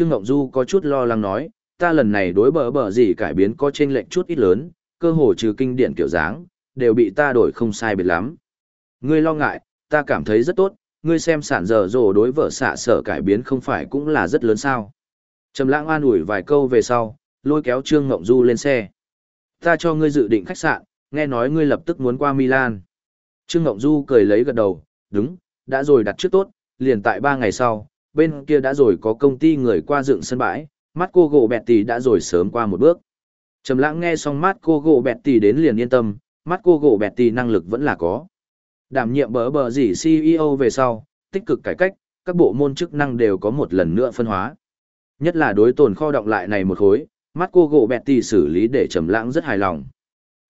Trương Ngộng Du có chút lo lắng nói, ta lần này đối bờ bờ gì cải biến có trên lệnh chút ít lớn, cơ hồ trừ kinh điển kiểu dáng, đều bị ta đổi không sai biệt lắm. Ngươi lo ngại, ta cảm thấy rất tốt, ngươi xem sản giờ rồ đối vợ xạ sở cải biến không phải cũng là rất lớn sao. Trầm lãng an ủi vài câu về sau, lôi kéo Trương Ngộng Du lên xe. Ta cho ngươi dự định khách sạn, nghe nói ngươi lập tức muốn qua Milan. Trương Ngộng Du cười lấy gật đầu, đúng, đã rồi đặt trước tốt, liền tại ba ngày sau, bên kia đã rồi có công ty người qua dựng sân bãi, mắt cô gỗ bẹt tỷ đã rồi sớm qua một bước. Trầm lãng nghe xong mắt cô gỗ bẹt tỷ đến liền yên tâm, mắt cô gỗ bẹt tỷ năng lực vẫn là có. Đảm nhiệm bỡ bờ gì CEO về sau, tích cực cải cách, các bộ môn chức năng đều có một lần nữa phân hóa. Nhất là đối tồn kho động lại này một khối, mắt cô gỗ bẹt tỷ xử lý để trầm lãng rất hài lòng.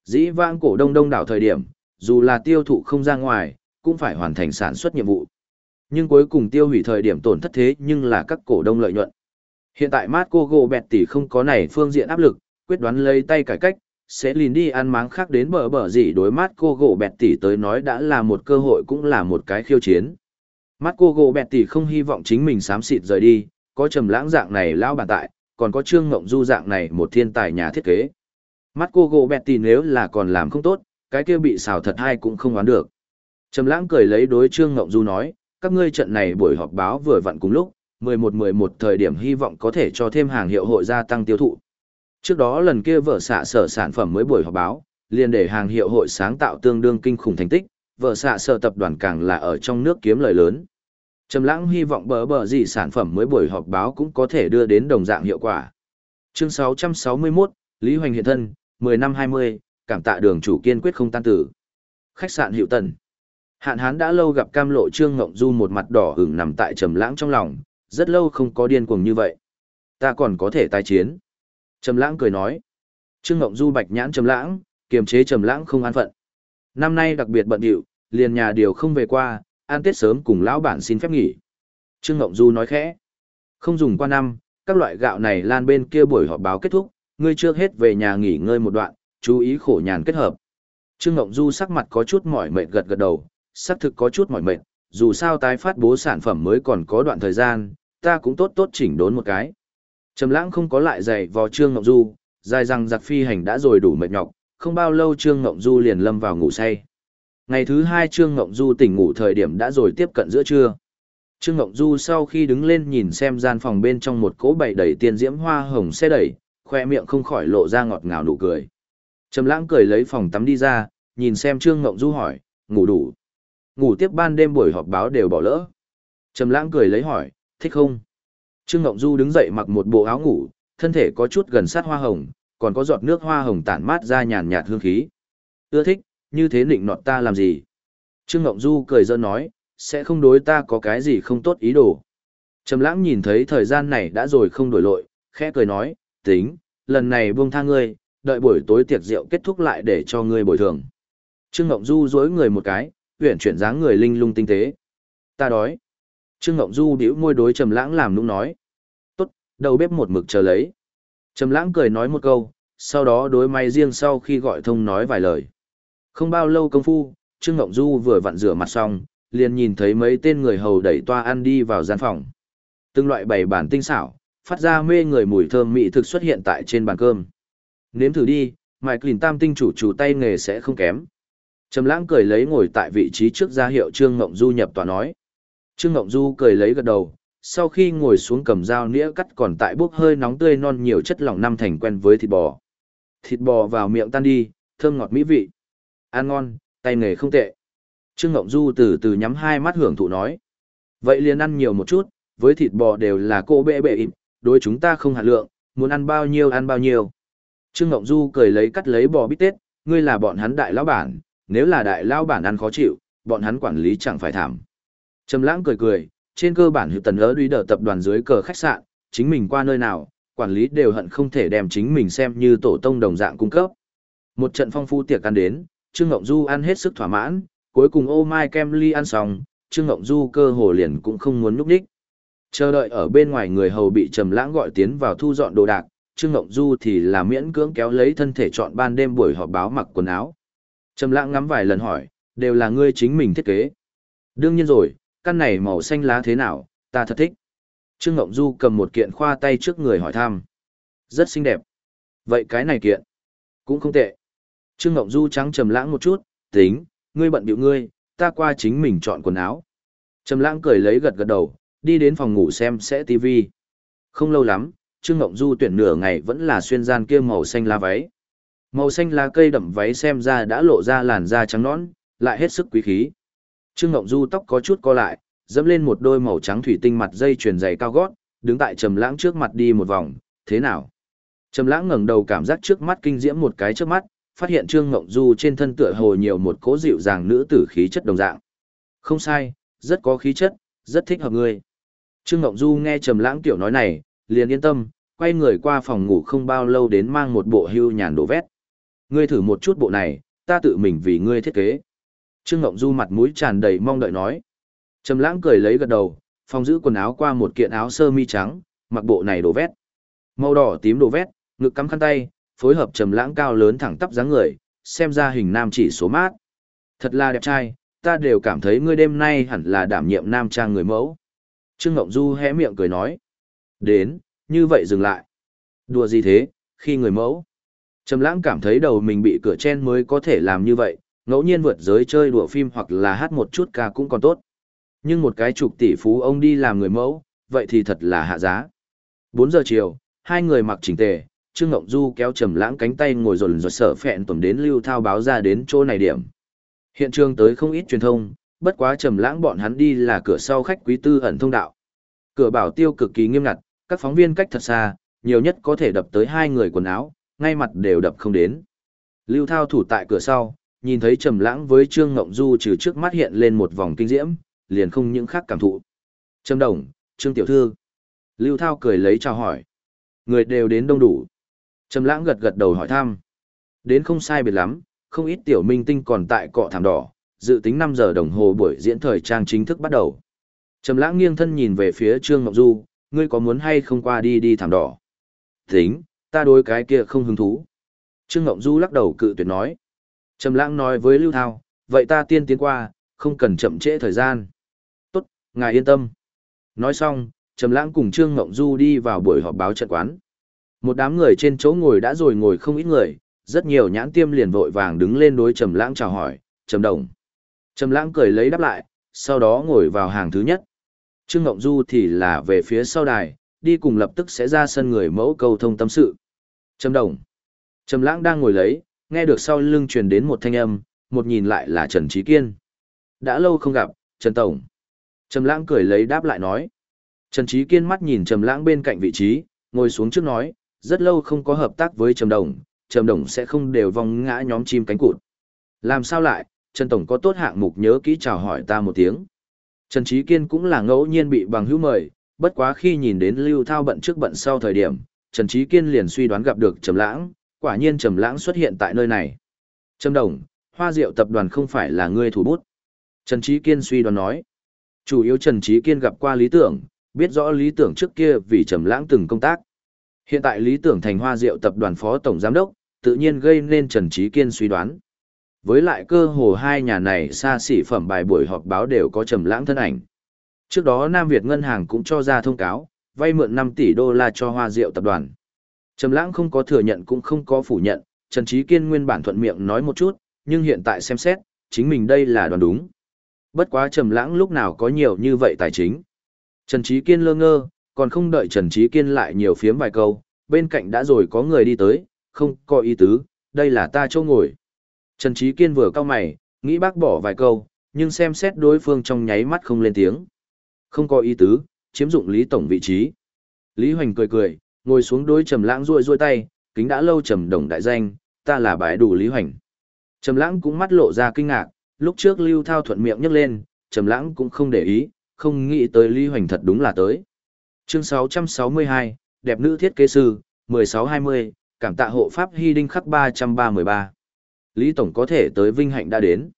Dĩ vãng cổ đông đông đảo thời điểm, dù là tiêu thụ không ra ngoài, cũng phải hoàn thành sản xuất nhiệm vụ. Nhưng cuối cùng tiêu hủy thời điểm tổn thất thế nhưng là các cổ đông lợi nhuận. Hiện tại Marco Gobetti không có này phương diện áp lực, quyết đoán lấy tay cải cách, sẽ lìn đi ăn máng khác đến bờ bờ gì đối Marco Gobetti tới nói đã là một cơ hội cũng là một cái khiêu chiến. Marco Gobetti không hy vọng chính mình xám xịt rời đi, có trầm lãng dạng này lão bản tại, còn có trương ngộng du dạng này một thiên tài nhà thiết kế. Marco Gobetti nếu là còn làm không tốt, cái kia bị xào thật hay cũng không đoán được. Trầm lãng cười lấy đối trương ngộng du nói, các ngươi trận này buổi họp báo vừa vặn cùng lúc, 11-11 thời điểm hy vọng có thể cho thêm hàng hiệu hội gia tăng tiêu thụ. Trước đó lần kia vợ xạ sở sản phẩm mới buổi họp báo, liền để hàng hiệu hội sáng tạo tương đương kinh khủng thành tích, vợ xạ sở tập đoàn càng là ở trong nước kiếm lợi lớn. Trầm lãng hy vọng bờ bờ gì sản phẩm mới buổi họp báo cũng có thể đưa đến đồng dạng hiệu quả. Chương 661, Lý Hoành hiện thân, 10 năm 20, cảm tạ đường chủ kiên quyết không tan tử. Khách sạn Hiệu Tần. Hạn hán đã lâu gặp cam lộ trương ngộng du một mặt đỏ hửng nằm tại trầm lãng trong lòng, rất lâu không có điên cuồng như vậy. Ta còn có thể tái chiến. Trầm lãng cười nói. Trương ngộng du bạch nhãn trầm lãng, kiềm chế trầm lãng không an phận. Năm nay đặc biệt bận rộn, liền nhà điều không về qua, ăn Tết sớm cùng lão bản xin phép nghỉ. Trương Ngộng Du nói khẽ. Không dùng qua năm, các loại gạo này lan bên kia buổi họp báo kết thúc, ngươi trước hết về nhà nghỉ ngơi một đoạn, chú ý khổ nhàn kết hợp. Trương Ngộng Du sắc mặt có chút mỏi mệt gật gật đầu, xác thực có chút mỏi mệt, dù sao tái phát bố sản phẩm mới còn có đoạn thời gian, ta cũng tốt tốt chỉnh đốn một cái. Trầm lãng không có lại dạy vò Trương Ngộng Du, dài rằng giặc phi hành đã rồi đủ mệt nhọc, không bao lâu Trương Ngộng Du liền lâm vào ngủ say. Ngày thứ hai Trương Ngộng Du tỉnh ngủ thời điểm đã rồi tiếp cận giữa trưa. Trương Ngộng Du sau khi đứng lên nhìn xem gian phòng bên trong một cỗ bày đầy tiên diễm hoa hồng xe đẩy, khoe miệng không khỏi lộ ra ngọt ngào nụ cười. Trầm lãng cười lấy phòng tắm đi ra, nhìn xem Trương Ngộng Du hỏi, ngủ đủ. Ngủ tiếp ban đêm buổi họp báo đều bỏ lỡ. Trầm lãng cười lấy hỏi, thích không? Trương Ngộng Du đứng dậy mặc một bộ áo ngủ, thân thể có chút gần sát hoa hồng, còn có giọt nước hoa hồng tản mát ra nhàn nhạt hương khí. Ưa thích, như thế định nọt ta làm gì? Trương Ngộng Du cười giỡn nói, sẽ không đối ta có cái gì không tốt ý đồ. Trầm lãng nhìn thấy thời gian này đã rồi không đổi lội, khẽ cười nói, tính, lần này buông tha ngươi, đợi buổi tối tiệc rượu kết thúc lại để cho ngươi bồi thường. Trương Ngộng Du dối người một cái, uyển chuyển dáng người linh lung tinh tế. Ta đói. Trương Ngộng Du điểu môi đối Trầm Lãng làm nũng nói. Tốt, đầu bếp một mực chờ lấy. Trầm Lãng cười nói một câu, sau đó đối máy riêng sau khi gọi thông nói vài lời. Không bao lâu công phu, Trương Ngộng Du vừa vặn rửa mặt xong, liền nhìn thấy mấy tên người hầu đẩy toa ăn đi vào gian phòng. Từng loại bày bản tinh xảo, phát ra mê người mùi thơm mỹ thực xuất hiện tại trên bàn cơm. Nếm thử đi, Mại Clean Tam tinh chủ chủ tay nghề sẽ không kém. Trầm lãng cười lấy ngồi tại vị trí trước ra hiệu Trương Ngộng Du nhập tòa nói. Trương Ngộng Du cười lấy gật đầu, sau khi ngồi xuống cầm dao nĩa cắt còn tại bốc hơi nóng tươi non nhiều chất lỏng năm thành quen với thịt bò. Thịt bò vào miệng tan đi, thơm ngọt mỹ vị. Ăn ngon, tay nghề không tệ. Trương Ngộng Du từ từ nhắm hai mắt hưởng thụ nói. Vậy liền ăn nhiều một chút, với thịt bò đều là cô bệ bệ im, đối chúng ta không hạt lượng, muốn ăn bao nhiêu ăn bao nhiêu. Trương Ngộng Du cười lấy cắt lấy bò bít tết, ngươi là bọn hắn đại lão bản, nếu là đại lao bản ăn khó chịu, bọn hắn quản lý chẳng phải thảm. Trầm lãng cười cười, trên cơ bản hiệu tần ớ đuý đỡ tập đoàn dưới cờ khách sạn, chính mình qua nơi nào, quản lý đều hận không thể đem chính mình xem như tổ tông đồng dạng cung cấp. Một trận phong phú tiệc ăn đến, Trương Ngộng Du ăn hết sức thỏa mãn, cuối cùng ô mai kem ly ăn xong, Trương Ngộng Du cơ hồ liền cũng không muốn núp đích. Chờ đợi ở bên ngoài người hầu bị Trầm Lãng gọi tiến vào thu dọn đồ đạc, Trương Ngộng Du thì là miễn cưỡng kéo lấy thân thể chọn ban đêm buổi họp báo mặc quần áo. Trầm Lãng ngắm vài lần hỏi, đều là ngươi chính mình thiết kế. Đương nhiên rồi, căn này màu xanh lá thế nào, ta thật thích. Trương Ngộng Du cầm một kiện khoa tay trước người hỏi thăm. Rất xinh đẹp. Vậy cái này kiện? Cũng không tệ. Trương Ngộng Du trắng trầm lãng một chút, tính, ngươi bận bịu ngươi, ta qua chính mình chọn quần áo. Trầm lãng cười lấy gật gật đầu, đi đến phòng ngủ xem sẽ TV. Không lâu lắm, Trương Ngộng Du tuyển nửa ngày vẫn là xuyên gian kia màu xanh lá váy. Màu xanh lá cây đậm váy xem ra đã lộ ra làn da trắng nõn, lại hết sức quý khí. Trương Ngộng Du tóc có chút co lại, dẫm lên một đôi màu trắng thủy tinh mặt dây chuyền dày cao gót, đứng tại Trầm Lãng trước mặt đi một vòng, thế nào? Trầm Lãng ngẩng đầu cảm giác trước mắt kinh diễm một cái trước mắt, phát hiện Trương Ngộng Du trên thân tựa hồ nhiều một cố dịu dàng nữ tử khí chất đồng dạng. Không sai, rất có khí chất, rất thích hợp ngươi. Trương Ngộng Du nghe Trầm Lãng tiểu nói này, liền yên tâm, quay người qua phòng ngủ không bao lâu đến mang một bộ hưu nhàn đồ vét. Ngươi thử một chút bộ này, ta tự mình vì ngươi thiết kế. Trương Ngộng Du mặt mũi tràn đầy mong đợi nói. Trầm Lãng cười lấy gật đầu, phong giữ quần áo qua một kiện áo sơ mi trắng, mặc bộ này đồ vét. Màu đỏ tím đồ vét, ngực cắm khăn tay, phối hợp Trầm Lãng cao lớn thẳng tắp dáng người, xem ra hình nam chỉ số mát. Thật là đẹp trai, ta đều cảm thấy ngươi đêm nay hẳn là đảm nhiệm nam trang người mẫu. Trương Ngộng Du hé miệng cười nói. Đến, như vậy dừng lại. Đùa gì thế, khi người mẫu. Trầm lãng cảm thấy đầu mình bị cửa chen mới có thể làm như vậy, ngẫu nhiên vượt giới chơi đùa phim hoặc là hát một chút ca cũng còn tốt. Nhưng một cái chục tỷ phú ông đi làm người mẫu, vậy thì thật là hạ giá. 4 giờ chiều, hai người mặc chỉnh tề, Trương Ngộng Du kéo Trầm Lãng cánh tay ngồi rồn rột sở phẹn tuần đến Lưu Thao báo ra đến chỗ này điểm. Hiện trường tới không ít truyền thông, bất quá Trầm Lãng bọn hắn đi là cửa sau khách quý tư ẩn thông đạo. Cửa bảo tiêu cực kỳ nghiêm ngặt, các phóng viên cách thật xa, nhiều nhất có thể đập tới hai người quần áo, ngay mặt đều đập không đến. Lưu Thao thủ tại cửa sau, nhìn thấy Trầm Lãng với Trương Ngộng Du trừ trước mắt hiện lên một vòng kinh diễm, liền không những khác cảm thụ. Trầm Đồng, Trương Tiểu Thư. Lưu Thao cười lấy chào hỏi. Người đều đến đông đủ. Trầm Lãng gật gật đầu hỏi thăm. Đến không sai biệt lắm, không ít tiểu minh tinh còn tại cọ thảm đỏ, dự tính 5 giờ đồng hồ buổi diễn thời trang chính thức bắt đầu. Trầm Lãng nghiêng thân nhìn về phía Trương Ngọc Du, ngươi có muốn hay không qua đi đi thảm đỏ? Tính, ta đối cái kia không hứng thú. Trương Ngộng Du lắc đầu cự tuyệt nói. Trầm Lãng nói với Lưu Thao, vậy ta tiên tiến qua, không cần chậm trễ thời gian. Tốt, ngài yên tâm. Nói xong, Trầm Lãng cùng Trương Ngộng Du đi vào buổi họp báo trận quán. Một đám người trên chỗ ngồi đã rồi ngồi không ít người, rất nhiều nhãn tiêm liền vội vàng đứng lên đối Trầm Lãng chào hỏi, "Trầm Đồng." Trầm Lãng cười lấy đáp lại, sau đó ngồi vào hàng thứ nhất. Trương Ngộng Du thì là về phía sau đài, đi cùng lập tức sẽ ra sân người mẫu câu thông tâm sự. Trầm Đồng. Trầm Lãng đang ngồi lấy, nghe được sau lưng truyền đến một thanh âm, một nhìn lại là Trần Trí Kiên. Đã lâu không gặp, Trần Tổng. Trầm Lãng cười lấy đáp lại nói. Trần Trí Kiên mắt nhìn Trầm Lãng bên cạnh vị trí, ngồi xuống trước nói, rất lâu không có hợp tác với Trầm Đồng, Trầm Đồng sẽ không đều vòng ngã nhóm chim cánh cụt. Làm sao lại, Trần Tổng có tốt hạng mục nhớ kỹ chào hỏi ta một tiếng. Trần Trí Kiên cũng là ngẫu nhiên bị bằng hữu mời, bất quá khi nhìn đến Lưu Thao bận trước bận sau thời điểm, Trần Trí Kiên liền suy đoán gặp được Trầm Lãng, quả nhiên Trầm Lãng xuất hiện tại nơi này. Trầm Đồng, Hoa Diệu tập đoàn không phải là ngươi thủ bút. Trần Trí Kiên suy đoán nói. Chủ yếu Trần Trí Kiên gặp qua lý tưởng, biết rõ lý tưởng trước kia vì Trầm Lãng từng công tác. Hiện tại lý tưởng thành Hoa Diệu tập đoàn phó tổng giám đốc, tự nhiên gây nên Trần Trí Kiên suy đoán. Với lại cơ hồ hai nhà này xa xỉ phẩm bài buổi họp báo đều có trầm lãng thân ảnh. Trước đó Nam Việt ngân hàng cũng cho ra thông cáo, vay mượn 5 tỷ đô la cho Hoa Diệu tập đoàn. Trầm lãng không có thừa nhận cũng không có phủ nhận, Trần Trí Kiên nguyên bản thuận miệng nói một chút, nhưng hiện tại xem xét, chính mình đây là đoán đúng. Bất quá Trầm lãng lúc nào có nhiều như vậy tài chính. Trần Trí Kiên lơ ngơ, còn không đợi Trần Trí Kiên lại nhiều phiếm vài câu, bên cạnh đã rồi có người đi tới, không có ý tứ, đây là ta chỗ ngồi. Trần Trí Kiên vừa cau mày, nghĩ bác bỏ vài câu, nhưng xem xét đối phương trong nháy mắt không lên tiếng. Không có ý tứ, chiếm dụng Lý Tổng vị trí. Lý Hoành cười cười, ngồi xuống đối Trầm Lãng ruôi ruôi tay, kính đã lâu Trầm Đồng đại danh, ta là bái đủ Lý Hoành. Trầm Lãng cũng mắt lộ ra kinh ngạc, lúc trước Lưu Thao thuận miệng nhắc lên, Trầm Lãng cũng không để ý, không nghĩ tới Lý Hoành thật đúng là tới. Chương 662, đẹp nữ thiết kế sư, 1620, cảm tạ hộ pháp Hy Đinh khắc 333. Lý Tổng có thể tới vinh hạnh đã đến.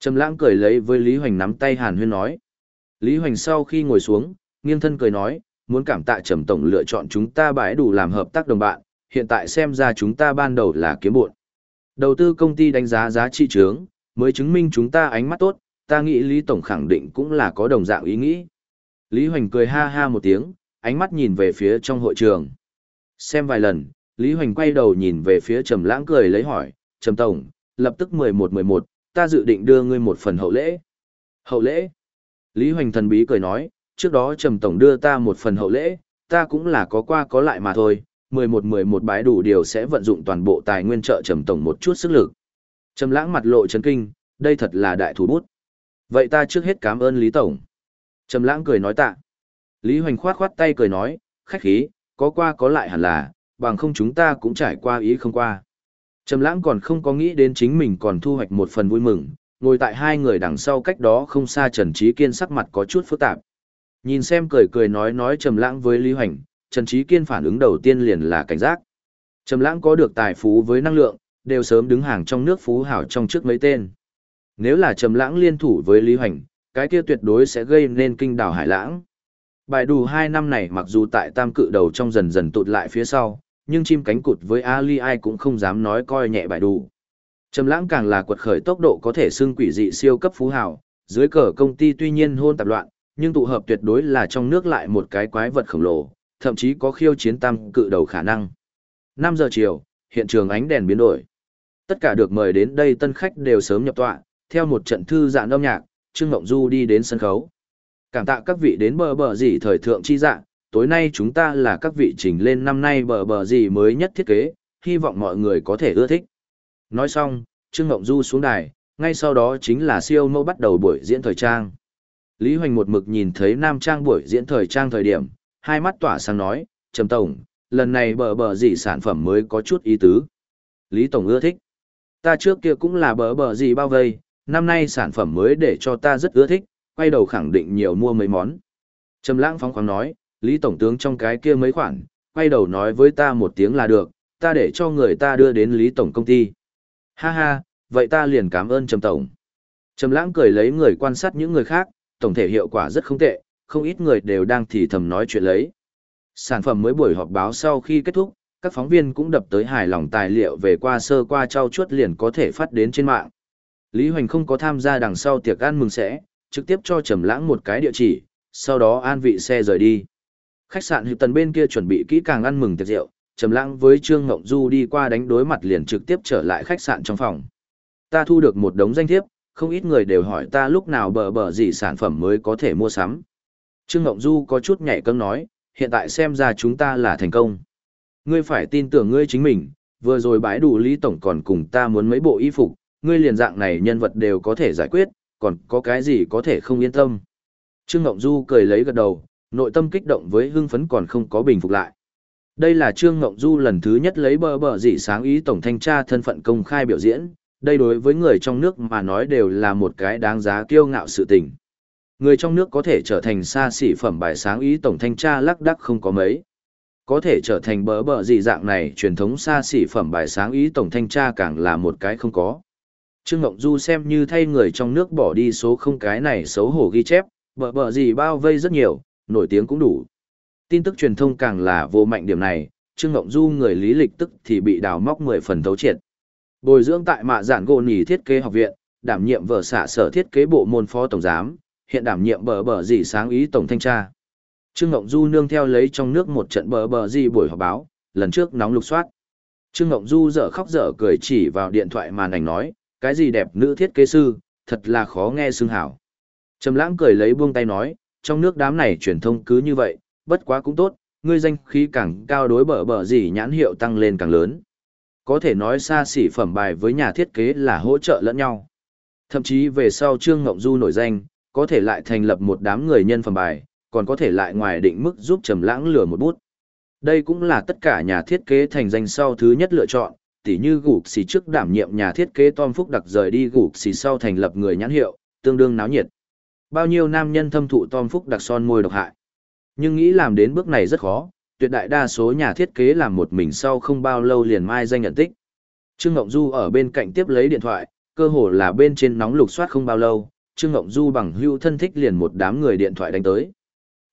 Trầm lãng cười lấy với Lý Hoành nắm tay Hàn Huyên nói. Lý Hoành sau khi ngồi xuống, nghiêng thân cười nói, muốn cảm tạ Trầm Tổng lựa chọn chúng ta bãi đủ làm hợp tác đồng bạn, hiện tại xem ra chúng ta ban đầu là kiếm buộn. Đầu tư công ty đánh giá giá trị trướng, mới chứng minh chúng ta ánh mắt tốt, ta nghĩ Lý Tổng khẳng định cũng là có đồng dạng ý nghĩ. Lý Hoành cười ha ha một tiếng, ánh mắt nhìn về phía trong hội trường. Xem vài lần, Lý Hoành quay đầu nhìn về phía Trầm Lãng cười lấy hỏi, "Trầm tổng, lập tức 11-11, ta dự định đưa ngươi một phần hậu lễ." "Hậu lễ?" Lý Hoành thần bí cười nói, "Trước đó Trầm tổng đưa ta một phần hậu lễ, ta cũng là có qua có lại mà thôi, 11-11 bái đủ điều sẽ vận dụng toàn bộ tài nguyên trợ Trầm tổng một chút sức lực." Trầm Lãng mặt lộ chấn kinh, đây thật là đại thủ bút. Vậy ta trước hết cảm ơn Lý tổng. Trầm Lãng cười nói tạ. Lý Hoành khoát khoát tay cười nói, khách khí, có qua có lại hẳn là, bằng không chúng ta cũng trải qua ý không qua. Trầm lãng còn không có nghĩ đến chính mình còn thu hoạch một phần vui mừng, ngồi tại hai người đằng sau cách đó không xa Trần Trí Kiên sắc mặt có chút phức tạp. Nhìn xem cười cười nói nói Trầm lãng với Lý Hoành, Trần Trí Kiên phản ứng đầu tiên liền là cảnh giác. Trầm lãng có được tài phú với năng lượng, đều sớm đứng hàng trong nước phú hảo trong trước mấy tên. Nếu là Trầm lãng liên thủ với Lý Hoành, cái kia tuyệt đối sẽ gây nên kinh đảo hải lãng. Bài đủ hai năm này mặc dù tại tam cự đầu trong dần dần tụt lại phía sau, nhưng chim cánh cụt với Ali ai cũng không dám nói coi nhẹ bài đủ. Trầm lãng càng là quật khởi tốc độ có thể xưng quỷ dị siêu cấp phú hào, dưới cờ công ty tuy nhiên hôn tạp loạn, nhưng tụ hợp tuyệt đối là trong nước lại một cái quái vật khổng lồ, thậm chí có khiêu chiến tam cự đầu khả năng. 5 giờ chiều, hiện trường ánh đèn biến đổi. Tất cả được mời đến đây tân khách đều sớm nhập tọa, theo một trận thư giãn âm nhạc, Trương Ngộng Du đi đến sân khấu. Cảm tạ các vị đến bờ bờ gì thời thượng chi dạng, tối nay chúng ta là các vị trình lên năm nay bờ bờ gì mới nhất thiết kế, hy vọng mọi người có thể ưa thích. Nói xong, Trương Ngộng Du xuống đài, ngay sau đó chính là siêu mẫu bắt đầu buổi diễn thời trang. Lý Hoành một mực nhìn thấy nam trang buổi diễn thời trang thời điểm, hai mắt tỏa sáng nói, Trầm Tổng, lần này bờ bờ gì sản phẩm mới có chút ý tứ. Lý Tổng ưa thích. Ta trước kia cũng là bờ bờ gì bao vây, năm nay sản phẩm mới để cho ta rất ưa thích, quay đầu khẳng định nhiều mua mấy món. Trầm lãng phóng khoáng nói, Lý Tổng tướng trong cái kia mấy khoản, quay đầu nói với ta một tiếng là được, ta để cho người ta đưa đến Lý Tổng công ty. Ha ha, vậy ta liền cảm ơn Trầm Tổng. Trầm lãng cười lấy người quan sát những người khác, tổng thể hiệu quả rất không tệ, không ít người đều đang thì thầm nói chuyện lấy. Sản phẩm mới buổi họp báo sau khi kết thúc, các phóng viên cũng đập tới hài lòng tài liệu về qua sơ qua trao chuốt liền có thể phát đến trên mạng. Lý Hoành không có tham gia đằng sau tiệc ăn mừng sẽ, trực tiếp cho Trầm Lãng một cái địa chỉ, sau đó an vị xe rời đi. Khách sạn Hiệp Tần bên kia chuẩn bị kỹ càng ăn mừng tiệc rượu, Trầm Lãng với Trương Ngộng Du đi qua đánh đối mặt liền trực tiếp trở lại khách sạn trong phòng. Ta thu được một đống danh thiếp, không ít người đều hỏi ta lúc nào bờ bờ gì sản phẩm mới có thể mua sắm. Trương Ngộng Du có chút nhảy cẫng nói, hiện tại xem ra chúng ta là thành công. Ngươi phải tin tưởng ngươi chính mình, vừa rồi bãi đủ Lý tổng còn cùng ta muốn mấy bộ y phục, ngươi liền dạng này nhân vật đều có thể giải quyết, còn có cái gì có thể không yên tâm. Trương Ngộng Du cười lấy gật đầu, nội tâm kích động với hưng phấn còn không có bình phục lại. Đây là Trương Ngộng Du lần thứ nhất lấy bờ bờ dị sáng ý tổng thanh tra thân phận công khai biểu diễn, đây đối với người trong nước mà nói đều là một cái đáng giá kiêu ngạo sự tình. Người trong nước có thể trở thành xa xỉ phẩm bài sáng ý tổng thanh tra lắc đắc không có mấy. Có thể trở thành bỡ bỡ gì dạng này truyền thống xa xỉ phẩm bài sáng ý tổng thanh tra càng là một cái không có. Trương Ngọc Du xem như thay người trong nước bỏ đi số không cái này xấu hổ ghi chép, bỡ bỡ gì bao vây rất nhiều, nổi tiếng cũng đủ. Tin tức truyền thông càng là vô mạnh điểm này, Trương Ngọc Du người lý lịch tức thì bị đào móc 10 phần thấu triệt. Bồi dưỡng tại mạ giản gỗ nhì thiết kế học viện, đảm nhiệm vở xạ sở thiết kế bộ môn phó tổng giám, hiện đảm nhiệm bờ bờ gì sáng ý tổng thanh tra. Trương Ngộng Du nương theo lấy trong nước một trận bờ bờ gì buổi họp báo, lần trước nóng lục soát. Trương Ngộng Du dở khóc dở cười chỉ vào điện thoại màn ảnh nói, cái gì đẹp nữ thiết kế sư, thật là khó nghe xưng hảo. Trầm lãng cười lấy buông tay nói, trong nước đám này truyền thông cứ như vậy, bất quá cũng tốt, ngươi danh khí càng cao đối bờ bờ gì nhãn hiệu tăng lên càng lớn. Có thể nói xa xỉ phẩm bài với nhà thiết kế là hỗ trợ lẫn nhau. Thậm chí về sau Trương Ngộng Du nổi danh, có thể lại thành lập một đám người nhân phẩm bài, còn có thể lại ngoài định mức giúp Trầm Lãng lừa một bút. Đây cũng là tất cả nhà thiết kế thành danh sau thứ nhất lựa chọn, tỉ như gục xì trước đảm nhiệm nhà thiết kế Tom Phúc đặc rời đi gục xì sau thành lập người nhãn hiệu, tương đương náo nhiệt. Bao nhiêu nam nhân thâm thụ Tom Phúc đặc son môi độc hại. Nhưng nghĩ làm đến bước này rất khó, tuyệt đại đa số nhà thiết kế làm một mình sau không bao lâu liền mai danh nhận tích. Trương Ngộng Du ở bên cạnh tiếp lấy điện thoại, cơ hồ là bên trên nóng lục soát không bao lâu, Trương Ngộng Du bằng hưu thân thích liền một đám người điện thoại đánh tới.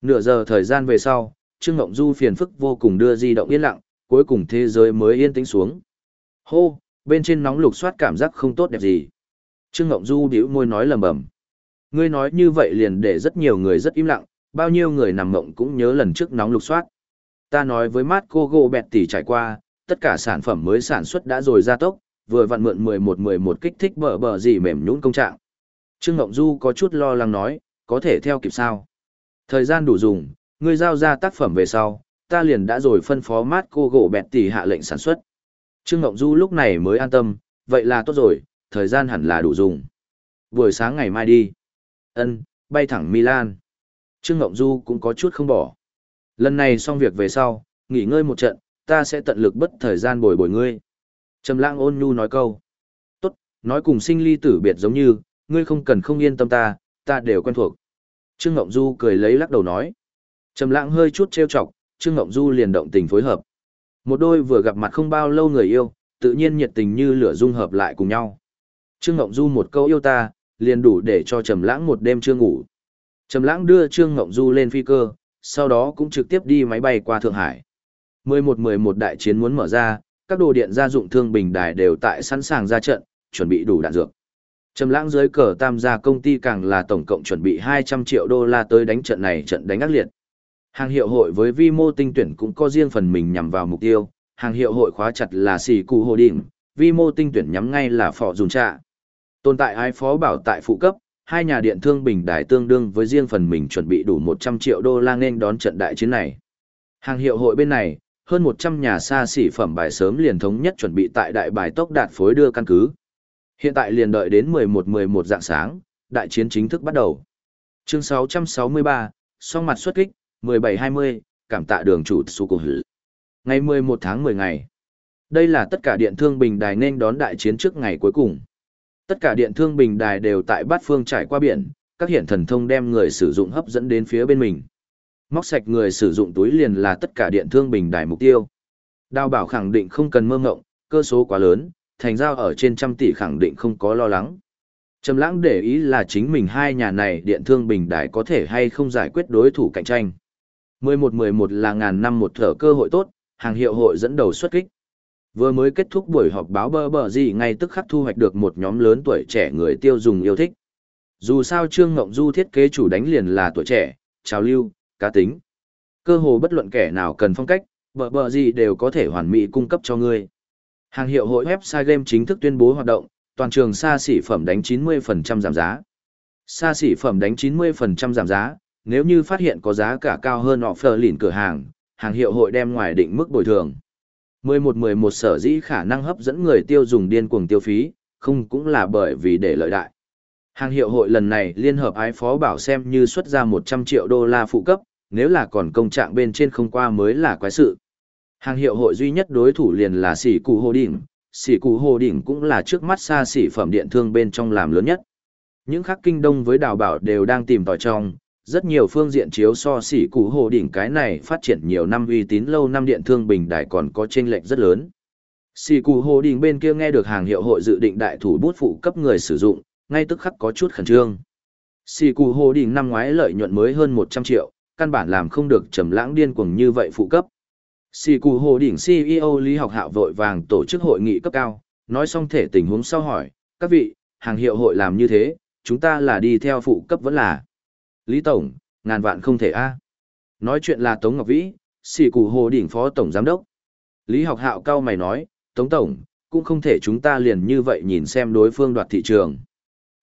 Nửa giờ thời gian về sau, Trương Ngộng Du phiền phức vô cùng đưa di động yên lặng, cuối cùng thế giới mới yên tĩnh xuống. Hô, bên trên nóng lục soát cảm giác không tốt đẹp gì. Trương Ngộng Du điếu môi nói lầm bầm. Ngươi nói như vậy liền để rất nhiều người rất im lặng, bao nhiêu người nằm mộng cũng nhớ lần trước nóng lục soát. Ta nói với mát cô Gỗ bẹt tỷ trải qua, tất cả sản phẩm mới sản xuất đã rồi ra tốc, vừa vặn mượn 11-11 kích thích bờ bờ gì mềm nhũn công trạng. Trương Ngộng Du có chút lo lắng nói, có thể theo kịp sao? Thời gian đủ dùng, ngươi giao ra tác phẩm về sau, ta liền đã rồi phân phó mát cô gỗ bẹt tỷ hạ lệnh sản xuất. Trương Ngộng Du lúc này mới an tâm, vậy là tốt rồi, thời gian hẳn là đủ dùng. Buổi sáng ngày mai đi. Ân, bay thẳng Milan. Trương Ngộng Du cũng có chút không bỏ. Lần này xong việc về sau, nghỉ ngơi một trận, ta sẽ tận lực bất thời gian bồi bồi ngươi. Trầm lãng ôn nhu nói câu. Tốt, nói cùng sinh ly tử biệt giống như, ngươi không cần không yên tâm ta, ta đều quen thuộc. Trương Ngộng Du cười lấy lắc đầu nói. Trầm lãng hơi chút trêu chọc, Trương Ngộng Du liền động tình phối hợp. Một đôi vừa gặp mặt không bao lâu người yêu, tự nhiên nhiệt tình như lửa dung hợp lại cùng nhau. Trương Ngộng Du một câu yêu ta, liền đủ để cho Trầm lãng một đêm chưa ngủ. Trầm lãng đưa Trương Ngộng Du lên phi cơ, sau đó cũng trực tiếp đi máy bay qua Thượng Hải. 11-11 đại chiến muốn mở ra, các đồ điện gia dụng thương bình đài đều tại sẵn sàng ra trận, chuẩn bị đủ đạn dược. Trầm lãng dưới cờ tam gia công ty càng là tổng cộng chuẩn bị 200 triệu đô la tới đánh trận này trận đánh ác liệt. Hàng hiệu hội với vi mô tinh tuyển cũng có riêng phần mình nhằm vào mục tiêu, hàng hiệu hội khóa chặt là xì cụ hồ đỉnh, vi mô tinh tuyển nhắm ngay là phò dùn trạ. Tồn tại ai phó bảo tại phụ cấp, hai nhà điện thương bình đài tương đương với riêng phần mình chuẩn bị đủ 100 triệu đô la nên đón trận đại chiến này. Hàng hiệu hội bên này, hơn 100 nhà xa xỉ phẩm bài sớm liền thống nhất chuẩn bị tại đại bài tốc đạt phối đưa căn cứ. Hiện tại liền đợi đến 11-11 dạng sáng, đại chiến chính thức bắt đầu. Chương 663, song mặt xuất kích, 17-20, cảm tạ đường chủ Tsu cổ hử. Ngày 11 tháng 10 ngày. Đây là tất cả điện thương bình đài nên đón đại chiến trước ngày cuối cùng. Tất cả điện thương bình đài đều tại bát phương trải qua biển, các hiện thần thông đem người sử dụng hấp dẫn đến phía bên mình. Móc sạch người sử dụng túi liền là tất cả điện thương bình đài mục tiêu. Đào bảo khẳng định không cần mơ ngộng, cơ số quá lớn, thành giao ở trên trăm tỷ khẳng định không có lo lắng. Trầm lãng để ý là chính mình hai nhà này điện thương bình đài có thể hay không giải quyết đối thủ cạnh tranh. 11-11 là ngàn năm một thở cơ hội tốt, hàng hiệu hội dẫn đầu xuất kích. Vừa mới kết thúc buổi họp báo bơ bờ gì ngay tức khắc thu hoạch được một nhóm lớn tuổi trẻ người tiêu dùng yêu thích. Dù sao Trương Ngộng Du thiết kế chủ đánh liền là tuổi trẻ, trào lưu, cá tính. Cơ hồ bất luận kẻ nào cần phong cách, bờ bờ gì đều có thể hoàn mỹ cung cấp cho ngươi. Hàng hiệu hội website game chính thức tuyên bố hoạt động, toàn trường xa xỉ phẩm đánh 90% giảm giá. Xa xỉ phẩm đánh 90% giảm giá, nếu như phát hiện có giá cả cao hơn offer lìn cửa hàng, hàng hiệu hội đem ngoài định mức bồi thường. 11-11 sở dĩ khả năng hấp dẫn người tiêu dùng điên cuồng tiêu phí, không cũng là bởi vì để lợi đại. Hàng hiệu hội lần này liên hợp ái phó bảo xem như xuất ra 100 triệu đô la phụ cấp, nếu là còn công trạng bên trên không qua mới là quái sự. Hàng hiệu hội duy nhất đối thủ liền là sỉ cụ hồ đỉnh, sỉ cụ hồ đỉnh cũng là trước mắt xa xỉ phẩm điện thương bên trong làm lớn nhất. Những khắc kinh đông với đào bảo đều đang tìm tòi trong, rất nhiều phương diện chiếu so sỉ cụ hồ đỉnh cái này phát triển nhiều năm uy tín lâu năm điện thương bình đài còn có chênh lệch rất lớn. Sỉ cụ hồ đỉnh bên kia nghe được hàng hiệu hội dự định đại thủ bút phụ cấp người sử dụng, ngay tức khắc có chút khẩn trương. Sỉ cụ hồ đỉnh năm ngoái lợi nhuận mới hơn 100 triệu, căn bản làm không được trầm lãng điên cuồng như vậy phụ cấp. Sỉ cụ hồ đỉnh CEO Lý Học Hạo vội vàng tổ chức hội nghị cấp cao, nói xong thể tình huống sau hỏi, các vị, hàng hiệu hội làm như thế, chúng ta là đi theo phụ cấp vẫn là. Lý Tổng, ngàn vạn không thể a. Nói chuyện là Tống Ngọc Vĩ, xỉ cụ hồ đỉnh phó tổng giám đốc. Lý Học Hạo cao mày nói, Tống Tổng, cũng không thể chúng ta liền như vậy nhìn xem đối phương đoạt thị trường.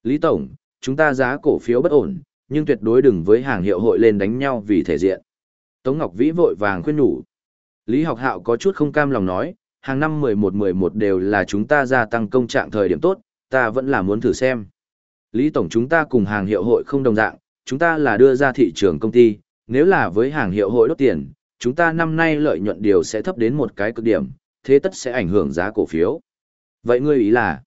Lý Tổng, chúng ta giá cổ phiếu bất ổn, nhưng tuyệt đối đừng với hàng hiệu hội lên đánh nhau vì thể diện. Tống Ngọc Vĩ vội vàng khuyên nhủ. Lý Học Hạo có chút không cam lòng nói, hàng năm 11-11 đều là chúng ta gia tăng công trạng thời điểm tốt, ta vẫn là muốn thử xem. Lý Tổng chúng ta cùng hàng hiệu hội không đồng dạng, chúng ta là đưa ra thị trường công ty, nếu là với hàng hiệu hội đốt tiền, chúng ta năm nay lợi nhuận điều sẽ thấp đến một cái cực điểm, thế tất sẽ ảnh hưởng giá cổ phiếu. Vậy ngươi ý là,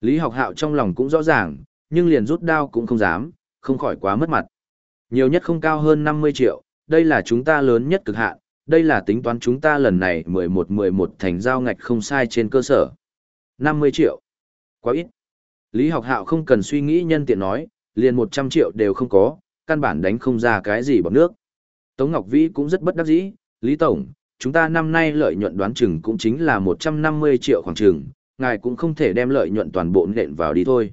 Lý Học Hạo trong lòng cũng rõ ràng, nhưng liền rút đao cũng không dám, không khỏi quá mất mặt. Nhiều nhất không cao hơn 50 triệu, đây là chúng ta lớn nhất cực hạn, đây là tính toán chúng ta lần này 11-11 thành giao ngạch không sai trên cơ sở. 50 triệu. Quá ít. Lý học hạo không cần suy nghĩ nhân tiện nói, liền 100 triệu đều không có, căn bản đánh không ra cái gì bằng nước. Tống Ngọc Vĩ cũng rất bất đắc dĩ, Lý Tổng, chúng ta năm nay lợi nhuận đoán chừng cũng chính là 150 triệu khoảng chừng, ngài cũng không thể đem lợi nhuận toàn bộ nện vào đi thôi.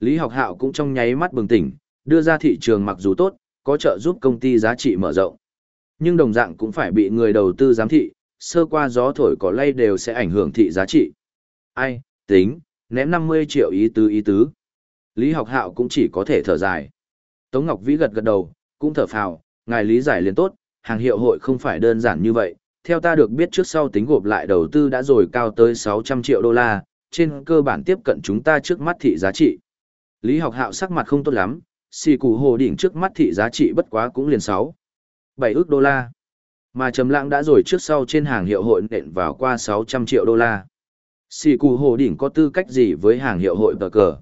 Lý học hạo cũng trong nháy mắt bừng tỉnh, đưa ra thị trường mặc dù tốt, có trợ giúp công ty giá trị mở rộng. Nhưng đồng dạng cũng phải bị người đầu tư giám thị, sơ qua gió thổi có lay đều sẽ ảnh hưởng thị giá trị. Ai, tính, ném 50 triệu ý tứ ý tứ. Lý học hạo cũng chỉ có thể thở dài. Tống Ngọc Vĩ gật gật đầu, cũng thở phào, ngài lý giải liền tốt, hàng hiệu hội không phải đơn giản như vậy. Theo ta được biết trước sau tính gộp lại đầu tư đã rồi cao tới 600 triệu đô la, trên cơ bản tiếp cận chúng ta trước mắt thị giá trị. Lý học hạo sắc mặt không tốt lắm, xì củ hồ đỉnh trước mắt thị giá trị bất quá cũng liền 6. 7 ước đô la. Mà Trầm Lãng đã rồi trước sau trên hàng hiệu hội nện vào qua 600 triệu đô la. Xì củ hồ đỉnh có tư cách gì với hàng hiệu hội tờ cờ?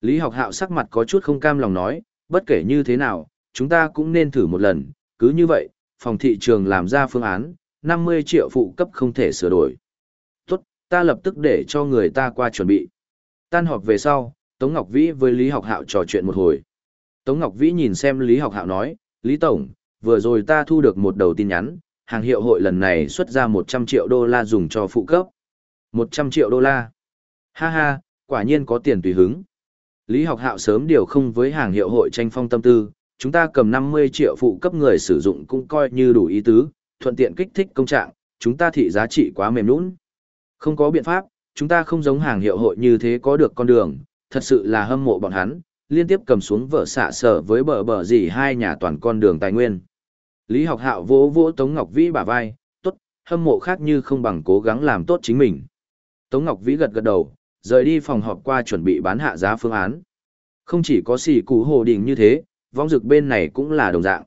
Lý học hạo sắc mặt có chút không cam lòng nói, bất kể như thế nào, chúng ta cũng nên thử một lần, cứ như vậy, phòng thị trường làm ra phương án, 50 triệu phụ cấp không thể sửa đổi. Tốt, ta lập tức để cho người ta qua chuẩn bị. Tan họp về sau, Tống Ngọc Vĩ với Lý Học Hạo trò chuyện một hồi. Tống Ngọc Vĩ nhìn xem Lý Học Hạo nói, Lý Tổng, vừa rồi ta thu được một đầu tin nhắn, hàng hiệu hội lần này xuất ra 100 triệu đô la dùng cho phụ cấp. 100 triệu đô la. Ha ha, quả nhiên có tiền tùy hứng. Lý học hạo sớm điều không với hàng hiệu hội tranh phong tâm tư, chúng ta cầm 50 triệu phụ cấp người sử dụng cũng coi như đủ ý tứ, thuận tiện kích thích công trạng, chúng ta thị giá trị quá mềm nũng. Không có biện pháp, chúng ta không giống hàng hiệu hội như thế có được con đường, thật sự là hâm mộ bọn hắn, liên tiếp cầm xuống vợ xạ sở với bờ bờ gì hai nhà toàn con đường tài nguyên. Lý học hạo vỗ vỗ Tống Ngọc Vĩ bả vai, tốt, hâm mộ khác như không bằng cố gắng làm tốt chính mình. Tống Ngọc Vĩ gật gật đầu, rời đi phòng họp qua chuẩn bị bán hạ giá phương án. Không chỉ có xỉ cụ hồ đình như thế, vong dực bên này cũng là đồng dạng.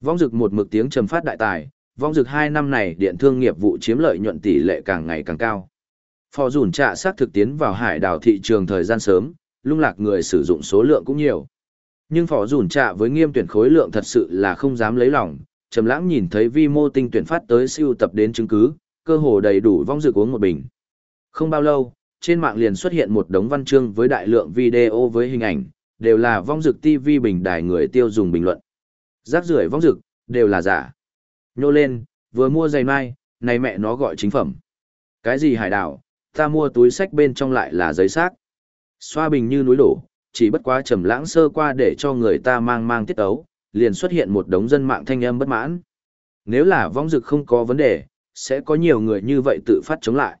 Vong dực một mực tiếng trầm phát đại tài, vong dực hai năm này điện thương nghiệp vụ chiếm lợi nhuận tỷ lệ càng ngày càng cao. Phò dùn trạ sát thực tiến vào hải đảo thị trường thời gian sớm, lung lạc người sử dụng số lượng cũng nhiều. Nhưng phò dùn trạ với nghiêm tuyển khối lượng thật sự là không dám lấy lòng, trầm lãng nhìn thấy vi mô tinh tuyển phát tới siêu tập đến chứng cứ, cơ hồ đầy đủ vong dực uống một bình. Không bao lâu, trên mạng liền xuất hiện một đống văn chương với đại lượng video với hình ảnh, đều là vong dực TV bình đài người tiêu dùng bình luận. Rác rưởi vong dực, đều là giả. Nhô lên, vừa mua giày mai, này mẹ nó gọi chính phẩm. Cái gì hải đảo, ta mua túi sách bên trong lại là giấy xác. Xoa bình như núi đổ, chỉ bất quá trầm lãng sơ qua để cho người ta mang mang tiết ấu, liền xuất hiện một đống dân mạng thanh âm bất mãn. Nếu là vong dực không có vấn đề, sẽ có nhiều người như vậy tự phát chống lại.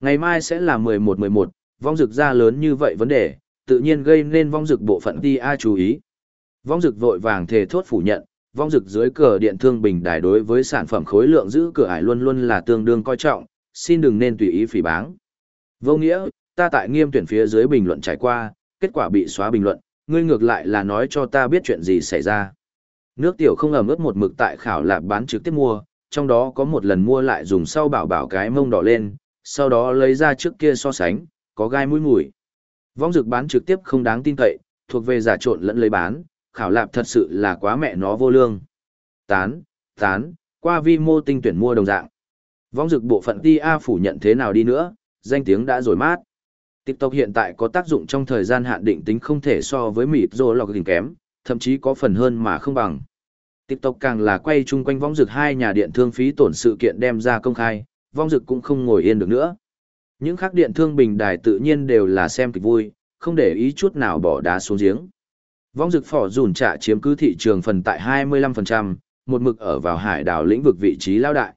Ngày mai sẽ là 11-11, vong dực ra lớn như vậy vấn đề, tự nhiên gây nên vong dực bộ phận ti a chú ý. Vong dực vội vàng thề thốt phủ nhận, vong dực dưới cờ điện thương bình đài đối với sản phẩm khối lượng giữ cửa ải luôn luôn là tương đương coi trọng, xin đừng nên tùy ý phỉ báng. Vô nghĩa, ta tại nghiêm tuyển phía dưới bình luận trải qua, kết quả bị xóa bình luận, ngươi ngược lại là nói cho ta biết chuyện gì xảy ra. Nước tiểu không ẩm ướt một mực tại khảo lạc bán trực tiếp mua, trong đó có một lần mua lại dùng sau bảo bảo cái mông đỏ lên, sau đó lấy ra trước kia so sánh, có gai mũi mùi. Vong dược bán trực tiếp không đáng tin cậy, thuộc về giả trộn lẫn lấy bán, khảo lạp thật sự là quá mẹ nó vô lương. Tán, tán, qua vi mô tinh tuyển mua đồng dạng. Vong dược bộ phận ti A phủ nhận thế nào đi nữa, danh tiếng đã rồi mát. TikTok hiện tại có tác dụng trong thời gian hạn định tính không thể so với mịt rồ lọc hình kém, thậm chí có phần hơn mà không bằng. TikTok càng là quay chung quanh vong dược hai nhà điện thương phí tổn sự kiện đem ra công khai, vong dực cũng không ngồi yên được nữa. Những khắc điện thương bình đài tự nhiên đều là xem kịch vui, không để ý chút nào bỏ đá xuống giếng. Vong dực phỏ dùn trả chiếm cứ thị trường phần tại 25%, một mực ở vào hải đảo lĩnh vực vị trí lao đại.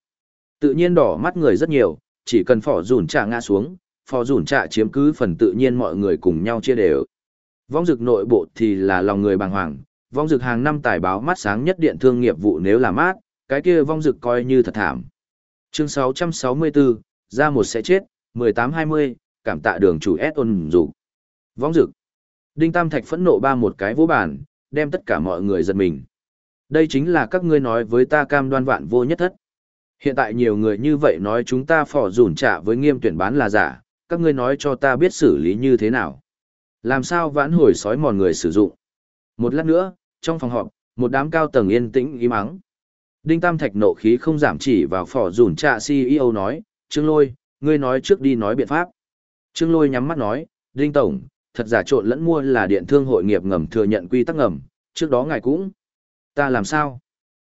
Tự nhiên đỏ mắt người rất nhiều, chỉ cần phỏ dùn trả ngã xuống, phỏ dùn trả chiếm cứ phần tự nhiên mọi người cùng nhau chia đều. Vong dực nội bộ thì là lòng người bàng hoàng, vong dực hàng năm tài báo mắt sáng nhất điện thương nghiệp vụ nếu là mát, cái kia vong dực coi như thật thảm. Chương 664, ra một sẽ chết, 1820, cảm tạ đường chủ S ôn dục Vong dực. Đinh Tam Thạch phẫn nộ ba một cái vỗ bản, đem tất cả mọi người giật mình. Đây chính là các ngươi nói với ta cam đoan vạn vô nhất thất. Hiện tại nhiều người như vậy nói chúng ta phỏ rủn trả với nghiêm tuyển bán là giả, các ngươi nói cho ta biết xử lý như thế nào. Làm sao vãn hồi sói mòn người sử dụng. Một lát nữa, trong phòng họp, một đám cao tầng yên tĩnh im ắng. Đinh Tam Thạch nộ khí không giảm chỉ vào phỏ rủn trạ CEO nói, Trương Lôi, ngươi nói trước đi nói biện pháp. Trương Lôi nhắm mắt nói, Đinh Tổng, thật giả trộn lẫn mua là điện thương hội nghiệp ngầm thừa nhận quy tắc ngầm, trước đó ngài cũng. Ta làm sao?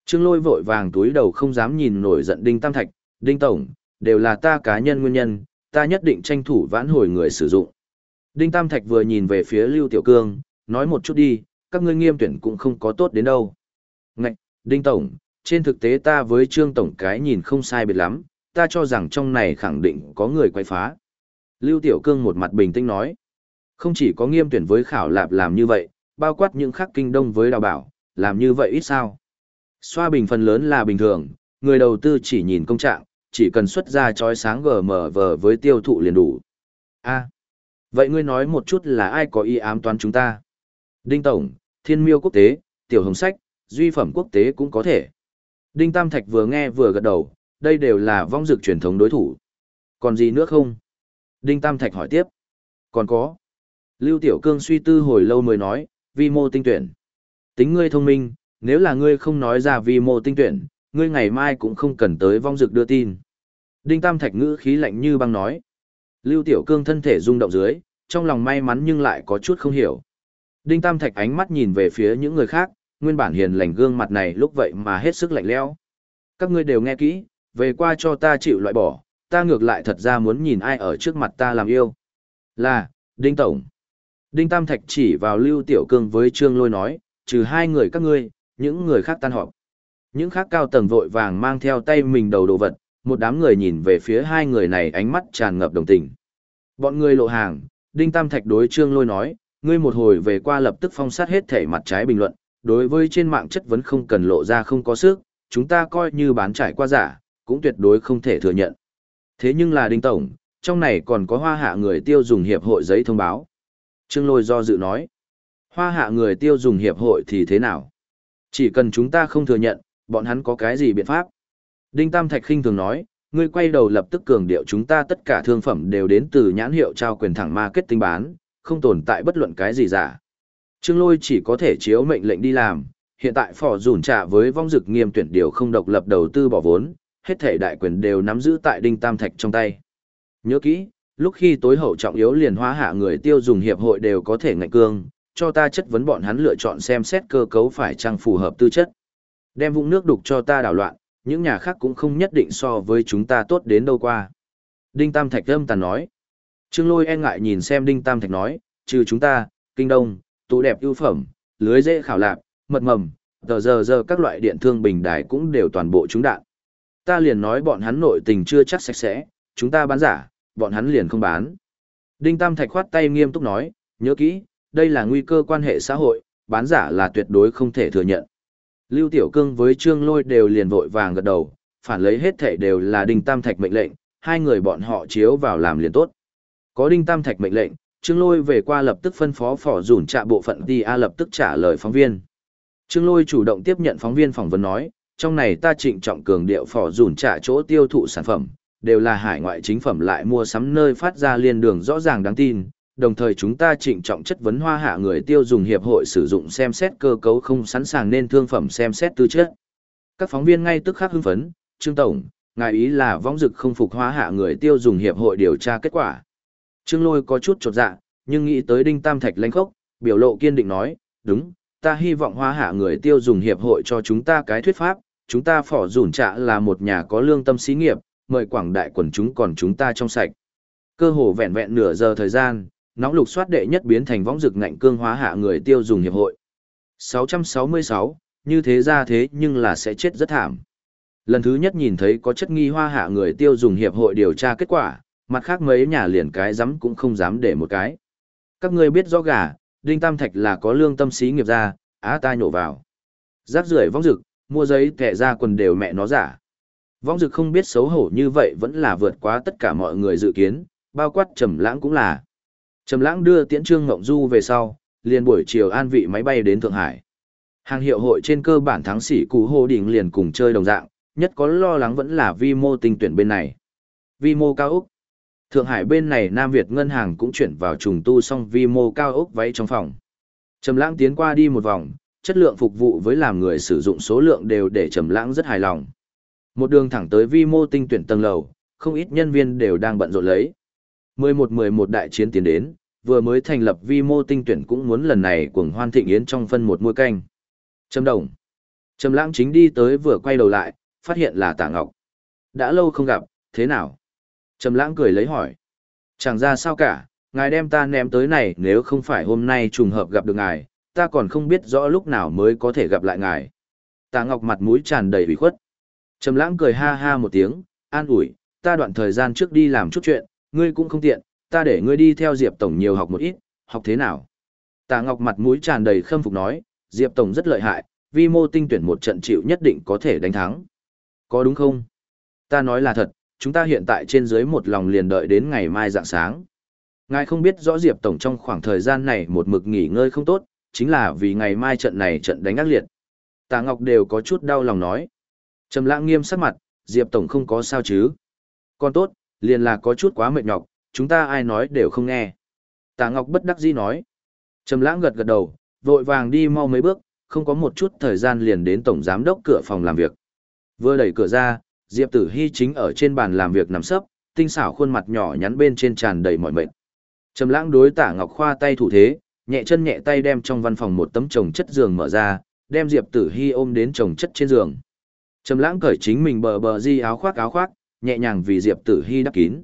Trương Lôi vội vàng túi đầu không dám nhìn nổi giận Đinh Tam Thạch, Đinh Tổng, đều là ta cá nhân nguyên nhân, ta nhất định tranh thủ vãn hồi người sử dụng. Đinh Tam Thạch vừa nhìn về phía Lưu Tiểu Cương, nói một chút đi, các ngươi nghiêm tuyển cũng không có tốt đến đâu. Ngạch, Đinh Tổng, trên thực tế ta với Trương Tổng cái nhìn không sai biệt lắm, ta cho rằng trong này khẳng định có người quay phá. Lưu Tiểu Cương một mặt bình tĩnh nói, không chỉ có nghiêm tuyển với khảo lạp làm như vậy, bao quát những khắc kinh đông với đào bảo, làm như vậy ít sao. Xoa bình phần lớn là bình thường, người đầu tư chỉ nhìn công trạng, chỉ cần xuất ra chói sáng GMV vờ với tiêu thụ liền đủ. a vậy ngươi nói một chút là ai có ý ám toán chúng ta? Đinh Tổng, Thiên Miêu Quốc tế, Tiểu Hồng Sách, Duy Phẩm Quốc tế cũng có thể. Đinh Tam Thạch vừa nghe vừa gật đầu, đây đều là vong dược truyền thống đối thủ. Còn gì nữa không? Đinh Tam Thạch hỏi tiếp. Còn có. Lưu Tiểu Cương suy tư hồi lâu mới nói, vi mô tinh tuyển. Tính ngươi thông minh, nếu là ngươi không nói ra vi mô tinh tuyển, ngươi ngày mai cũng không cần tới vong dược đưa tin. Đinh Tam Thạch ngữ khí lạnh như băng nói. Lưu Tiểu Cương thân thể rung động dưới, trong lòng may mắn nhưng lại có chút không hiểu. Đinh Tam Thạch ánh mắt nhìn về phía những người khác, nguyên bản hiền lành gương mặt này lúc vậy mà hết sức lạnh lẽo. Các ngươi đều nghe kỹ, về qua cho ta chịu loại bỏ, ta ngược lại thật ra muốn nhìn ai ở trước mặt ta làm yêu. Là, Đinh Tổng. Đinh Tam Thạch chỉ vào Lưu Tiểu Cương với Trương Lôi nói, trừ hai người các ngươi, những người khác tan họp. Những khác cao tầng vội vàng mang theo tay mình đầu đồ vật, một đám người nhìn về phía hai người này ánh mắt tràn ngập đồng tình. Bọn người lộ hàng, Đinh Tam Thạch đối Trương Lôi nói, ngươi một hồi về qua lập tức phong sát hết thể mặt trái bình luận, đối với trên mạng chất vấn không cần lộ ra không có sức, chúng ta coi như bán trải qua giả, cũng tuyệt đối không thể thừa nhận. Thế nhưng là Đinh Tổng, trong này còn có hoa hạ người tiêu dùng hiệp hội giấy thông báo. Trương Lôi do dự nói, hoa hạ người tiêu dùng hiệp hội thì thế nào? Chỉ cần chúng ta không thừa nhận, bọn hắn có cái gì biện pháp? Đinh Tam Thạch khinh thường nói, ngươi quay đầu lập tức cường điệu chúng ta tất cả thương phẩm đều đến từ nhãn hiệu trao quyền thẳng marketing bán, không tồn tại bất luận cái gì giả. Trương Lôi chỉ có thể chiếu mệnh lệnh đi làm, hiện tại phò dùn trả với vong dực nghiêm tuyển điều không độc lập đầu tư bỏ vốn, hết thể đại quyền đều nắm giữ tại Đinh Tam Thạch trong tay. Nhớ kỹ, lúc khi tối hậu trọng yếu liền hóa hạ người tiêu dùng hiệp hội đều có thể ngạnh cương, cho ta chất vấn bọn hắn lựa chọn xem xét cơ cấu phải chăng phù hợp tư chất. Đem vũng nước đục cho ta đảo loạn, những nhà khác cũng không nhất định so với chúng ta tốt đến đâu qua. Đinh Tam Thạch âm tàn nói. Trương Lôi e ngại nhìn xem Đinh Tam Thạch nói, trừ chúng ta, Kinh Đông, tủ đẹp ưu phẩm, lưới dễ khảo lạc, mật mầm, tờ giờ giờ các loại điện thương bình đài cũng đều toàn bộ chúng đạn. Ta liền nói bọn hắn nội tình chưa chắc sạch sẽ, chúng ta bán giả, bọn hắn liền không bán. Đinh Tam Thạch khoát tay nghiêm túc nói, nhớ kỹ, đây là nguy cơ quan hệ xã hội, bán giả là tuyệt đối không thể thừa nhận. Lưu Tiểu Cương với Trương Lôi đều liền vội vàng gật đầu, phản lấy hết thể đều là Đinh Tam Thạch mệnh lệnh, hai người bọn họ chiếu vào làm liền tốt. Có Đinh Tam Thạch mệnh lệnh, Trương Lôi về qua lập tức phân phó phỏ rủn trạ bộ phận đi A lập tức trả lời phóng viên. Trương Lôi chủ động tiếp nhận phóng viên phỏng vấn nói, trong này ta trịnh trọng cường điệu phỏ rủn trả chỗ tiêu thụ sản phẩm, đều là hải ngoại chính phẩm lại mua sắm nơi phát ra liên đường rõ ràng đáng tin, đồng thời chúng ta trịnh trọng chất vấn hoa hạ người tiêu dùng hiệp hội sử dụng xem xét cơ cấu không sẵn sàng nên thương phẩm xem xét tư chất. Các phóng viên ngay tức khắc hưng phấn, Trương Tổng, ngài ý là vong dực không phục hoa hạ người tiêu dùng hiệp hội điều tra kết quả. Trương Lôi có chút chột dạ, nhưng nghĩ tới Đinh Tam Thạch lãnh khốc, biểu lộ kiên định nói, đúng, ta hy vọng hoa hạ người tiêu dùng hiệp hội cho chúng ta cái thuyết pháp, chúng ta phỏ rủn trạ là một nhà có lương tâm xí nghiệp, mời quảng đại quần chúng còn chúng ta trong sạch. Cơ hồ vẹn vẹn nửa giờ thời gian, nóng lục soát đệ nhất biến thành võng rực ngạnh cương hóa hạ người tiêu dùng hiệp hội. 666, như thế ra thế nhưng là sẽ chết rất thảm. Lần thứ nhất nhìn thấy có chất nghi hoa hạ người tiêu dùng hiệp hội điều tra kết quả, mặt khác mấy nhà liền cái dám cũng không dám để một cái. Các ngươi biết rõ gà, Đinh Tam Thạch là có lương tâm sĩ nghiệp ra, á ta nhổ vào. Giáp rưởi vong rực, mua giấy kẻ ra quần đều mẹ nó giả. Vong rực không biết xấu hổ như vậy vẫn là vượt quá tất cả mọi người dự kiến, bao quát trầm lãng cũng là. Trầm lãng đưa tiễn trương ngộng du về sau, liền buổi chiều an vị máy bay đến Thượng Hải. Hàng hiệu hội trên cơ bản thắng sĩ cú hô đỉnh liền cùng chơi đồng dạng, nhất có lo lắng vẫn là vi mô tinh tuyển bên này. Vi mô cao Úc. Thượng Hải bên này Nam Việt ngân hàng cũng chuyển vào trùng tu xong vi mô cao ốc váy trong phòng. Trầm lãng tiến qua đi một vòng, chất lượng phục vụ với làm người sử dụng số lượng đều để Trầm lãng rất hài lòng. Một đường thẳng tới vi mô tinh tuyển tầng lầu, không ít nhân viên đều đang bận rộn lấy. 11-11 đại chiến tiến đến, vừa mới thành lập vi mô tinh tuyển cũng muốn lần này cuồng hoan thịnh yến trong phân một muôi canh. Trầm đồng. Trầm lãng chính đi tới vừa quay đầu lại, phát hiện là Tạ Ngọc. Đã lâu không gặp, thế nào? Trầm lãng cười lấy hỏi. Chẳng ra sao cả, ngài đem ta ném tới này nếu không phải hôm nay trùng hợp gặp được ngài, ta còn không biết rõ lúc nào mới có thể gặp lại ngài. Tạ Ngọc mặt mũi tràn đầy ủy khuất. Trầm Lãng cười ha ha một tiếng, an ủi, ta đoạn thời gian trước đi làm chút chuyện, ngươi cũng không tiện, ta để ngươi đi theo Diệp tổng nhiều học một ít, học thế nào? Tạ Ngọc mặt mũi tràn đầy khâm phục nói, Diệp tổng rất lợi hại, vi mô tinh tuyển một trận chịu nhất định có thể đánh thắng. Có đúng không? Ta nói là thật, chúng ta hiện tại trên dưới một lòng liền đợi đến ngày mai dạng sáng. Ngài không biết rõ Diệp Tổng trong khoảng thời gian này một mực nghỉ ngơi không tốt, chính là vì ngày mai trận này trận đánh ác liệt. Tạ Ngọc đều có chút đau lòng nói. Trầm lãng nghiêm sắc mặt, Diệp Tổng không có sao chứ. Còn tốt, liền là có chút quá mệt nhọc, chúng ta ai nói đều không nghe. Tạ Ngọc bất đắc dĩ nói. Trầm lãng gật gật đầu, vội vàng đi mau mấy bước, không có một chút thời gian liền đến Tổng Giám đốc cửa phòng làm việc. Vừa đẩy cửa ra, Diệp Tử Hy chính ở trên bàn làm việc nằm sấp, tinh xảo khuôn mặt nhỏ nhắn bên trên tràn đầy mọi mệt. Trầm lãng đối tả Ngọc Khoa tay thủ thế, nhẹ chân nhẹ tay đem trong văn phòng một tấm chồng chất giường mở ra, đem Diệp Tử Hi ôm đến chồng chất trên giường. Trầm lãng cởi chính mình bờ bờ di áo khoác áo khoác, nhẹ nhàng vì Diệp Tử Hi đắp kín.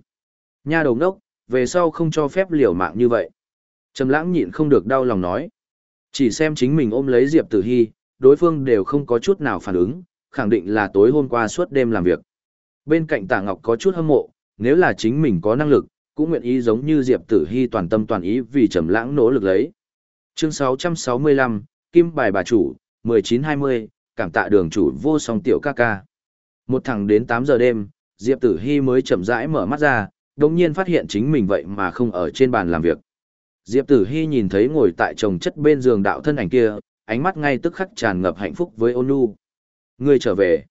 Nha đồng đốc, về sau không cho phép liều mạng như vậy. Trầm lãng nhịn không được đau lòng nói. Chỉ xem chính mình ôm lấy Diệp Tử Hi, đối phương đều không có chút nào phản ứng, khẳng định là tối hôm qua suốt đêm làm việc. Bên cạnh Tạ Ngọc có chút hâm mộ, nếu là chính mình có năng lực, cũng nguyện ý giống như Diệp Tử Hy toàn tâm toàn ý vì Trầm Lãng nỗ lực lấy. Chương 665, Kim bài bà chủ, 1920, cảm tạ đường chủ vô song tiểu ca ca. Một thằng đến 8 giờ đêm, Diệp Tử Hy mới chậm rãi mở mắt ra, đồng nhiên phát hiện chính mình vậy mà không ở trên bàn làm việc. Diệp Tử Hy nhìn thấy ngồi tại chồng chất bên giường đạo thân ảnh kia, ánh mắt ngay tức khắc tràn ngập hạnh phúc với ôn nhu. Ngươi trở về.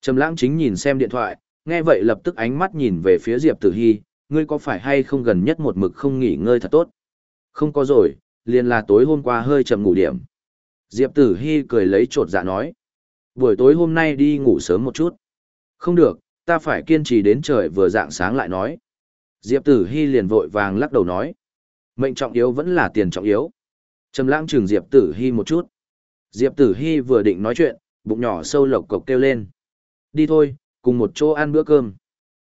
Trầm lãng chính nhìn xem điện thoại, nghe vậy lập tức ánh mắt nhìn về phía Diệp Tử Hy, ngươi có phải hay không gần nhất một mực không nghỉ ngơi thật tốt? Không có rồi, liền là tối hôm qua hơi chậm ngủ điểm. Diệp Tử Hy cười lấy trột dạ nói. Buổi tối hôm nay đi ngủ sớm một chút. Không được, ta phải kiên trì đến trời vừa dạng sáng lại nói. Diệp Tử Hy liền vội vàng lắc đầu nói. Mệnh trọng yếu vẫn là tiền trọng yếu. Trầm lãng chừng Diệp Tử Hy một chút. Diệp Tử Hy vừa định nói chuyện, bụng nhỏ sâu lộc cộc kêu lên. Đi thôi, cùng một chỗ ăn bữa cơm.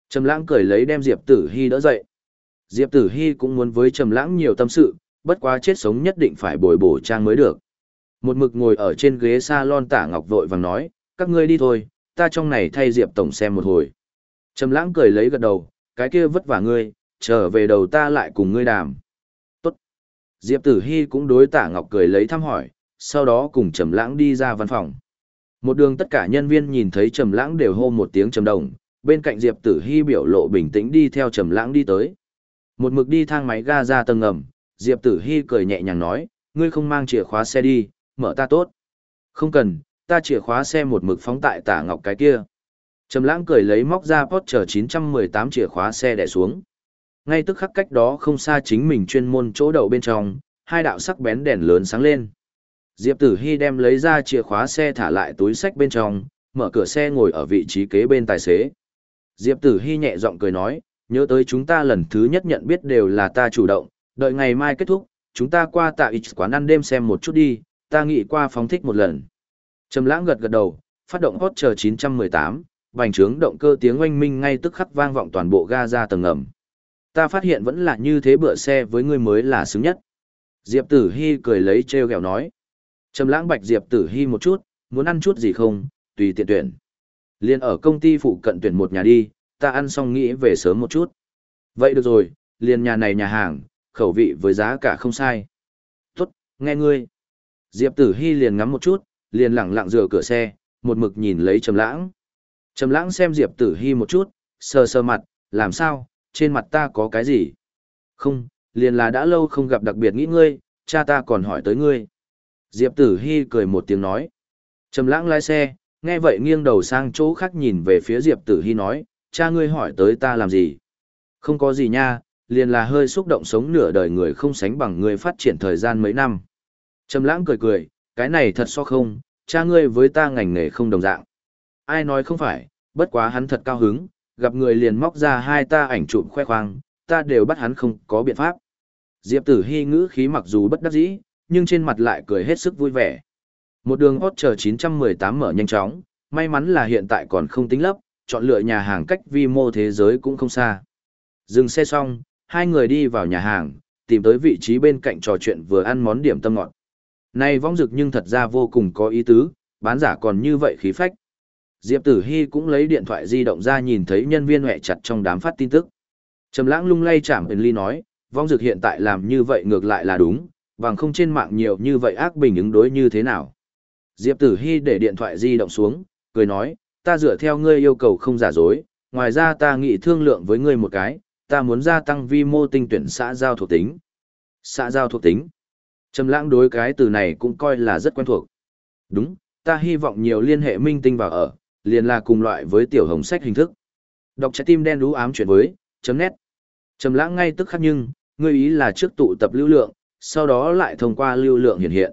Trầm lãng cười lấy đem Diệp Tử Hi đỡ dậy. Diệp Tử Hi cũng muốn với Trầm lãng nhiều tâm sự, bất quá chết sống nhất định phải bồi bổ trang mới được. Một mực ngồi ở trên ghế salon Tả Ngọc vội vàng nói, các ngươi đi thôi, ta trong này thay Diệp Tổng xem một hồi. Trầm lãng cười lấy gật đầu, cái kia vất vả ngươi, trở về đầu ta lại cùng ngươi đàm. Tốt. Diệp Tử Hi cũng đối Tả Ngọc cười lấy thăm hỏi, sau đó cùng Trầm lãng đi ra văn phòng. Một đường tất cả nhân viên nhìn thấy Trầm lãng đều hô một tiếng trầm đồng, bên cạnh Diệp Tử Hi biểu lộ bình tĩnh đi theo Trầm Lãng đi tới. Một mực đi thang máy ga ra tầng ngầm, Diệp Tử Hi cười nhẹ nhàng nói, ngươi không mang chìa khóa xe đi, mở ta tốt. Không cần, ta chìa khóa xe một mực phóng tại Tả Ngọc cái kia. Trầm Lãng cười lấy móc ra Porsche 918 chìa khóa xe đè xuống. Ngay tức khắc cách đó không xa chính mình chuyên môn chỗ đậu bên trong, hai đạo sắc bén đèn lớn sáng lên. Diệp Tử Hi đem lấy ra chìa khóa xe thả lại túi sách bên trong, mở cửa xe ngồi ở vị trí kế bên tài xế. Diệp Tử Hi nhẹ giọng cười nói, nhớ tới chúng ta lần thứ nhất nhận biết đều là ta chủ động, đợi ngày mai kết thúc, chúng ta qua tại ít quán ăn đêm xem một chút đi, ta nghĩ qua phóng thích một lần. Trầm lãng gật gật đầu, phát động hot chờ 918, vành trướng động cơ tiếng oanh minh ngay tức khắc vang vọng toàn bộ ga ra tầng ngầm. Ta phát hiện vẫn là như thế bữa xe với người mới là xứng nhất. Diệp Tử Hi cười lấy treo gẹo nói. Trầm lãng bạch Diệp Tử Hi một chút, muốn ăn chút gì không, tùy tiện tuyển. Liên ở công ty phụ cận tuyển một nhà đi, ta ăn xong nghĩ về sớm một chút. Vậy được rồi, liền nhà này nhà hàng, khẩu vị với giá cả không sai. Tốt, nghe ngươi. Diệp Tử hi liền ngắm một chút, liền lẳng lặng dựa cửa xe, một mực nhìn lấy Trầm Lãng. Trầm Lãng xem Diệp Tử hi một chút, sờ sờ mặt, làm sao, trên mặt ta có cái gì? Không, liền là đã lâu không gặp đặc biệt nghĩ ngươi, cha ta còn hỏi tới ngươi. Diệp Tử Hy cười một tiếng nói. Trầm Lãng lái xe, nghe vậy nghiêng đầu sang chỗ khác nhìn về phía Diệp Tử Hy nói, cha ngươi hỏi tới ta làm gì? Không có gì nha, liền là hơi xúc động sống nửa đời người không sánh bằng người phát triển thời gian mấy năm. Trầm lãng cười cười, cái này thật so không, cha ngươi với ta ngành nghề không đồng dạng. Ai nói không phải, bất quá hắn thật cao hứng, gặp người liền móc ra hai ta ảnh chụp khoe khoang, ta đều bắt hắn không có biện pháp. Diệp Tử Hi ngữ khí mặc dù bất đắc dĩ, nhưng trên mặt lại cười hết sức vui vẻ. Một đường hot chờ 918 mở nhanh chóng, may mắn là hiện tại còn không tính lấp, chọn lựa nhà hàng cách vi mô thế giới cũng không xa. Dừng xe xong, hai người đi vào nhà hàng, tìm tới vị trí bên cạnh trò chuyện vừa ăn món điểm tâm ngọt. Này vong dực nhưng thật ra vô cùng có ý tứ, bán giả còn như vậy khí phách. Diệp Tử Hy cũng lấy điện thoại di động ra nhìn thấy nhân viên hẹ chặt trong đám phát tin tức. Trầm lãng lung lay chạm ly nói, vong Dực hiện tại làm như vậy ngược lại là đúng, bằng không trên mạng nhiều như vậy ác bình ứng đối như thế nào. Diệp Tử Hy để điện thoại di động xuống, cười nói, ta dựa theo ngươi yêu cầu không giả dối, ngoài ra ta nghĩ thương lượng với ngươi một cái, ta muốn gia tăng vi mô tinh tuyển xã giao thuộc tính. Xã giao thuộc tính. Trầm lãng đối cái từ này cũng coi là rất quen thuộc. Đúng, ta hy vọng nhiều liên hệ minh tinh vào ở, liền là cùng loại với tiểu hồng sách hình thức. Đọc trái tim đen đú ám chuyển với, chấm nét. Trầm lãng ngay tức khắc nhưng, ngươi ý là trước tụ tập lưu lượng, sau đó lại thông qua lưu lượng hiện hiện.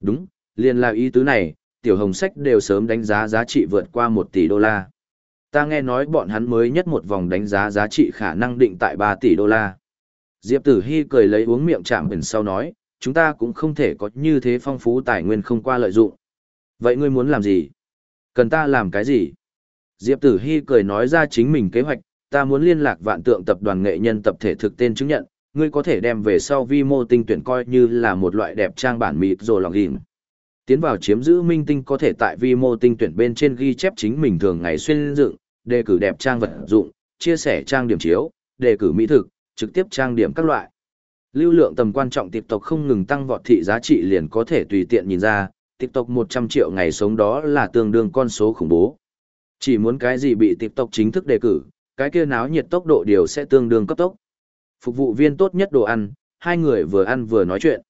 Đúng, liền là ý tứ này, tiểu hồng sách đều sớm đánh giá giá trị vượt qua 1 tỷ đô la. Ta nghe nói bọn hắn mới nhất một vòng đánh giá giá trị khả năng định tại 3 tỷ đô la. Diệp Tử Hy cười lấy uống miệng chạm bình sau nói, chúng ta cũng không thể có như thế phong phú tài nguyên không qua lợi dụng. Vậy ngươi muốn làm gì? Cần ta làm cái gì? Diệp Tử Hy cười nói ra chính mình kế hoạch, ta muốn liên lạc vạn tượng tập đoàn nghệ nhân tập thể thực tên chứng nhận, ngươi có thể đem về sau vi mô tinh tuyển coi như là một loại đẹp trang bản mịt rồi lòng ghiền. Tiến vào chiếm giữ minh tinh có thể tại vi mô tinh tuyển bên trên ghi chép chính mình thường ngày xuyên dựng, đề cử đẹp trang vật dụng, chia sẻ trang điểm chiếu, đề cử mỹ thực, trực tiếp trang điểm các loại. Lưu lượng tầm quan trọng tộc không ngừng tăng vọt thị giá trị liền có thể tùy tiện nhìn ra, TikTok 100 triệu ngày sống đó là tương đương con số khủng bố. Chỉ muốn cái gì bị tộc chính thức đề cử, cái kia náo nhiệt tốc độ điều sẽ tương đương cấp tốc. Phục vụ viên tốt nhất đồ ăn, hai người vừa ăn vừa nói chuyện.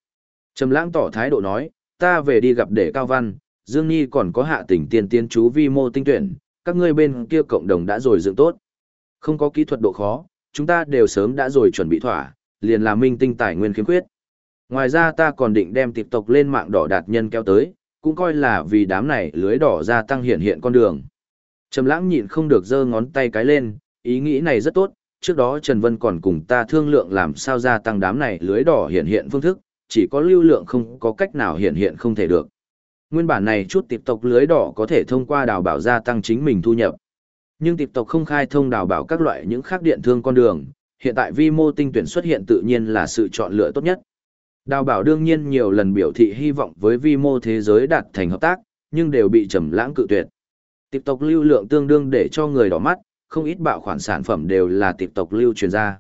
Trầm lãng tỏ thái độ nói, ta về đi gặp để cao văn, Dương Nhi còn có hạ tỉnh tiên tiên chú vi mô tinh tuyển, các ngươi bên kia cộng đồng đã rồi dựng tốt. Không có kỹ thuật độ khó, chúng ta đều sớm đã rồi chuẩn bị thỏa, liền là minh tinh tài nguyên khiếm khuyết. Ngoài ra ta còn định đem tiếp tục lên mạng đỏ đạt nhân kéo tới, cũng coi là vì đám này lưới đỏ gia tăng hiện hiện con đường. Trầm lãng nhịn không được giơ ngón tay cái lên, ý nghĩ này rất tốt, trước đó Trần Vân còn cùng ta thương lượng làm sao gia tăng đám này lưới đỏ hiện hiện phương thức, chỉ có lưu lượng không có cách nào hiện hiện không thể được. Nguyên bản này chút tiệp tộc lưới đỏ có thể thông qua đào bảo gia tăng chính mình thu nhập. Nhưng tiệp tộc không khai thông đào bảo các loại những khác điện thương con đường, hiện tại vi mô tinh tuyển xuất hiện tự nhiên là sự chọn lựa tốt nhất. Đào bảo đương nhiên nhiều lần biểu thị hy vọng với vi mô thế giới đạt thành hợp tác, nhưng đều bị trầm lãng cự tuyệt. Tiệp tộc lưu lượng tương đương để cho người đỏ mắt, không ít bạo khoản sản phẩm đều là tịp tộc lưu truyền ra.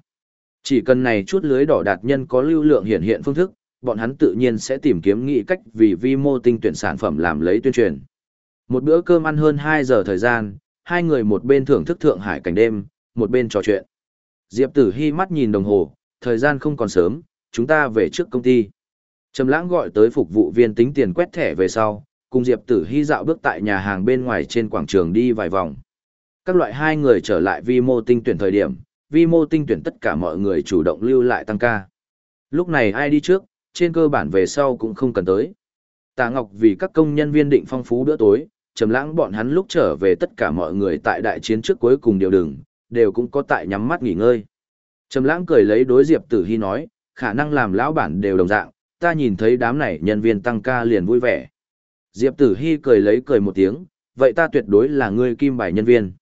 Chỉ cần này chút lưới đỏ đạt nhân có lưu lượng hiện hiện phương thức, bọn hắn tự nhiên sẽ tìm kiếm nghị cách vì vi mô tinh tuyển sản phẩm làm lấy tuyên truyền. Một bữa cơm ăn hơn 2 giờ thời gian, hai người một bên thưởng thức Thượng Hải cảnh đêm, một bên trò chuyện. Diệp Tử Hi mắt nhìn đồng hồ, thời gian không còn sớm, chúng ta về trước công ty. Trầm lãng gọi tới phục vụ viên tính tiền quét thẻ về sau, cùng Diệp Tử Hi dạo bước tại nhà hàng bên ngoài trên quảng trường đi vài vòng. Các loại hai người trở lại vi mô tinh tuyển thời điểm, vi mô tinh tuyển tất cả mọi người chủ động lưu lại tăng ca. Lúc này ai đi trước, trên cơ bản về sau cũng không cần tới. Tạ Ngọc vì các công nhân viên định phong phú bữa tối, trầm lãng bọn hắn lúc trở về tất cả mọi người tại đại chiến trước cuối cùng điều đừng, đều cũng có tại nhắm mắt nghỉ ngơi. Trầm lãng cười lấy đối Diệp Tử Hi nói, khả năng làm lão bản đều đồng dạng, ta nhìn thấy đám này nhân viên tăng ca liền vui vẻ. Diệp Tử Hi cười lấy cười một tiếng, vậy ta tuyệt đối là ngươi kim bài nhân viên.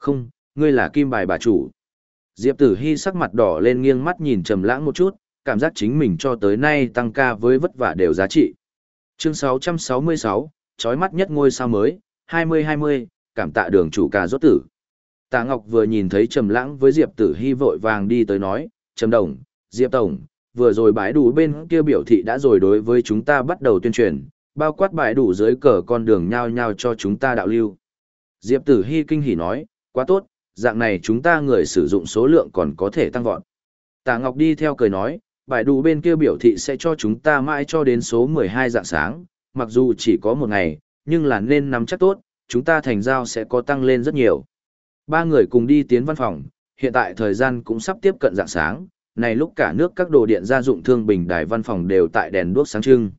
Không, ngươi là kim bài bà chủ. Diệp Tử Hi sắc mặt đỏ lên nghiêng mắt nhìn Trầm Lãng một chút, cảm giác chính mình cho tới nay tăng ca với vất vả đều giá trị. Chương 666, chói mắt nhất ngôi sao mới, 2020, cảm tạ đường chủ ca rốt tử. Tạ Ngọc vừa nhìn thấy Trầm Lãng với Diệp Tử Hi vội vàng đi tới nói, "Trầm Đồng, Diệp Tổng, vừa rồi bãi đủ bên kia biểu thị đã rồi đối với chúng ta bắt đầu tuyên truyền, bao quát bãi đủ dưới cờ con đường nhao nhao cho chúng ta đạo lưu." Diệp Tử Hi kinh hỉ nói, "Quá tốt, dạng này chúng ta người sử dụng số lượng còn có thể tăng vọt." Tạ Ngọc đi theo cười nói, bài đủ bên kia biểu thị sẽ cho chúng ta mãi cho đến số 12 dạng sáng, mặc dù chỉ có một ngày, nhưng là nên nắm chắc tốt, chúng ta thành giao sẽ có tăng lên rất nhiều. Ba người cùng đi tiến văn phòng, hiện tại thời gian cũng sắp tiếp cận dạng sáng, này lúc cả nước các đồ điện gia dụng thương bình đài văn phòng đều tại đèn đuốc sáng trưng.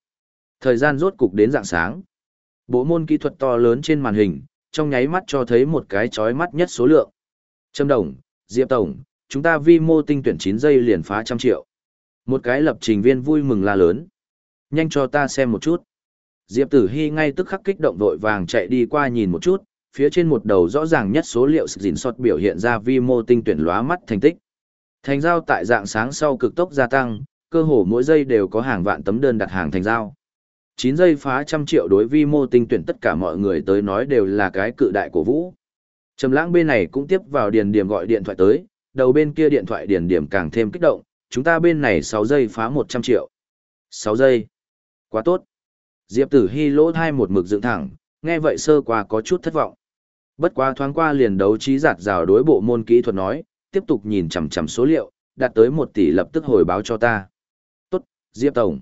Thời gian rốt cục đến dạng sáng. Bộ môn kỹ thuật to lớn trên màn hình, trong nháy mắt cho thấy một cái chói mắt nhất số lượng. Trâm Đồng, Diệp Tổng, chúng ta vi mô tinh tuyển 9 giây liền phá trăm triệu. Một cái lập trình viên vui mừng la lớn. Nhanh cho ta xem một chút. Diệp Tử Hy ngay tức khắc kích động vội vàng chạy đi qua nhìn một chút, phía trên một đầu rõ ràng nhất số liệu dình sọt biểu hiện ra vi mô tinh tuyển lóa mắt thành tích. Thành giao tại dạng sáng sau cực tốc gia tăng, cơ hồ mỗi giây đều có hàng vạn tấm đơn đặt hàng thành giao. 9 giây phá trăm triệu đối vi mô tinh tuyển tất cả mọi người tới nói đều là cái cự đại của vũ. Trầm lãng bên này cũng tiếp vào điền điểm gọi điện thoại tới, đầu bên kia điện thoại điền điểm càng thêm kích động, chúng ta bên này 6 giây phá 100 triệu. 6 giây. Quá tốt. Diệp Tử Hi lỗ thai một mực dựng thẳng, nghe vậy sơ qua có chút thất vọng. Bất quá thoáng qua liền đấu trí giạt rào đối bộ môn kỹ thuật nói, tiếp tục nhìn chằm chằm số liệu, đạt tới 1 tỷ lập tức hồi báo cho ta. Tốt, Diệp Tổng.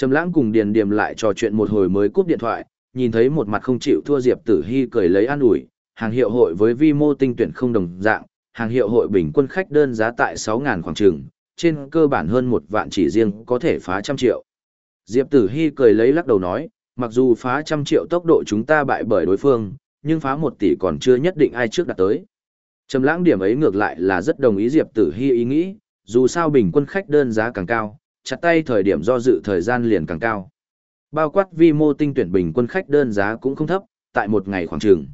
Trầm lãng cùng Điền Điềm lại trò chuyện một hồi mới cúp điện thoại, nhìn thấy một mặt không chịu thua Diệp Tử Hi cười lấy an ủi, hàng hiệu hội với vi mô tinh tuyển không đồng dạng, hàng hiệu hội bình quân khách đơn giá tại 6.000 khoảng trường, trên cơ bản hơn một vạn chỉ riêng có thể phá trăm triệu. Diệp Tử Hi cười lấy lắc đầu nói, mặc dù phá trăm triệu tốc độ chúng ta bại bởi đối phương, nhưng phá một tỷ còn chưa nhất định ai trước đạt tới. Trầm lãng điểm ấy ngược lại là rất đồng ý Diệp Tử Hi ý nghĩ, dù sao bình quân khách đơn giá càng cao, chặt tay thời điểm do dự thời gian liền càng cao. Bao quát vi mô tinh tuyển bình quân khách đơn giá cũng không thấp, tại một ngày khoảng trường.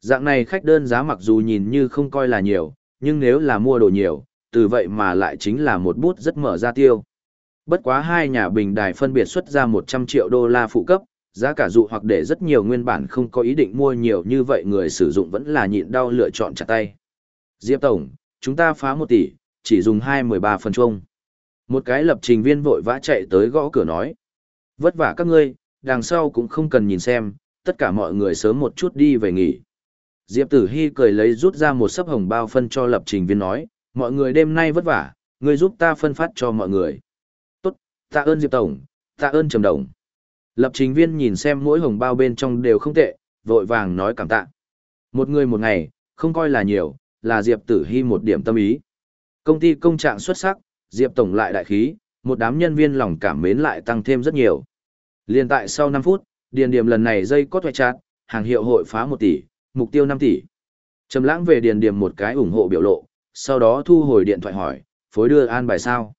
Dạng này khách đơn giá mặc dù nhìn như không coi là nhiều, nhưng nếu là mua đồ nhiều, từ vậy mà lại chính là một bút rất mở ra tiêu. Bất quá hai nhà bình đài phân biệt xuất ra 100 triệu đô la phụ cấp, giá cả dụ hoặc để rất nhiều nguyên bản không có ý định mua nhiều như vậy người sử dụng vẫn là nhịn đau lựa chọn chặt tay. Diệp Tổng, chúng ta phá 1 tỷ, chỉ dùng 2-13 phần chung. Một cái lập trình viên vội vã chạy tới gõ cửa nói. Vất vả các ngươi, đằng sau cũng không cần nhìn xem, tất cả mọi người sớm một chút đi về nghỉ. Diệp Tử Hy cười lấy rút ra một sấp hồng bao phân cho lập trình viên nói, mọi người đêm nay vất vả, ngươi giúp ta phân phát cho mọi người. Tốt, tạ ơn Diệp Tổng, tạ ơn Trầm Đồng. Lập trình viên nhìn xem mỗi hồng bao bên trong đều không tệ, vội vàng nói cảm tạ. Một người một ngày, không coi là nhiều, là Diệp Tử Hy một điểm tâm ý. Công ty công trạng xuất sắc, Diệp Tổng lại đại khí, một đám nhân viên lòng cảm mến lại tăng thêm rất nhiều. Liên tại sau 5 phút, điền điểm lần này dây có hoài chát, hàng hiệu hội phá 1 tỷ, mục tiêu 5 tỷ. Trầm lãng về điền điểm một cái ủng hộ biểu lộ, sau đó thu hồi điện thoại hỏi, phối đưa an bài sao?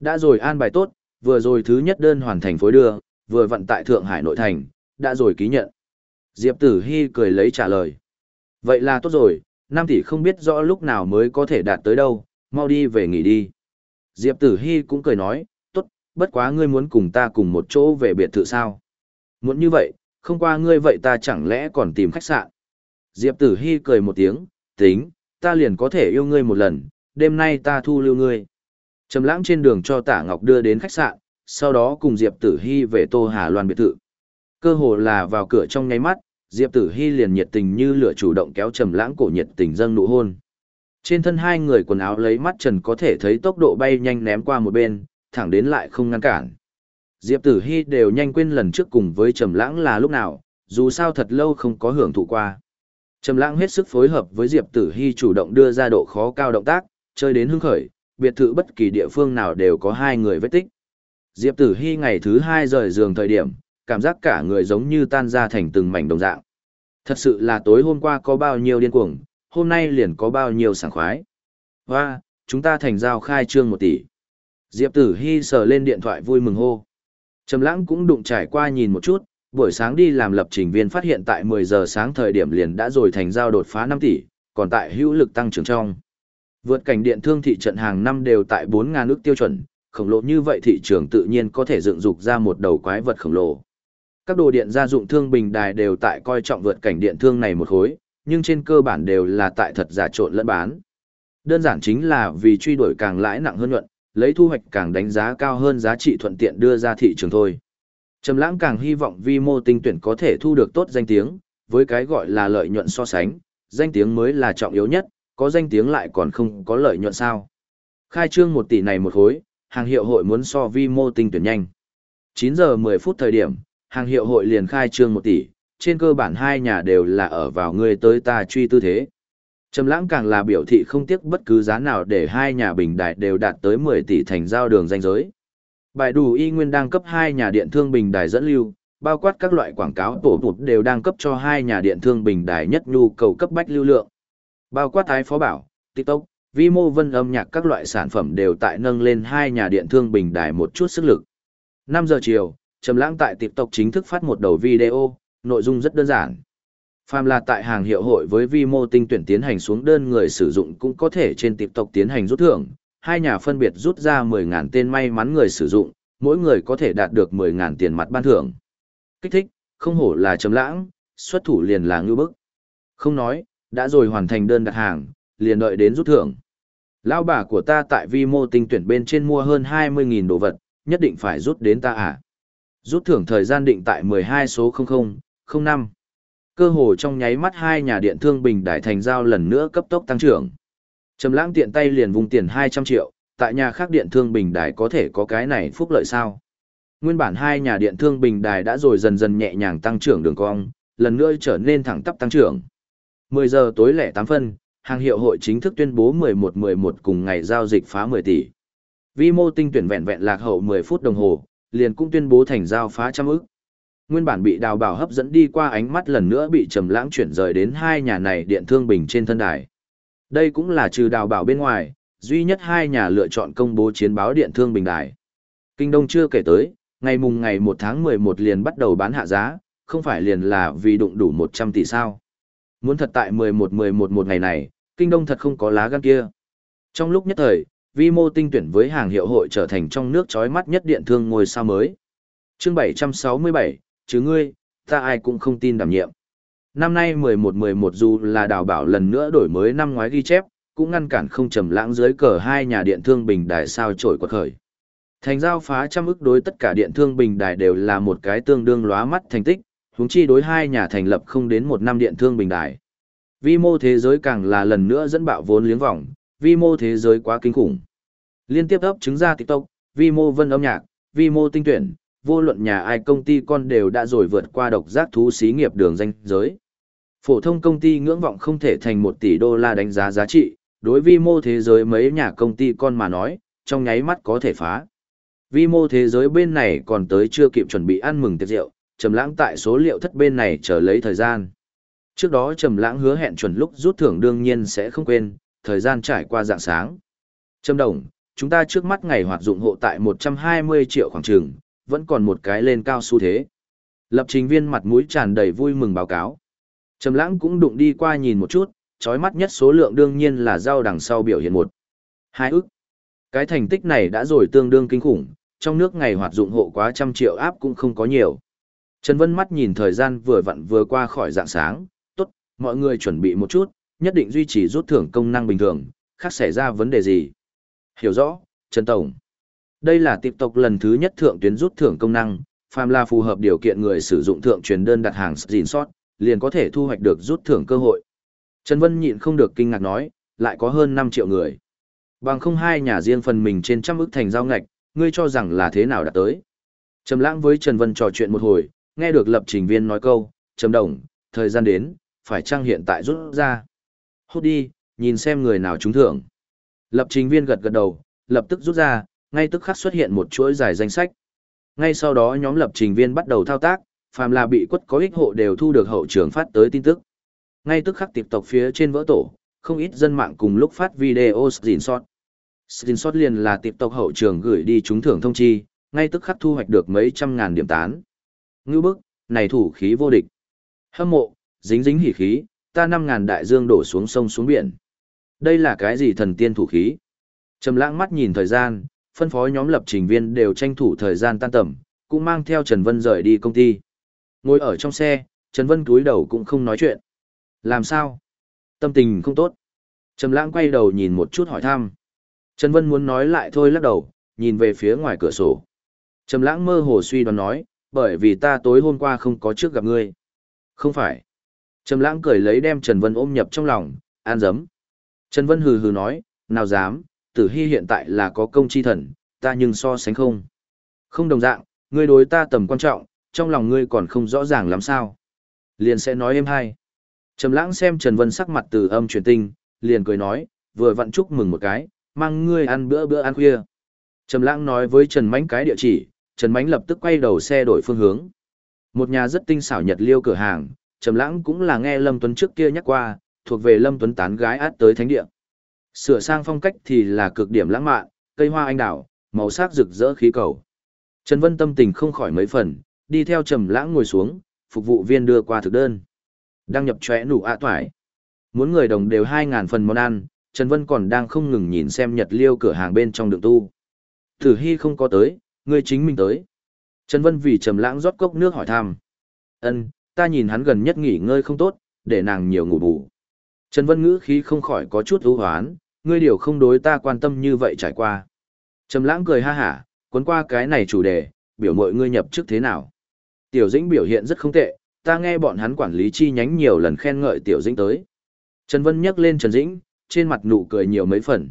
Đã rồi an bài tốt, vừa rồi thứ nhất đơn hoàn thành phối đưa, vừa vận tại Thượng Hải nội thành, đã rồi ký nhận. Diệp Tử hi cười lấy trả lời. Vậy là tốt rồi, 5 tỷ không biết rõ lúc nào mới có thể đạt tới đâu, mau đi về nghỉ đi. Diệp Tử Hy cũng cười nói, tốt, bất quá ngươi muốn cùng ta cùng một chỗ về biệt thự sao? Muốn như vậy, không qua ngươi vậy ta chẳng lẽ còn tìm khách sạn? Diệp Tử Hy cười một tiếng, tính, ta liền có thể yêu ngươi một lần, đêm nay ta thu lưu ngươi. Trầm lãng trên đường cho Tả Ngọc đưa đến khách sạn, sau đó cùng Diệp Tử Hy về Tô Hà Loan biệt thự. Cơ hồ là vào cửa trong nháy mắt, Diệp Tử Hy liền nhiệt tình như lửa chủ động kéo Trầm lãng cổ nhiệt tình dâng nụ hôn. Trên thân hai người quần áo lấy mắt trần có thể thấy tốc độ bay nhanh ném qua một bên, thẳng đến lại không ngăn cản. Diệp Tử Hy đều nhanh quên lần trước cùng với Trầm Lãng là lúc nào, dù sao thật lâu không có hưởng thụ qua. Trầm Lãng hết sức phối hợp với Diệp Tử Hi chủ động đưa ra độ khó cao động tác, chơi đến hưng khởi, biệt thự bất kỳ địa phương nào đều có hai người vết tích. Diệp Tử Hi ngày thứ hai rời giường thời điểm, cảm giác cả người giống như tan ra thành từng mảnh đồng dạng. Thật sự là tối hôm qua có bao nhiêu điên cuồng, hôm nay liền có bao nhiêu sảng khoái. Và chúng ta thành giao khai trương một tỷ. Diệp Tử Hi sờ lên điện thoại vui mừng hô. Trầm Lãng cũng đụng trải qua nhìn một chút, buổi sáng đi làm lập trình viên phát hiện tại 10 giờ sáng thời điểm liền đã rồi thành giao đột phá 5 tỷ, còn tại hữu lực tăng trưởng trong. Vượt cảnh điện thương thị trận hàng năm đều tại 4 ngàn ước tiêu chuẩn, khổng lồ như vậy thị trường tự nhiên có thể dựng dục ra một đầu quái vật khổng lồ. Các đồ điện gia dụng thương bình đài đều tại coi trọng vượt cảnh điện thương này một khối, nhưng trên cơ bản đều là tại thật giả trộn lẫn bán. Đơn giản chính là vì truy đuổi càng lãi nặng hơn nhuận, lấy thu hoạch càng đánh giá cao hơn giá trị thuận tiện đưa ra thị trường thôi. Trầm lãng càng hy vọng vi mô tinh tuyển có thể thu được tốt danh tiếng, với cái gọi là lợi nhuận so sánh, danh tiếng mới là trọng yếu nhất, có danh tiếng lại còn không có lợi nhuận sao. Khai trương 1 tỷ này một khối, hàng hiệu hội muốn so vi mô tinh tuyển nhanh. 9 giờ 10 phút thời điểm, hàng hiệu hội liền khai trương 1 tỷ, trên cơ bản hai nhà đều là ở vào người tới ta truy tư thế. Trầm lãng càng là biểu thị không tiếc bất cứ giá nào để hai nhà bình đại đều đạt tới 10 tỷ thành giao đường danh giới. Bài đủ y nguyên đang cấp hai nhà điện thương bình đài dẫn lưu, bao quát các loại quảng cáo tổ bụt đều đang cấp cho hai nhà điện thương bình đài nhất nhu cầu cấp bách lưu lượng. Bao quát thái phó bảo, TikTok, vi mô vân âm nhạc các loại sản phẩm đều tại nâng lên hai nhà điện thương bình đài một chút sức lực. 5 giờ chiều, Trầm Lãng tại TikTok chính thức phát một đầu video, nội dung rất đơn giản. Phàm là tại hàng hiệu hội với vi mô tinh tuyển tiến hành xuống đơn người sử dụng cũng có thể trên TikTok tiến hành rút thưởng, hai nhà phân biệt rút ra 10.000 tên may mắn người sử dụng, mỗi người có thể đạt được 10.000 tiền mặt ban thưởng. Kích thích, không hổ là chấm lãng, xuất thủ liền là ngư bức. Không nói, đã rồi hoàn thành đơn đặt hàng, liền đợi đến rút thưởng. Lão bà của ta tại vi mô tinh tuyển bên trên mua hơn 20.000 đồ vật, nhất định phải rút đến ta à. Rút thưởng thời gian định tại 12 số 00, 05. Cơ hồ trong nháy mắt hai nhà điện thương bình đại thành giao lần nữa cấp tốc tăng trưởng. Trầm lãng tiện tay liền vùng tiền 200 triệu, tại nhà khác điện thương bình đài có thể có cái này phúc lợi sao? Nguyên bản hai nhà điện thương bình đài đã rồi dần dần nhẹ nhàng tăng trưởng đường cong, lần nữa trở nên thẳng tắp tăng trưởng. 10 giờ tối lẻ 8 phân, hàng hiệu hội chính thức tuyên bố 11-11 cùng ngày giao dịch phá 10 tỷ. Vi mô tinh tuyển vẹn vẹn lạc hậu 10 phút đồng hồ, liền cũng tuyên bố thành giao phá trăm ức. Nguyên bản bị đào bảo hấp dẫn đi qua ánh mắt lần nữa bị trầm lãng chuyển rời đến hai nhà này điện thương bình trên thân đài. Đây cũng là trừ đào bảo bên ngoài, duy nhất hai nhà lựa chọn công bố chiến báo điện thương bình đài. Kinh Đông chưa kể tới, ngày mùng ngày 1 tháng 11 liền bắt đầu bán hạ giá, không phải liền là vì đụng đủ 100 tỷ sao. Muốn thật tại 11-11 một ngày này, Kinh Đông thật không có lá gan kia. Trong lúc nhất thời, vi mô tinh tuyển với hàng hiệu hội trở thành trong nước chói mắt nhất điện thương ngôi sao mới. Chương 767, chứ ngươi, ta ai cũng không tin đảm nhiệm. Năm nay 11-11 dù là đào bảo lần nữa đổi mới năm ngoái ghi chép, cũng ngăn cản không trầm lãng dưới cờ hai nhà điện thương bình đài sao trổi quật khởi. Thành giao phá trăm ức đối tất cả điện thương bình đài đều là một cái tương đương lóa mắt thành tích, huống chi đối hai nhà thành lập không đến một năm điện thương bình đài. Vi mô thế giới càng là lần nữa dẫn bạo vốn liếng vòng, vi mô thế giới quá kinh khủng. Liên tiếp ấp chứng ra TikTok, vi mô vân âm nhạc, vi mô tinh tuyển, vô luận nhà ai công ty con đều đã rồi vượt qua độc giác thú xí nghiệp đường danh giới. Phổ thông công ty ngưỡng vọng không thể thành một tỷ đô la đánh giá giá trị, đối vi mô thế giới mấy nhà công ty con mà nói, trong nháy mắt có thể phá. Vi mô thế giới bên này còn tới chưa kịp chuẩn bị ăn mừng tiệc rượu, Trầm Lãng tại số liệu thất bên này chờ lấy thời gian. Trước đó Trầm Lãng hứa hẹn chuẩn lúc rút thưởng đương nhiên sẽ không quên, thời gian trải qua dạng sáng. Trầm Đồng, chúng ta trước mắt ngày hoạt dụng hộ tại 120 triệu khoảng chừng, vẫn còn một cái lên cao xu thế. Lập trình viên mặt mũi tràn đầy vui mừng báo cáo. Trầm Lãng cũng đụng đi qua nhìn một chút, chói mắt nhất số lượng đương nhiên là giao đằng sau biểu hiện một. Hai ức. Cái thành tích này đã rồi tương đương kinh khủng, trong nước ngày hoạt dụng hộ quá trăm triệu áp cũng không có nhiều. Trần Vân mắt nhìn thời gian vừa vặn vừa qua khỏi dạng sáng, tốt, mọi người chuẩn bị một chút, nhất định duy trì rút thưởng công năng bình thường, khác xảy ra vấn đề gì. Hiểu rõ, Trần Tổng. Đây là tiếp tục lần thứ nhất thượng tuyến rút thưởng công năng, phàm là phù hợp điều kiện người sử dụng thượng truyền đơn đặt hàng gìn sót, liền có thể thu hoạch được rút thưởng cơ hội. Trần Vân nhịn không được kinh ngạc nói, lại có hơn 5 triệu người. Bằng không hai nhà riêng phần mình trên trăm ức thành giao ngạch, ngươi cho rằng là thế nào đã tới. Trầm lãng với Trần Vân trò chuyện một hồi, nghe được lập trình viên nói câu, Trầm đồng, thời gian đến, phải chăng hiện tại rút ra. Hút đi, nhìn xem người nào trúng thưởng. Lập trình viên gật gật đầu, lập tức rút ra, ngay tức khắc xuất hiện một chuỗi dài danh sách. Ngay sau đó nhóm lập trình viên bắt đầu thao tác, phàm là bị quất có ích hộ đều thu được hậu trường phát tới tin tức. Ngay tức khắc tiếp tục phía trên vỡ tổ, không ít dân mạng cùng lúc phát video screenshot. Screenshot liền là tiếp tục hậu trường gửi đi trúng thưởng thông chi, ngay tức khắc thu hoạch được mấy trăm ngàn điểm tán. Ngưu bức, này thủ khí vô địch. Hâm mộ, dính dính hỉ khí, ta năm ngàn đại dương đổ xuống sông xuống biển. Đây là cái gì thần tiên thủ khí? Trầm lãng mắt nhìn thời gian, phân phối nhóm lập trình viên đều tranh thủ thời gian tan tầm, cũng mang theo Trần Vân rời đi công ty. Ngồi ở trong xe, Trần Vân cúi đầu cũng không nói chuyện. Làm sao? Tâm tình không tốt. Trầm lãng quay đầu nhìn một chút hỏi thăm. Trần Vân muốn nói lại thôi lắc đầu, nhìn về phía ngoài cửa sổ. Trầm lãng mơ hồ suy đoán nói, bởi vì ta tối hôm qua không có trước gặp ngươi. Không phải. Trầm lãng cười lấy đem Trần Vân ôm nhập trong lòng, an dấm. Trần Vân hừ hừ nói, nào dám, tử hy hiện tại là có công chi thần, ta nhưng so sánh không. Không đồng dạng, ngươi đối ta tầm quan trọng, trong lòng ngươi còn không rõ ràng lắm sao. Liền sẽ nói em hay. Trầm lãng xem Trần Vân sắc mặt từ âm truyền tinh, liền cười nói, vừa vặn chúc mừng một cái, mang ngươi ăn bữa bữa ăn khuya. Trầm lãng nói với Trần Mánh cái địa chỉ, Trần Mánh lập tức quay đầu xe đổi phương hướng. Một nhà rất tinh xảo nhật liêu cửa hàng, Trầm lãng cũng là nghe Lâm Tuấn trước kia nhắc qua, thuộc về Lâm Tuấn tán gái át tới thánh địa. Sửa sang phong cách thì là cực điểm lãng mạn, cây hoa anh đào, màu sắc rực rỡ khí cầu. Trần Vân tâm tình không khỏi mấy phần, đi theo Trầm lãng ngồi xuống, phục vụ viên đưa qua thực đơn. Đăng nhập chóe nủ ạ toải. Muốn người đồng đều 2000 phần món ăn, Trần Vân còn đang không ngừng nhìn xem nhật liêu cửa hàng bên trong đường tu. Tử Hi không có tới, Ngươi chính mình tới. Trần Vân vì trầm lãng rót cốc nước hỏi thăm. Ân, ta nhìn hắn gần nhất nghỉ ngơi không tốt, để nàng nhiều ngủ bù. Trần Vân ngữ khí không khỏi có chút ưu hoán, ngươi điều không đối ta quan tâm như vậy trải qua. Trầm lãng cười ha hả, cuốn qua cái này chủ đề, biểu mội ngươi nhập chức thế nào. Tiểu Dĩnh biểu hiện rất không tệ, ta nghe bọn hắn quản lý chi nhánh nhiều lần khen ngợi Tiểu Dĩnh tới. Trần Vân nhắc lên Trần Dĩnh, trên mặt nụ cười nhiều mấy phần.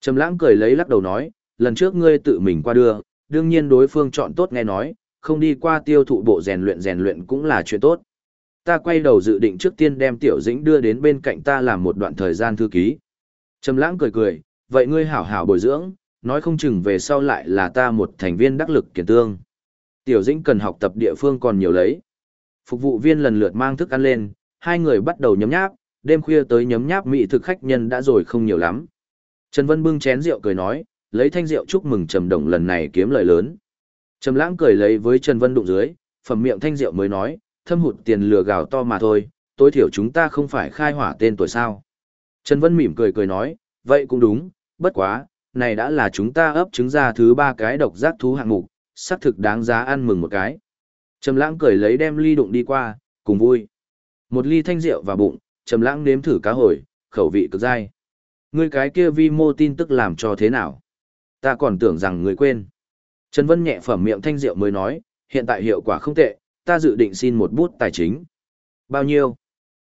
Trầm lãng cười lấy lắc đầu nói, lần trước ngươi tự mình qua đưa, đương nhiên đối phương chọn tốt nghe nói, không đi qua tiêu thụ bộ rèn luyện rèn luyện cũng là chuyện tốt. Ta quay đầu dự định trước tiên đem Tiểu Dĩnh đưa đến bên cạnh ta làm một đoạn thời gian thư ký. Trầm lãng cười cười, vậy ngươi hảo hảo bồi dưỡng, nói không chừng về sau lại là ta một thành viên đắc lực kiển tương. Tiểu Dĩnh cần học tập địa phương còn nhiều lấy. Phục vụ viên lần lượt mang thức ăn lên, hai người bắt đầu nhấm nháp, đêm khuya tới nhấm nháp mỹ thực khách nhân đã rồi không nhiều lắm. Trần Vân bưng chén rượu cười nói, lấy thanh rượu chúc mừng Trầm Đồng lần này kiếm lợi lớn. Trầm Lãng cười lấy với Trần Vân đụng dưới, phẩm miệng thanh rượu mới nói, thâm hụt tiền lừa gào to mà thôi, tối thiểu chúng ta không phải khai hỏa tên tuổi sao. Trần Vân mỉm cười cười nói, vậy cũng đúng, bất quá, này đã là chúng ta ấp trứng ra thứ ba cái độc giác thú hạng mục, xác thực đáng giá ăn mừng một cái. Trầm lãng cười lấy đem ly đụng đi qua, cùng vui. Một ly thanh rượu vào bụng, Trầm lãng nếm thử cá hồi, khẩu vị cực dai. Ngươi cái kia vi mô tin tức làm cho thế nào? Ta còn tưởng rằng ngươi quên. Trần Vân nhẹ phẩm miệng thanh rượu mới nói, hiện tại hiệu quả không tệ, ta dự định xin một bút tài chính. Bao nhiêu?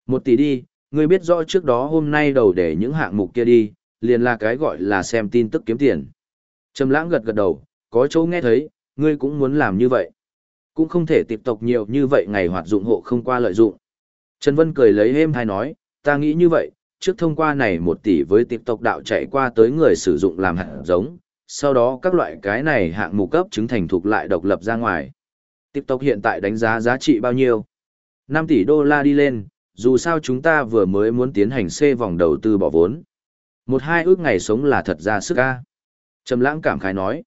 Một tỷ đi, ngươi biết rõ trước đó hôm nay đầu để những hạng mục kia đi, liền là cái gọi là xem tin tức kiếm tiền. Trầm lãng gật gật đầu, có chỗ nghe thấy, ngươi cũng muốn làm như vậy. Cũng không thể tiếp tục nhiều như vậy ngày hoạt dụng hộ không qua lợi dụng. Trần Vân cười lấy êm hay nói, ta nghĩ như vậy, trước thông qua này một tỷ với tiếp tục đạo chạy qua tới người sử dụng làm hạt giống, sau đó các loại cái này hạng mục cấp chứng thành thuộc lại độc lập ra ngoài. TikTok hiện tại đánh giá giá trị bao nhiêu? 5 tỷ đô la đi lên, dù sao chúng ta vừa mới muốn tiến hành C vòng đầu tư bỏ vốn. Một hai ước ngày sống là thật ra sức ca. Trầm lãng cảm khái nói.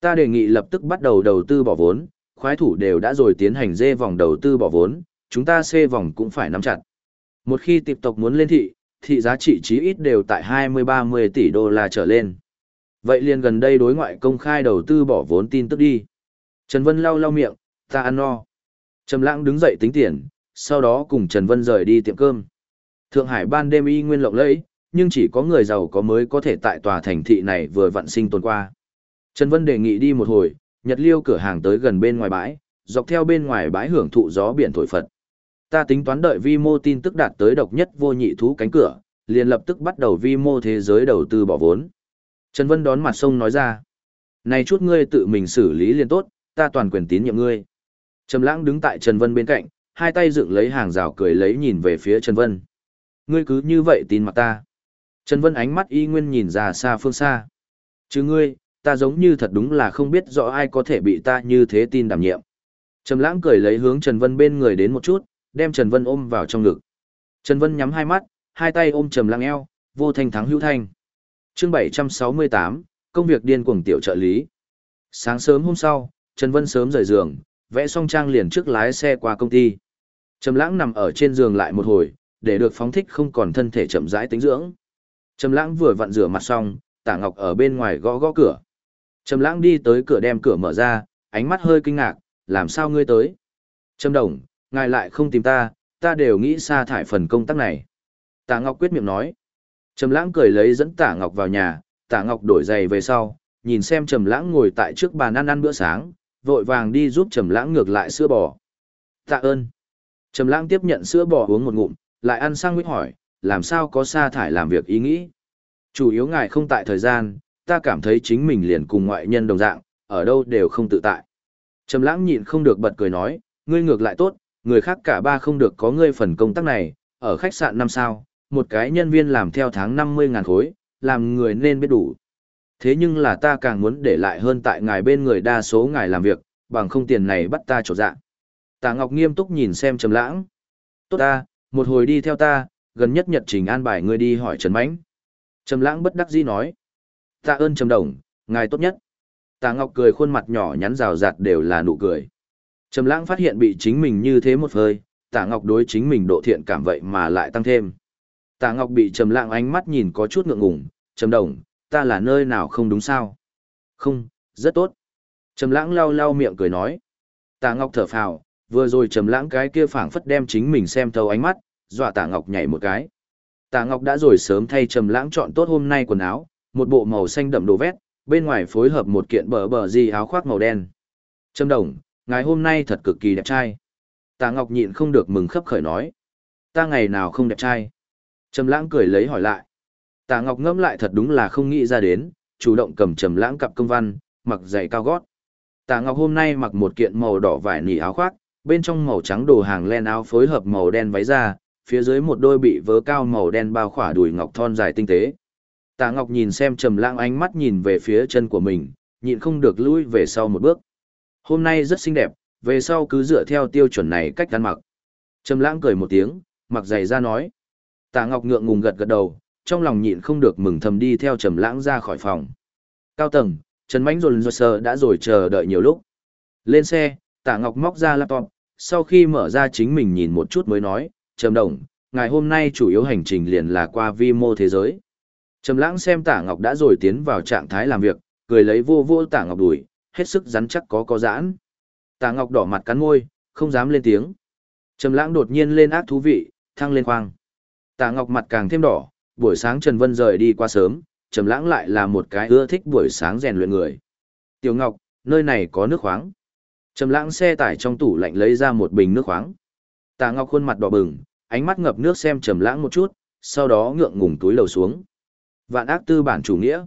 Ta đề nghị lập tức bắt đầu đầu tư bỏ vốn, khoái thủ đều đã rồi tiến hành dê vòng đầu tư bỏ vốn, chúng ta C vòng cũng phải nắm chặt. Một khi tiếp tục muốn lên thị, thị giá trị chí ít đều tại 20-30 tỷ đô la trở lên. Vậy liền gần đây đối ngoại công khai đầu tư bỏ vốn tin tức đi. Trần Vân lau lau miệng, ta ăn no. Trầm lãng đứng dậy tính tiền, sau đó cùng Trần Vân rời đi tiệm cơm. Thượng Hải ban đêm y nguyên lộng lẫy, nhưng chỉ có người giàu có mới có thể tại tòa thành thị này vừa vận sinh tồn qua. Trần Vân đề nghị đi một hồi, Nhật Liêu cửa hàng tới gần bên ngoài bãi, dọc theo bên ngoài bãi hưởng thụ gió biển thổi phật. Ta tính toán đợi vi mô tin tức đạt tới độc nhất vô nhị thú cánh cửa, liền lập tức bắt đầu vi mô thế giới đầu tư bỏ vốn. Trần Vân đón mặt sông nói ra. Này chút ngươi tự mình xử lý liền tốt, ta toàn quyền tín nhiệm ngươi. Trầm lãng đứng tại Trần Vân bên cạnh, hai tay dựng lấy hàng rào cười lấy nhìn về phía Trần Vân. Ngươi cứ như vậy tin mặt ta. Trần Vân ánh mắt y nguyên nhìn ra xa phương xa. Chứ ngươi, ta giống như thật đúng là không biết rõ ai có thể bị ta như thế tin đảm nhiệm. Trầm lãng cười lấy hướng Trần Vân bên người đến một chút, đem Trần Vân ôm vào trong ngực. Trần Vân nhắm hai mắt, hai tay ôm Trầm lãng eo, vô thanh thắng hữu thanh. Chương 768, công việc điên cuồng tiểu trợ lý. Sáng sớm hôm sau, Trần Vân sớm rời giường, vẽ xong trang liền trước lái xe qua công ty. Trầm lãng nằm ở trên giường lại một hồi, để được phóng thích không còn thân thể chậm rãi tính dưỡng. Trầm lãng vừa vặn rửa mặt xong, Tạ Ngọc ở bên ngoài gõ gõ cửa. Trầm lãng đi tới cửa đem cửa mở ra, ánh mắt hơi kinh ngạc, làm sao ngươi tới? Trầm đồng, ngài lại không tìm ta, ta đều nghĩ sa thải phần công tác này. Tạ Ngọc quyết miệng nói. Trầm lãng cười lấy dẫn Tạ Ngọc vào nhà, Tạ Ngọc đổi giày về sau, nhìn xem Trầm lãng ngồi tại trước bàn ăn ăn bữa sáng, vội vàng đi giúp Trầm lãng ngược lại sữa bò. Tạ ơn. Trầm lãng tiếp nhận sữa bò uống một ngụm, lại ăn sang nguyết hỏi, làm sao có sa thải làm việc ý nghĩ. Chủ yếu ngài không tại thời gian, ta cảm thấy chính mình liền cùng ngoại nhân đồng dạng, ở đâu đều không tự tại. Trầm lãng nhịn không được bật cười nói, ngươi ngược lại tốt, người khác cả ba không được có ngươi phần công tác này, ở khách sạn năm sao, một cái nhân viên làm theo tháng 50 ngàn khối, làm người nên biết đủ. Thế nhưng là ta càng muốn để lại hơn tại ngài bên người đa số ngài làm việc, bằng không tiền này bắt ta trột dạ. Tạ Ngọc nghiêm túc nhìn xem Trầm lãng. Tốt ta, một hồi đi theo ta, gần nhất nhật trình an bài ngươi đi hỏi Trần Mãnh. Trầm lãng bất đắc dĩ nói. Tạ ơn Trầm Đồng, ngài tốt nhất. Tạ Ngọc cười khuôn mặt nhỏ nhắn rào rạt đều là nụ cười. Trầm lãng phát hiện bị chính mình như thế một hơi, Tạ Ngọc đối chính mình độ thiện cảm vậy mà lại tăng thêm. Tạ Ngọc bị Trầm lãng ánh mắt nhìn có chút ngượng ngùng, Trầm Đồng, ta là nơi nào không đúng sao? Không, rất tốt. Trầm lãng lau lau miệng cười nói. Tạ Ngọc thở phào, vừa rồi trầm lãng cái kia phảng phất đem chính mình xem thấu ánh mắt, dọa Tạ Ngọc nhảy một cái. Tạ Ngọc đã rồi sớm thay trầm lãng chọn tốt hôm nay quần áo, một bộ màu xanh đậm đồ vét, bên ngoài phối hợp một kiện bờ bờ gì áo khoác màu đen. Trầm Đồng, ngài hôm nay thật cực kỳ đẹp trai. Tạ Ngọc nhịn không được mừng khấp khởi nói. Ta ngày nào không đẹp trai? Trầm lãng cười lấy hỏi lại. Tạ Ngọc ngẫm lại thật đúng là không nghĩ ra đến, chủ động cầm trầm lãng cặp công văn, mặc giày cao gót. Tạ Ngọc hôm nay mặc một kiện màu đỏ vải nỉ áo khoác, bên trong màu trắng đồ hàng len áo phối hợp màu đen váy da, phía dưới một đôi bị vớ cao màu đen bao khỏa đùi ngọc thon dài tinh tế. Tạ Ngọc nhìn xem Trầm Lãng ánh mắt nhìn về phía chân của mình, nhịn không được lùi về sau một bước. Hôm nay rất xinh đẹp, về sau cứ dựa theo tiêu chuẩn này cách ăn mặc. Trầm Lãng cười một tiếng, mặc giày ra nói. Tạ Ngọc ngượng ngùng gật gật đầu, trong lòng nhịn không được mừng thầm đi theo Trầm Lãng ra khỏi phòng. Cao tầng, Trần Mánh Dồn Dồn Sơ đã rồi chờ đợi nhiều lúc. Lên xe, Tạ Ngọc móc ra laptop, sau khi mở ra chính mình nhìn một chút mới nói, Trầm Đồng, ngày hôm nay chủ yếu hành trình liền là qua vi mô thế giới. Trầm Lãng xem Tạ Ngọc đã rồi tiến vào trạng thái làm việc, cười lấy vô vô Tạ Ngọc đuổi, hết sức rắn chắc có có giãn. Tạ Ngọc đỏ mặt cắn môi, không dám lên tiếng. Trầm Lãng đột nhiên lên ác thú vị, thăng lên khoang. Tạ Ngọc mặt càng thêm đỏ, buổi sáng Trần Vân rời đi qua sớm, Trầm Lãng lại là một cái ưa thích buổi sáng rèn luyện người. "Tiểu Ngọc, nơi này có nước khoáng." Trầm Lãng xe tải trong tủ lạnh lấy ra một bình nước khoáng. Tạ Ngọc khuôn mặt đỏ bừng, ánh mắt ngập nước xem Trầm Lãng một chút, sau đó ngượng ngùng túi lầu xuống. Vạn ác tư bản chủ nghĩa.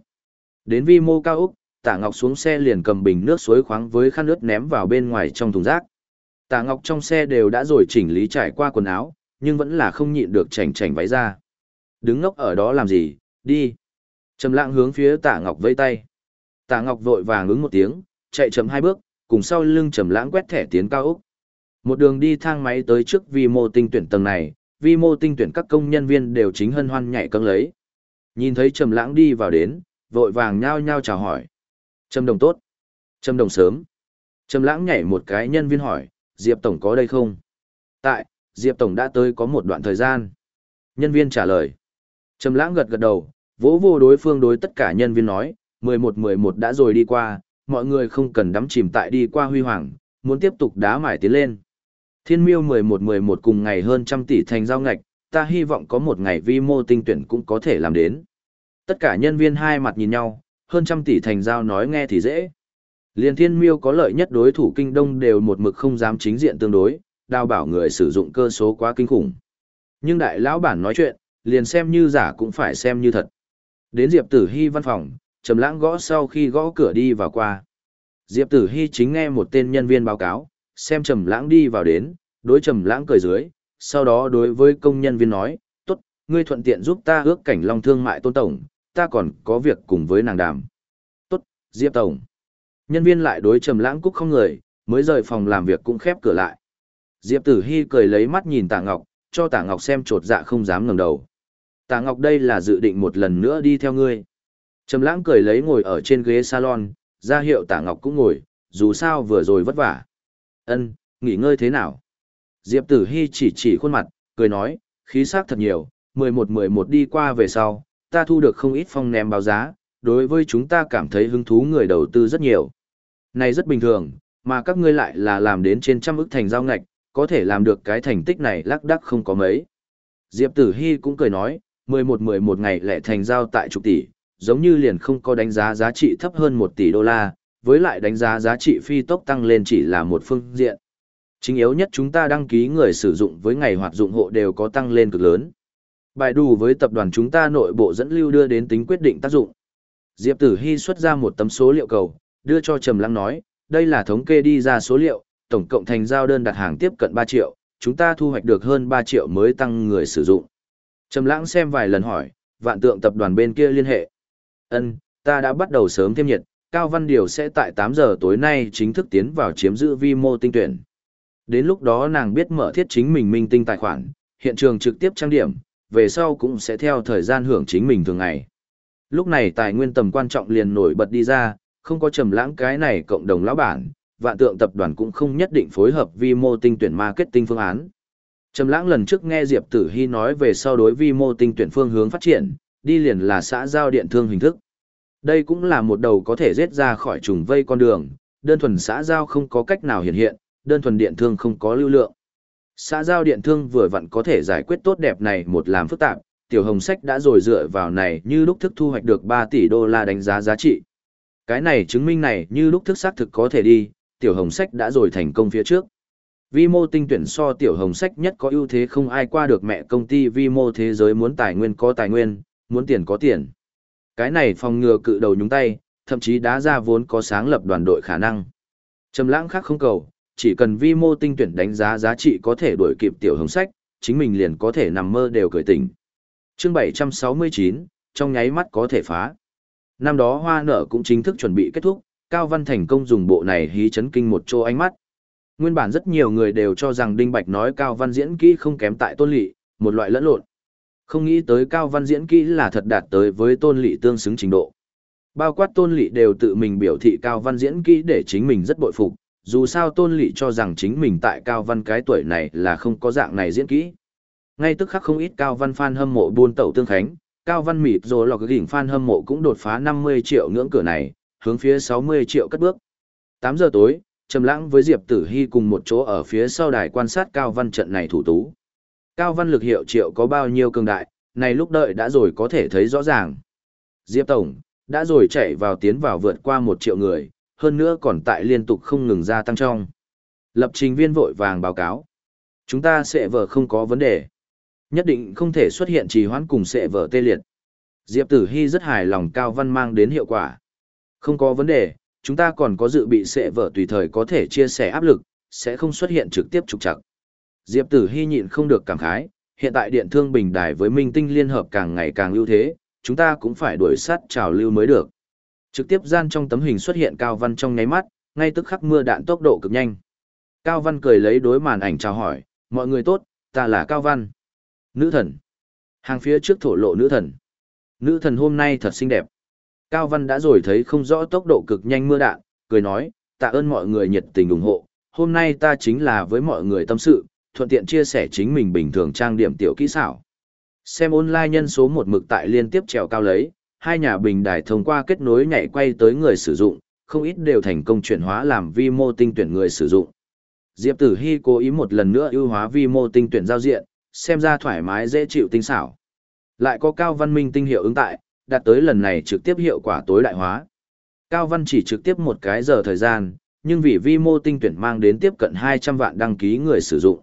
Đến vi mô cao ốc, Tạ Ngọc xuống xe liền cầm bình nước suối khoáng với khăn nước ném vào bên ngoài trong thùng rác. Tạ Ngọc trong xe đều đã rồi chỉnh lý trải qua quần áo, nhưng vẫn là không nhịn được chảnh chảnh váy ra. Đứng ngốc ở đó làm gì, đi. Trầm lãng hướng phía Tạ Ngọc vẫy tay. Tạ Ngọc vội vàng ứng một tiếng, chạy chậm hai bước, cùng sau lưng Trầm lãng quét thẻ tiến cao ốc. Một đường đi thang máy tới trước vi mô tinh tuyển tầng này, vi mô tinh tuyển các công nhân viên đều chính hân hoan nhảy cẫng lấy. Nhìn thấy Trầm lãng đi vào đến, vội vàng nhao nhao chào hỏi. Trầm đồng tốt. Trầm đồng sớm. Trầm lãng nhảy một cái nhân viên hỏi, Diệp Tổng có đây không? Tại, Diệp Tổng đã tới có một đoạn thời gian. Nhân viên trả lời. Trầm lãng gật gật đầu, vỗ vô đối phương đối tất cả nhân viên nói, 11-11 đã rồi đi qua, mọi người không cần đắm chìm tại đi qua huy hoàng, muốn tiếp tục đá mải tiến lên. Thiên miêu 11-11 cùng ngày hơn trăm tỷ thành giao ngạch, ta hy vọng có một ngày vi mô tinh tuyển cũng có thể làm đến. Tất cả nhân viên hai mặt nhìn nhau, hơn trăm tỷ thành giao nói nghe thì dễ. Liên thiên miêu có lợi nhất đối thủ kinh đông đều một mực không dám chính diện tương đối, đào bảo người sử dụng cơ số quá kinh khủng. Nhưng đại lão bản nói chuyện, liền xem như giả cũng phải xem như thật. Đến Diệp Tử Hy văn phòng, Trầm Lãng gõ sau khi gõ cửa đi vào qua. Diệp Tử Hy chính nghe một tên nhân viên báo cáo, xem Trầm Lãng đi vào đến, đối Trầm Lãng cười dưới, sau đó đối với công nhân viên nói, "Tốt, ngươi thuận tiện giúp ta ước cảnh Long Thương mại Tôn tổng, ta còn có việc cùng với nàng đàm." "Tốt, Diệp tổng." Nhân viên lại đối Trầm Lãng cúc không người, mới rời phòng làm việc cũng khép cửa lại. Diệp Tử Hi cười lấy mắt nhìn Tạ Ngọc, cho Tạ Ngọc xem trột dạ không dám ngẩng đầu. Tạ Ngọc đây là dự định một lần nữa đi theo ngươi. Trầm Lãng cười lấy ngồi ở trên ghế salon, ra hiệu Tạ Ngọc cũng ngồi, dù sao vừa rồi vất vả. Ân, nghỉ ngơi thế nào? Diệp Tử Hi chỉ chỉ khuôn mặt, cười nói, khí sắc thật nhiều, 11-11 đi qua về sau, ta thu được không ít phong ném báo giá, đối với chúng ta cảm thấy hứng thú người đầu tư rất nhiều. Này rất bình thường, mà các ngươi lại là làm đến trên trăm ức thành giao ngạch, có thể làm được cái thành tích này lác đắc không có mấy. Diệp Tử Hy cũng cười nói, 11-11 ngày lẻ thành giao tại chục tỷ, giống như liền không có đánh giá giá trị thấp hơn 1 tỷ đô la, với lại đánh giá giá trị phi tốc tăng lên chỉ là một phương diện. Chính yếu nhất chúng ta đăng ký người sử dụng với ngày hoạt dụng hộ đều có tăng lên cực lớn. Bài đủ với tập đoàn chúng ta nội bộ dẫn lưu đưa đến tính quyết định tác dụng. Diệp Tử Hy xuất ra một tấm số liệu cầu, đưa cho Trầm Lăng nói, đây là thống kê đi ra số liệu, tổng cộng thành giao đơn đặt hàng tiếp cận 3 triệu, chúng ta thu hoạch được hơn 3 triệu mới tăng người sử dụng. Trầm lãng xem vài lần hỏi, vạn tượng tập đoàn bên kia liên hệ. Ân, ta đã bắt đầu sớm thêm nhiệt, Cao Văn Điều sẽ tại 8 giờ tối nay chính thức tiến vào chiếm giữ vi mô tinh tuyển. Đến lúc đó nàng biết mở thiết chính mình minh tinh tài khoản, hiện trường trực tiếp trang điểm, về sau cũng sẽ theo thời gian hưởng chính mình thường ngày. Lúc này tài nguyên tầm quan trọng liền nổi bật đi ra, không có trầm lãng cái này cộng đồng lão bản, vạn tượng tập đoàn cũng không nhất định phối hợp vi mô tinh tuyển marketing phương án. Trầm lãng lần trước nghe Diệp Tử Hy nói về sau đối vi mô tinh tuyển phương hướng phát triển, đi liền là xã giao điện thương hình thức. Đây cũng là một đầu có thể giết ra khỏi trùng vây con đường, đơn thuần xã giao không có cách nào hiện hiện, đơn thuần điện thương không có lưu lượng. Xã giao điện thương vừa vặn có thể giải quyết tốt đẹp này một làm phức tạp, tiểu hồng sách đã rồi dựa vào này như lúc thức thu hoạch được 3 tỷ đô la đánh giá giá trị. Cái này chứng minh này như lúc thức xác thực có thể đi, tiểu hồng sách đã rồi thành công phía trước. Vi mô tinh tuyển so tiểu hồng sách nhất có ưu thế không ai qua được mẹ công ty vi mô thế giới muốn tài nguyên có tài nguyên, muốn tiền có tiền. Cái này phòng ngừa cự đầu nhúng tay, thậm chí đá ra vốn có sáng lập đoàn đội khả năng. Trầm lãng khác không cầu, chỉ cần vi mô tinh tuyển đánh giá giá trị có thể đuổi kịp tiểu hồng sách, chính mình liền có thể nằm mơ đều cười tỉnh. Chương 769, trong nháy mắt có thể phá. Năm đó hoa nở cũng chính thức chuẩn bị kết thúc, Cao Văn thành công dùng bộ này hí chấn kinh một chỗ ánh mắt. Nguyên bản rất nhiều người đều cho rằng Đinh Bạch nói Cao Văn diễn kỹ không kém tại tôn lỵ, một loại lẫn lộn. Không nghĩ tới Cao Văn diễn kỹ là thật đạt tới với tôn lỵ tương xứng trình độ. Bao quát tôn lỵ đều tự mình biểu thị Cao Văn diễn kỹ để chính mình rất bội phục, dù sao tôn lỵ cho rằng chính mình tại Cao Văn cái tuổi này là không có dạng này diễn kỹ. Ngay tức khắc không ít Cao Văn fan hâm mộ buôn tẩu tương khánh, Cao Văn mịt rồi lọc gỉnh fan hâm mộ cũng đột phá 50 triệu ngưỡng cửa này, hướng phía 60 triệu cất bước. 8 giờ tối, Trầm Lãng với Diệp Tử Hi cùng một chỗ ở phía sau đài quan sát Cao Văn trận này thủ tú. Cao Văn lực hiệu triệu có bao nhiêu cường đại, này lúc đợi đã rồi có thể thấy rõ ràng. Diệp Tổng, đã rồi chạy vào tiến vào vượt qua một triệu người, hơn nữa còn tại liên tục không ngừng gia tăng trong. Lập trình viên vội vàng báo cáo. Chúng ta sẽ vở không có vấn đề. Nhất định không thể xuất hiện trì hoãn cùng sẽ vở tê liệt. Diệp Tử Hi rất hài lòng Cao Văn mang đến hiệu quả. Không có vấn đề, chúng ta còn có dự bị sẽ vở tùy thời có thể chia sẻ áp lực, sẽ không xuất hiện trực tiếp trục trặc. Diệp Tử Hy nhịn không được cảm khái, hiện tại điện thương bình đài với minh tinh liên hợp càng ngày càng ưu thế, chúng ta cũng phải đuổi sát trào lưu mới được. Trực tiếp gian trong tấm hình xuất hiện Cao Văn trong nháy mắt, ngay tức khắc mưa đạn tốc độ cực nhanh. Cao Văn cười lấy đối màn ảnh chào hỏi, mọi người tốt, ta là Cao Văn. Nữ thần. Hàng phía trước thổ lộ nữ thần. Nữ thần hôm nay thật xinh đẹp. Cao Văn đã rồi thấy không rõ tốc độ cực nhanh mưa đạn, cười nói, tạ ơn mọi người nhiệt tình ủng hộ. Hôm nay ta chính là với mọi người tâm sự, thuận tiện chia sẻ chính mình bình thường trang điểm tiểu kỹ xảo. Xem online nhân số một mực tại liên tiếp trèo cao lấy, hai nhà bình đài thông qua kết nối nhảy quay tới người sử dụng, không ít đều thành công chuyển hóa làm vi mô tinh tuyển người sử dụng. Diệp Tử Hy cố ý một lần nữa ưu hóa vi mô tinh tuyển giao diện, xem ra thoải mái dễ chịu tinh xảo. Lại có cao văn minh tinh hiệu ứng tại, đạt tới lần này trực tiếp hiệu quả tối đại hóa. Cao văn chỉ trực tiếp một cái giờ thời gian, nhưng vì vi mô tinh tuyển mang đến tiếp cận 200 vạn đăng ký người sử dụng.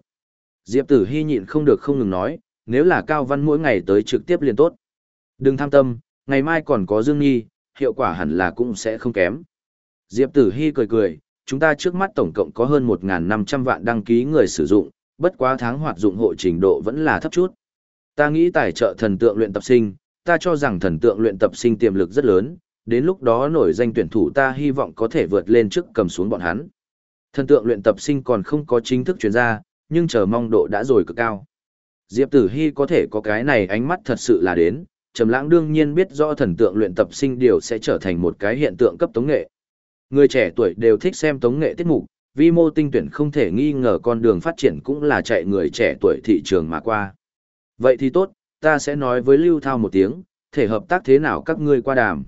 Diệp Tử Hy nhịn không được không ngừng nói, nếu là Cao Văn mỗi ngày tới trực tiếp liền tốt. Đừng tham tâm, ngày mai còn có Dương Nhi, hiệu quả hẳn là cũng sẽ không kém. Diệp Tử Hy cười cười, chúng ta trước mắt tổng cộng có hơn 1.500 vạn đăng ký người sử dụng, bất quá tháng hoạt dụng hộ trình độ vẫn là thấp chút. Ta nghĩ tài trợ thần tượng luyện tập sinh, ta cho rằng thần tượng luyện tập sinh tiềm lực rất lớn, đến lúc đó nổi danh tuyển thủ ta hy vọng có thể vượt lên trước cầm xuống bọn hắn. Thần tượng luyện tập sinh còn không có chính thức chuyển ra, nhưng chờ mong độ đã rồi cực cao. Diệp Tử Hy có thể có cái này ánh mắt thật sự là đến, Trầm Lãng đương nhiên biết rõ thần tượng luyện tập sinh điều sẽ trở thành một cái hiện tượng cấp tống nghệ. Người trẻ tuổi đều thích xem tống nghệ tiết mục, vi mô tinh tuyển không thể nghi ngờ con đường phát triển cũng là chạy người trẻ tuổi thị trường mà qua. Vậy thì tốt, ta sẽ nói với Lưu Thao một tiếng, thể hợp tác thế nào các ngươi qua đàm.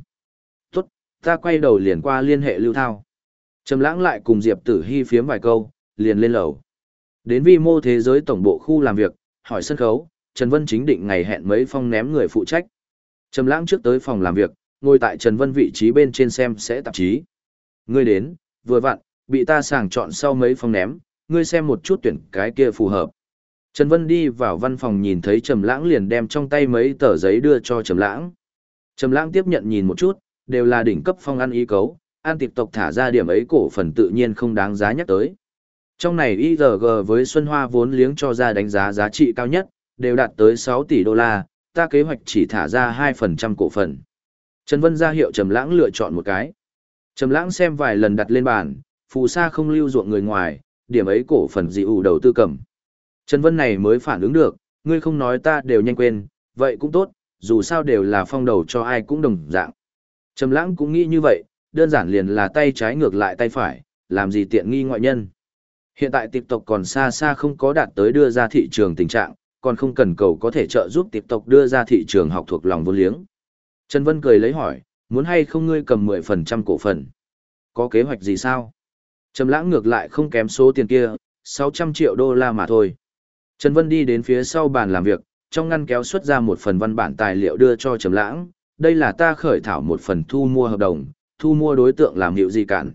Tốt, ta quay đầu liền qua liên hệ Lưu Thao. Trầm lãng lại cùng Diệp Tử Hy phiếm vài câu, liền lên lầu. Đến vi mô thế giới tổng bộ khu làm việc, hỏi sân khấu, Trần Vân chính định ngày hẹn mấy phong ném người phụ trách. Trầm lãng trước tới phòng làm việc, ngồi tại Trần Vân vị trí bên trên xem sẽ tạp chí. Ngươi đến, vừa vặn, bị ta sàng chọn sau mấy phong ném, ngươi xem một chút tuyển cái kia phù hợp. Trần Vân đi vào văn phòng nhìn thấy Trầm Lãng liền đem trong tay mấy tờ giấy đưa cho Trầm Lãng. Trầm Lãng tiếp nhận nhìn một chút, đều là đỉnh cấp phong ăn ý cấu, an tiệp tộc thả ra điểm ấy cổ phần tự nhiên không đáng giá nhắc tới. Trong này IRG với Xuân Hoa vốn liếng cho ra đánh giá giá trị cao nhất, đều đạt tới 6 tỷ đô la, ta kế hoạch chỉ thả ra 2% cổ phần. Trần Vân ra hiệu Trầm Lãng lựa chọn một cái. Trầm Lãng xem vài lần đặt lên bàn, phù sa không lưu ruộng người ngoài, điểm ấy cổ phần dị ủ đầu tư cầm. Trần Vân này mới phản ứng được, ngươi không nói ta đều nhanh quên, vậy cũng tốt, dù sao đều là phong đầu cho ai cũng đồng dạng. Trầm Lãng cũng nghĩ như vậy, đơn giản liền là tay trái ngược lại tay phải, làm gì tiện nghi ngoại nhân. Hiện tại tiếp tục còn xa xa không có đạt tới đưa ra thị trường tình trạng, còn không cần cầu có thể trợ giúp tiếp tục đưa ra thị trường học thuộc lòng vô liếng. Trần Vân cười lấy hỏi, muốn hay không ngươi cầm 10% cổ phần? Có kế hoạch gì sao? Trầm lãng ngược lại không kém số tiền kia, 600 triệu đô la mà thôi. Trần Vân đi đến phía sau bàn làm việc, trong ngăn kéo xuất ra một phần văn bản tài liệu đưa cho Trầm lãng. Đây là ta khởi thảo một phần thu mua hợp đồng, thu mua đối tượng làm hiệu gì cản.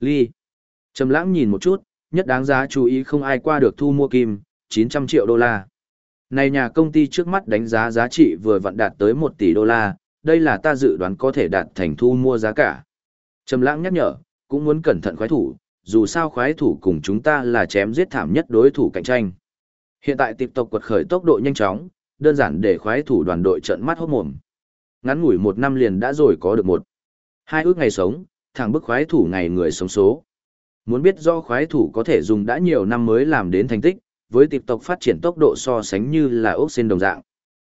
Ly. Trầm lãng nhìn một chút, nhất đáng giá chú ý không ai qua được thu mua kim, 900 triệu đô la. Này nhà công ty trước mắt đánh giá giá trị vừa vặn đạt tới 1 tỷ đô la, đây là ta dự đoán có thể đạt thành thu mua giá cả. Trầm lãng nhắc nhở, cũng muốn cẩn thận khoái thủ, dù sao khoái thủ cùng chúng ta là chém giết thảm nhất đối thủ cạnh tranh. Hiện tại tiếp tục quật khởi tốc độ nhanh chóng, đơn giản để khoái thủ đoàn đội trận mắt hốt mồm. Ngắn ngủi một năm liền đã rồi có được một. Hai ước ngày sống, thẳng bức khoái thủ ngày người sống số. Muốn biết do khoái thủ có thể dùng đã nhiều năm mới làm đến thành tích, với tiếp tục phát triển tốc độ so sánh như là ốc sen đồng dạng.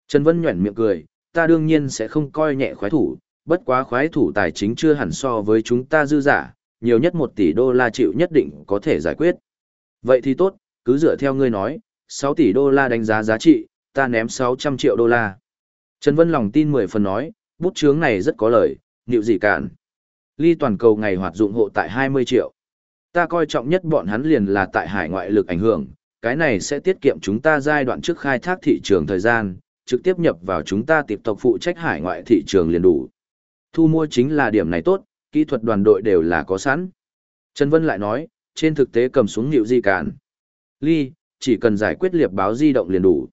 Trần Vân nhuẩn miệng cười, ta đương nhiên sẽ không coi nhẹ khoái thủ, bất quá khoái thủ tài chính chưa hẳn so với chúng ta dư giả, nhiều nhất 1 tỷ đô la chịu nhất định có thể giải quyết. Vậy thì tốt, cứ dựa theo ngươi nói, 6 tỷ đô la đánh giá giá trị, ta ném 600 triệu đô la. Trần Vân lòng tin 10 phần nói, bút chướng này rất có lời, nịu gì cản. Ly toàn cầu ngày hoạt dụng hộ tại 20 triệu. Ta coi trọng nhất bọn hắn liền là tại hải ngoại lực ảnh hưởng, cái này sẽ tiết kiệm chúng ta giai đoạn trước khai thác thị trường thời gian, trực tiếp nhập vào chúng ta tiếp tục phụ trách hải ngoại thị trường liền đủ. Thu mua chính là điểm này tốt, kỹ thuật đoàn đội đều là có sẵn. Trần Vân lại nói, trên thực tế cầm xuống nịu gì cản. Ly, chỉ cần giải quyết liệp báo di động liền đủ.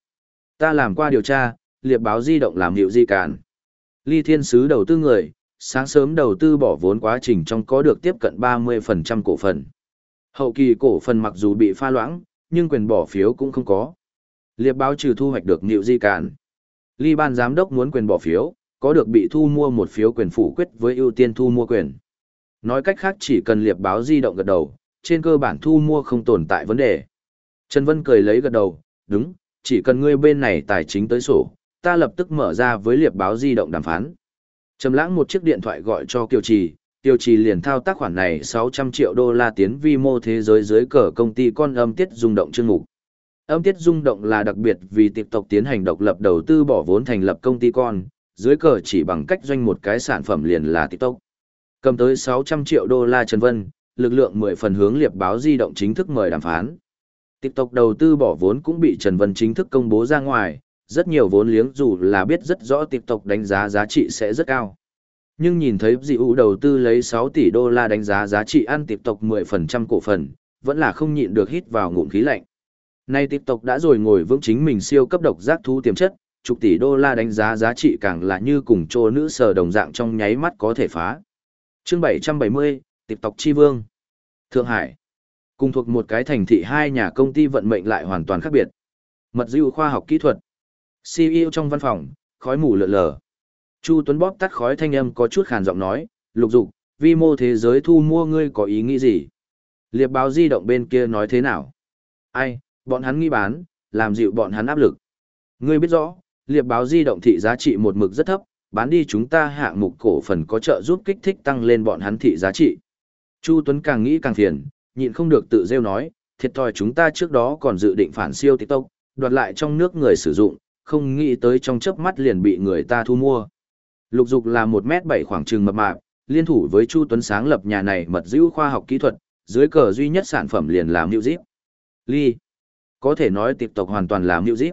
Ta làm qua điều tra, liệp báo di động làm hiệu di cản. Ly thiên sứ đầu tư người, sáng sớm đầu tư bỏ vốn quá trình trong có được tiếp cận 30% cổ phần. Hậu kỳ cổ phần mặc dù bị pha loãng, nhưng quyền bỏ phiếu cũng không có. Liệp báo trừ thu hoạch được hiệu di cản. Ly ban giám đốc muốn quyền bỏ phiếu, có được bị thu mua một phiếu quyền phủ quyết với ưu tiên thu mua quyền. Nói cách khác chỉ cần liệp báo di động gật đầu, trên cơ bản thu mua không tồn tại vấn đề. Trần Vân cười lấy gật đầu, đúng, chỉ cần ngươi bên này tài chính tới sổ, ta lập tức mở ra với liệp báo di động đàm phán. Trầm lãng một chiếc điện thoại gọi cho Kiều Trì, Kiều Trì liền thao tác khoản này 600 triệu đô la tiến vi mô thế giới dưới cờ công ty con âm tiết rung động chương mục. Âm tiết rung động là đặc biệt vì tiếp tục tiến hành độc lập đầu tư bỏ vốn thành lập công ty con, dưới cờ chỉ bằng cách doanh một cái sản phẩm liền là TikTok. Cầm tới 600 triệu đô la Trần Vân, lực lượng 10 phần hướng liệp báo di động chính thức mời đàm phán. TikTok đầu tư bỏ vốn cũng bị Trần Vân chính thức công bố ra ngoài, rất nhiều vốn liếng dù là biết rất rõ TikTok đánh giá giá trị sẽ rất cao. Nhưng nhìn thấy dị ủ đầu tư lấy 6 tỷ đô la đánh giá giá trị ăn TikTok 10% cổ phần, vẫn là không nhịn được hít vào ngụm khí lạnh. Nay TikTok đã rồi ngồi vững chính mình siêu cấp độc giác thú tiềm chất, chục tỷ đô la đánh giá giá trị càng là như cùng trô nữ sờ đồng dạng trong nháy mắt có thể phá. chương 770, TikTok Chi Vương. Thượng Hải. Cùng thuộc một cái thành thị hai nhà công ty vận mệnh lại hoàn toàn khác biệt. Mật dữ khoa học kỹ thuật. CEO trong văn phòng, khói mù lượn lờ. Chu Tuấn bóp tắt khói thanh âm có chút khàn giọng nói, lục dục, vi mô thế giới thu mua ngươi có ý nghĩ gì? Liệp báo di động bên kia nói thế nào? Ai, bọn hắn nghi bán, làm dịu bọn hắn áp lực. Ngươi biết rõ, liệp báo di động thị giá trị một mực rất thấp, bán đi chúng ta hạng mục cổ phần có trợ giúp kích thích tăng lên bọn hắn thị giá trị. Chu Tuấn càng nghĩ càng phiền, nhịn không được tự rêu nói, thiệt thòi chúng ta trước đó còn dự định phản siêu TikTok, đoạt lại trong nước người sử dụng, không nghĩ tới trong chớp mắt liền bị người ta thu mua. Lục dục là 1 mét 7 khoảng trừng mập mạp, liên thủ với Chu Tuấn sáng lập nhà này mật dữ khoa học kỹ thuật, dưới cờ duy nhất sản phẩm liền làm New Zip. Ly. Có thể nói TikTok hoàn toàn làm New Zip.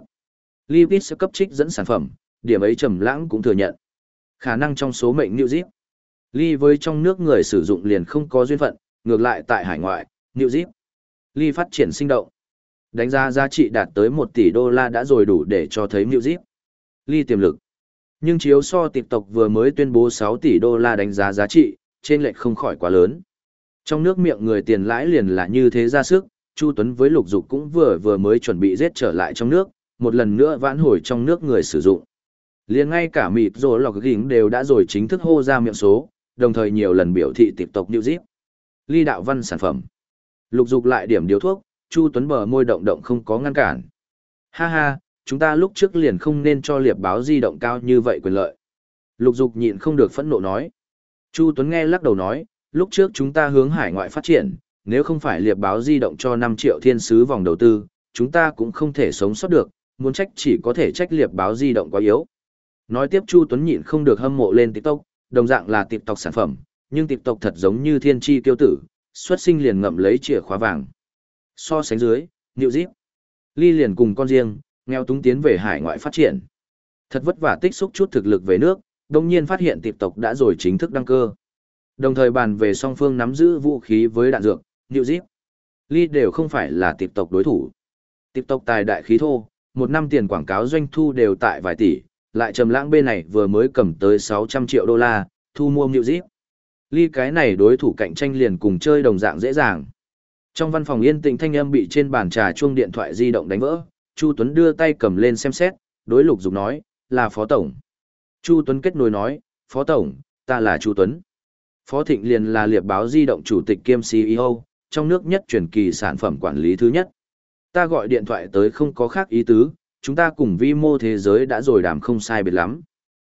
Lipid sẽ cấp trích dẫn sản phẩm, điểm ấy trầm lãng cũng thừa nhận. Khả năng trong số mệnh New Zip. Ly với trong nước người sử dụng liền không có duyên phận, ngược lại tại hải ngoại, New Zip. Ly phát triển sinh động. Đánh giá giá trị đạt tới 1 tỷ đô la đã rồi đủ để cho thấy New Zip. Ly tiềm lực. Nhưng chiếu so tiệp tộc vừa mới tuyên bố 6 tỷ đô la đánh giá giá trị, trên lệch không khỏi quá lớn. Trong nước miệng người tiền lãi liền là như thế ra sức, Chu Tuấn với Lục Dục cũng vừa vừa mới chuẩn bị giết trở lại trong nước, một lần nữa vãn hồi trong nước người sử dụng. liền ngay cả mịp rồi lọc gính đều đã rồi chính thức hô ra miệng số, đồng thời nhiều lần biểu thị tiếp Tộc New Zip. Ly đạo văn sản phẩm. Lục dục lại điểm điếu thuốc, Chu Tuấn bờ môi động động không có ngăn cản. Ha ha, chúng ta lúc trước liền không nên cho liệp báo di động cao như vậy quyền lợi. Lục dục nhịn không được phẫn nộ nói. Chu Tuấn nghe lắc đầu nói, lúc trước chúng ta hướng hải ngoại phát triển, nếu không phải liệp báo di động cho 5 triệu thiên sứ vòng đầu tư, chúng ta cũng không thể sống sót được, muốn trách chỉ có thể trách liệp báo di động quá yếu. Nói tiếp Chu Tuấn nhịn không được hâm mộ lên TikTok, đồng dạng là TikTok sản phẩm, nhưng TikTok thật giống như thiên tri tiêu tử, xuất sinh liền ngậm lấy chìa khóa vàng. So sánh dưới, New Zip, Ly liền cùng con riêng, nghèo túng tiến về hải ngoại phát triển. Thật vất vả tích xúc chút thực lực về nước, đồng nhiên phát hiện tiệp tộc đã rồi chính thức đăng cơ. Đồng thời bàn về song phương nắm giữ vũ khí với đạn dược, New Zip, Ly đều không phải là tiệp tộc đối thủ. Tiệp tộc tài đại khí thô, một năm tiền quảng cáo doanh thu đều tại vài tỷ, lại trầm lãng bên này vừa mới cầm tới 600 triệu đô la, thu mua New Zip. Ly cái này đối thủ cạnh tranh liền cùng chơi đồng dạng dễ dàng. Trong văn phòng yên tĩnh thanh âm bị trên bàn trà chuông điện thoại di động đánh vỡ, Chu Tuấn đưa tay cầm lên xem xét, đối Lục Dục nói, là Phó Tổng. Chu Tuấn kết nối nói, Phó Tổng, ta là Chu Tuấn. Phó Thịnh liền là liệp báo di động chủ tịch kiêm CEO, trong nước nhất truyền kỳ sản phẩm quản lý thứ nhất. Ta gọi điện thoại tới không có khác ý tứ, chúng ta cùng vi mô thế giới đã rồi đàm không sai biệt lắm.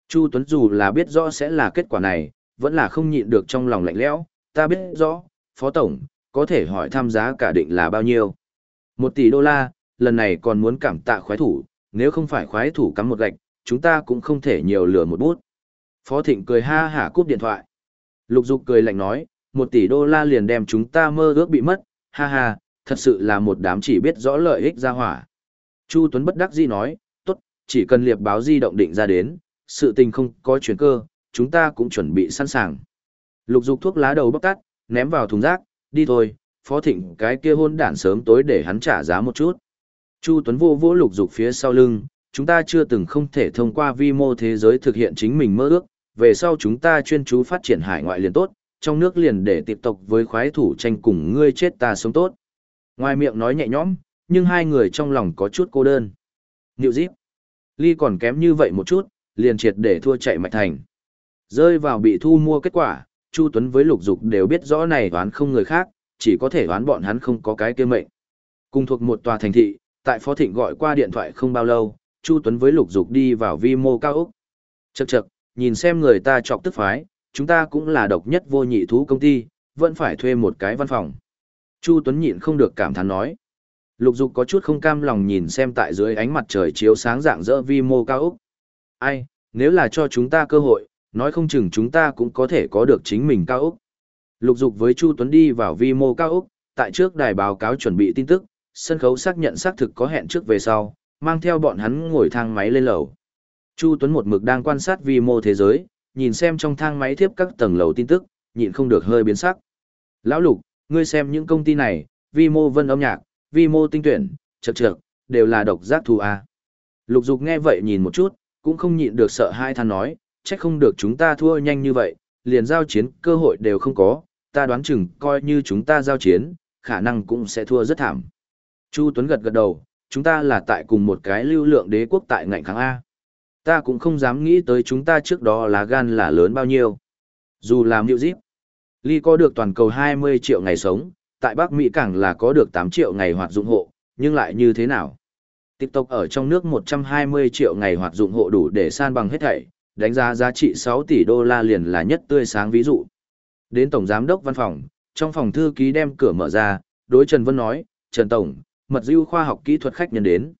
Chu Tuấn dù là biết rõ sẽ là kết quả này, vẫn là không nhịn được trong lòng lạnh lẽo, ta biết rõ, Phó Tổng, có thể hỏi tham giá cả định là bao nhiêu. Một tỷ đô la, lần này còn muốn cảm tạ khoái thủ, nếu không phải khoái thủ cắm một gạch, chúng ta cũng không thể nhiều lừa một bút. Phó Thịnh cười ha hả cúp điện thoại. Lục Dục cười lạnh nói, một tỷ đô la liền đem chúng ta mơ ước bị mất, ha ha, thật sự là một đám chỉ biết rõ lợi ích ra hỏa. Chu Tuấn bất đắc dĩ nói, tốt, chỉ cần liệp báo di động định ra đến, sự tình không có chuyển cơ, chúng ta cũng chuẩn bị sẵn sàng. Lục dục thuốc lá đầu bóc tắt, ném vào thùng rác, đi thôi, phó thịnh cái kia hôn đản sớm tối để hắn trả giá một chút. Chu Tuấn vô vỗ lục dục phía sau lưng, chúng ta chưa từng không thể thông qua vi mô thế giới thực hiện chính mình mơ ước, về sau chúng ta chuyên chú phát triển hải ngoại liền tốt, trong nước liền để tiếp tục với khoái thủ tranh cùng ngươi chết ta sống tốt. Ngoài miệng nói nhẹ nhõm, nhưng hai người trong lòng có chút cô đơn. Niệu díp. Ly còn kém như vậy một chút, liền triệt để thua chạy mạch thành. Rơi vào bị thu mua kết quả, Chu Tuấn với Lục Dục đều biết rõ này đoán không người khác, chỉ có thể đoán bọn hắn không có cái kia mệnh. Cùng thuộc một tòa thành thị, tại Phó Thịnh gọi qua điện thoại không bao lâu, Chu Tuấn với Lục Dục đi vào vi mô cao ốc. Chậc chậc, nhìn xem người ta chọc tức phái, chúng ta cũng là độc nhất vô nhị thú công ty, vẫn phải thuê một cái văn phòng. Chu Tuấn nhịn không được cảm thán nói. Lục Dục có chút không cam lòng nhìn xem tại dưới ánh mặt trời chiếu sáng dạng dỡ vi mô cao ốc. Ai, nếu là cho chúng ta cơ hội, nói không chừng chúng ta cũng có thể có được chính mình cao ốc. Lục Dục với Chu Tuấn đi vào vi mô cao ốc, tại trước đài báo cáo chuẩn bị tin tức, sân khấu xác nhận xác thực có hẹn trước về sau, mang theo bọn hắn ngồi thang máy lên lầu. Chu Tuấn một mực đang quan sát vi mô thế giới, nhìn xem trong thang máy tiếp các tầng lầu tin tức, nhịn không được hơi biến sắc. Lão Lục, ngươi xem những công ty này, vi mô vân âm nhạc, vi mô tinh tuyển, chật trược, đều là độc giác thù à? Lục dục nghe vậy nhìn một chút, cũng không nhịn được sợ hai than nói, trách không được chúng ta thua nhanh như vậy, liền giao chiến cơ hội đều không có, ta đoán chừng coi như chúng ta giao chiến, khả năng cũng sẽ thua rất thảm. Chu Tuấn gật gật đầu, chúng ta là tại cùng một cái lưu lượng đế quốc tại ngạnh kháng A. Ta cũng không dám nghĩ tới chúng ta trước đó là gan là lớn bao nhiêu. Dù làm hiệu díp, Ly có được toàn cầu 20 triệu ngày sống, tại Bắc Mỹ càng là có được 8 triệu ngày hoạt dụng hộ, nhưng lại như thế nào? TikTok ở trong nước 120 triệu ngày hoạt dụng hộ đủ để san bằng hết thảy, đánh giá giá trị 6 tỷ đô la liền là nhất tươi sáng ví dụ. Đến Tổng Giám đốc văn phòng, trong phòng thư ký đem cửa mở ra, đối Trần Vân nói, Trần Tổng, mật dưu khoa học kỹ thuật khách nhân đến.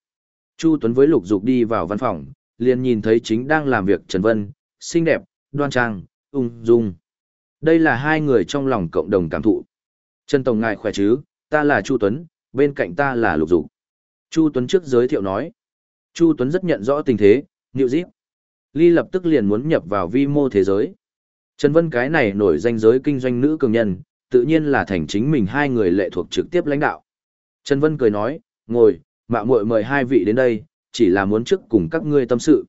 Chu Tuấn với Lục Dục đi vào văn phòng, liền nhìn thấy chính đang làm việc Trần Vân, xinh đẹp, đoan trang, ung dung. Đây là hai người trong lòng cộng đồng cảm thụ. Trần Tổng ngài khỏe chứ, ta là Chu Tuấn, bên cạnh ta là Lục Dục. Chu Tuấn trước giới thiệu nói. Chu Tuấn rất nhận rõ tình thế, Niệu Diếp. Ly lập tức liền muốn nhập vào vi mô thế giới. Trần Vân cái này nổi danh giới kinh doanh nữ cường nhân, tự nhiên là thành chính mình hai người lệ thuộc trực tiếp lãnh đạo. Trần Vân cười nói, ngồi, mạo muội mời hai vị đến đây, chỉ là muốn trước cùng các ngươi tâm sự.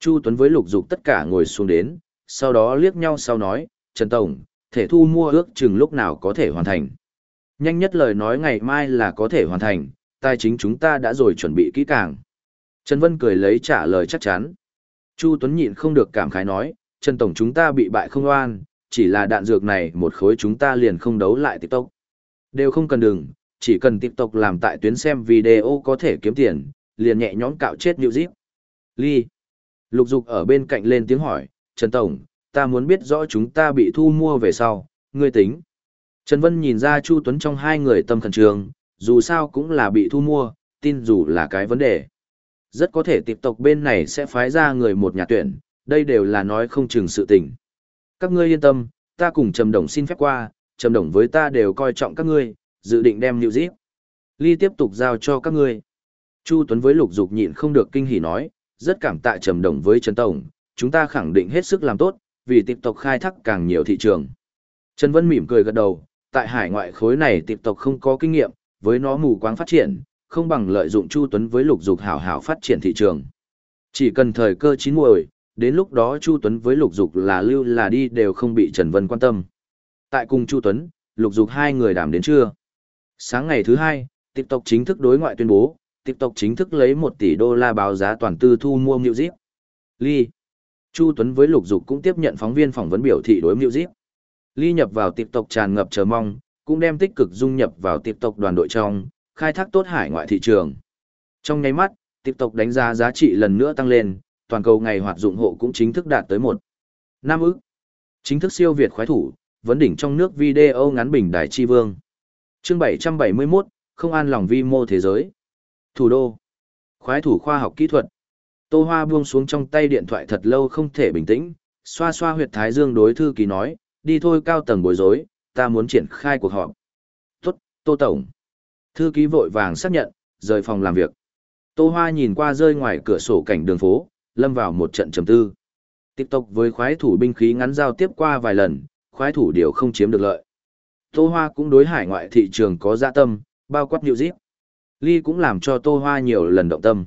Chu Tuấn với Lục Dục tất cả ngồi xuống đến, sau đó liếc nhau sau nói, Trần Tổng, thể thu mua ước chừng lúc nào có thể hoàn thành. Nhanh nhất lời nói ngày mai là có thể hoàn thành, tài chính chúng ta đã rồi chuẩn bị kỹ càng. Trần Vân cười lấy trả lời chắc chắn. Chu Tuấn nhịn không được cảm khái nói, Trần Tổng chúng ta bị bại không oan, chỉ là đạn dược này một khối chúng ta liền không đấu lại TikTok. Đều không cần đừng, chỉ cần TikTok làm tại tuyến xem video có thể kiếm tiền, liền nhẹ nhõm cạo chết New Zip. Ly. Lục dục ở bên cạnh lên tiếng hỏi, Trần Tổng, ta muốn biết rõ chúng ta bị thu mua về sau, ngươi tính. Trần Vân nhìn ra Chu Tuấn trong hai người tâm khẩn trương, dù sao cũng là bị thu mua, tin dù là cái vấn đề. Rất có thể tiếp tộc bên này sẽ phái ra người một nhà tuyển, đây đều là nói không chừng sự tình. Các ngươi yên tâm, ta cùng Trầm Đồng xin phép qua, trầm đồng với ta đều coi trọng các ngươi, dự định đem New Zip. Ly tiếp tục giao cho các ngươi. Chu Tuấn với lục dục nhịn không được kinh hỉ nói, rất cảm tạ trầm đồng với Trần Tổng, chúng ta khẳng định hết sức làm tốt, vì tiếp tộc khai thác càng nhiều thị trường. Trần Vân mỉm cười gật đầu, tại hải ngoại khối này tiếp tộc không có kinh nghiệm, với nó mù quáng phát triển, không bằng lợi dụng Chu Tuấn với lục dục hảo hảo phát triển thị trường. Chỉ cần thời cơ chín muồi, đến lúc đó Chu Tuấn với lục dục là lưu là đi đều không bị Trần Vân quan tâm. Tại cùng Chu Tuấn, lục dục hai người đàm đến trưa. Sáng ngày thứ hai, TikTok chính thức đối ngoại tuyên bố, TikTok chính thức lấy 1 tỷ đô la báo giá toàn tư thu mua Music. Ly. Chu Tuấn với Lục Dục cũng tiếp nhận phóng viên phỏng vấn biểu thị đối Music. Ly nhập vào TikTok tràn ngập chờ mong, cũng đem tích cực dung nhập vào TikTok đoàn đội trong, khai thác tốt hải ngoại thị trường. Trong nháy mắt, tiếp tục đánh giá giá trị lần nữa tăng lên, toàn cầu ngày hoạt dụng hộ cũng chính thức đạt tới một năm ức. Chính thức siêu việt khoái thủ, vấn đỉnh trong nước video ngắn bình đài chi vương. Chương 771, không an lòng vi mô thế giới. Thủ đô. Khoái thủ khoa học kỹ thuật. Tô Hoa buông xuống trong tay điện thoại thật lâu không thể bình tĩnh, xoa xoa huyệt thái dương đối thư ký nói, đi thôi cao tầng bối rối, ta muốn triển khai cuộc họp. Tốt, Tô Tổng. Thư ký vội vàng xác nhận, rời phòng làm việc. Tô Hoa nhìn qua rơi ngoài cửa sổ cảnh đường phố, lâm vào một trận trầm tư. Tiếp tục với khoái thủ binh khí ngắn giao tiếp qua vài lần, khoái thủ đều không chiếm được lợi. Tô Hoa cũng đối hải ngoại thị trường có dạ tâm, bao quát nhiều dịp. Ly cũng làm cho Tô Hoa nhiều lần động tâm.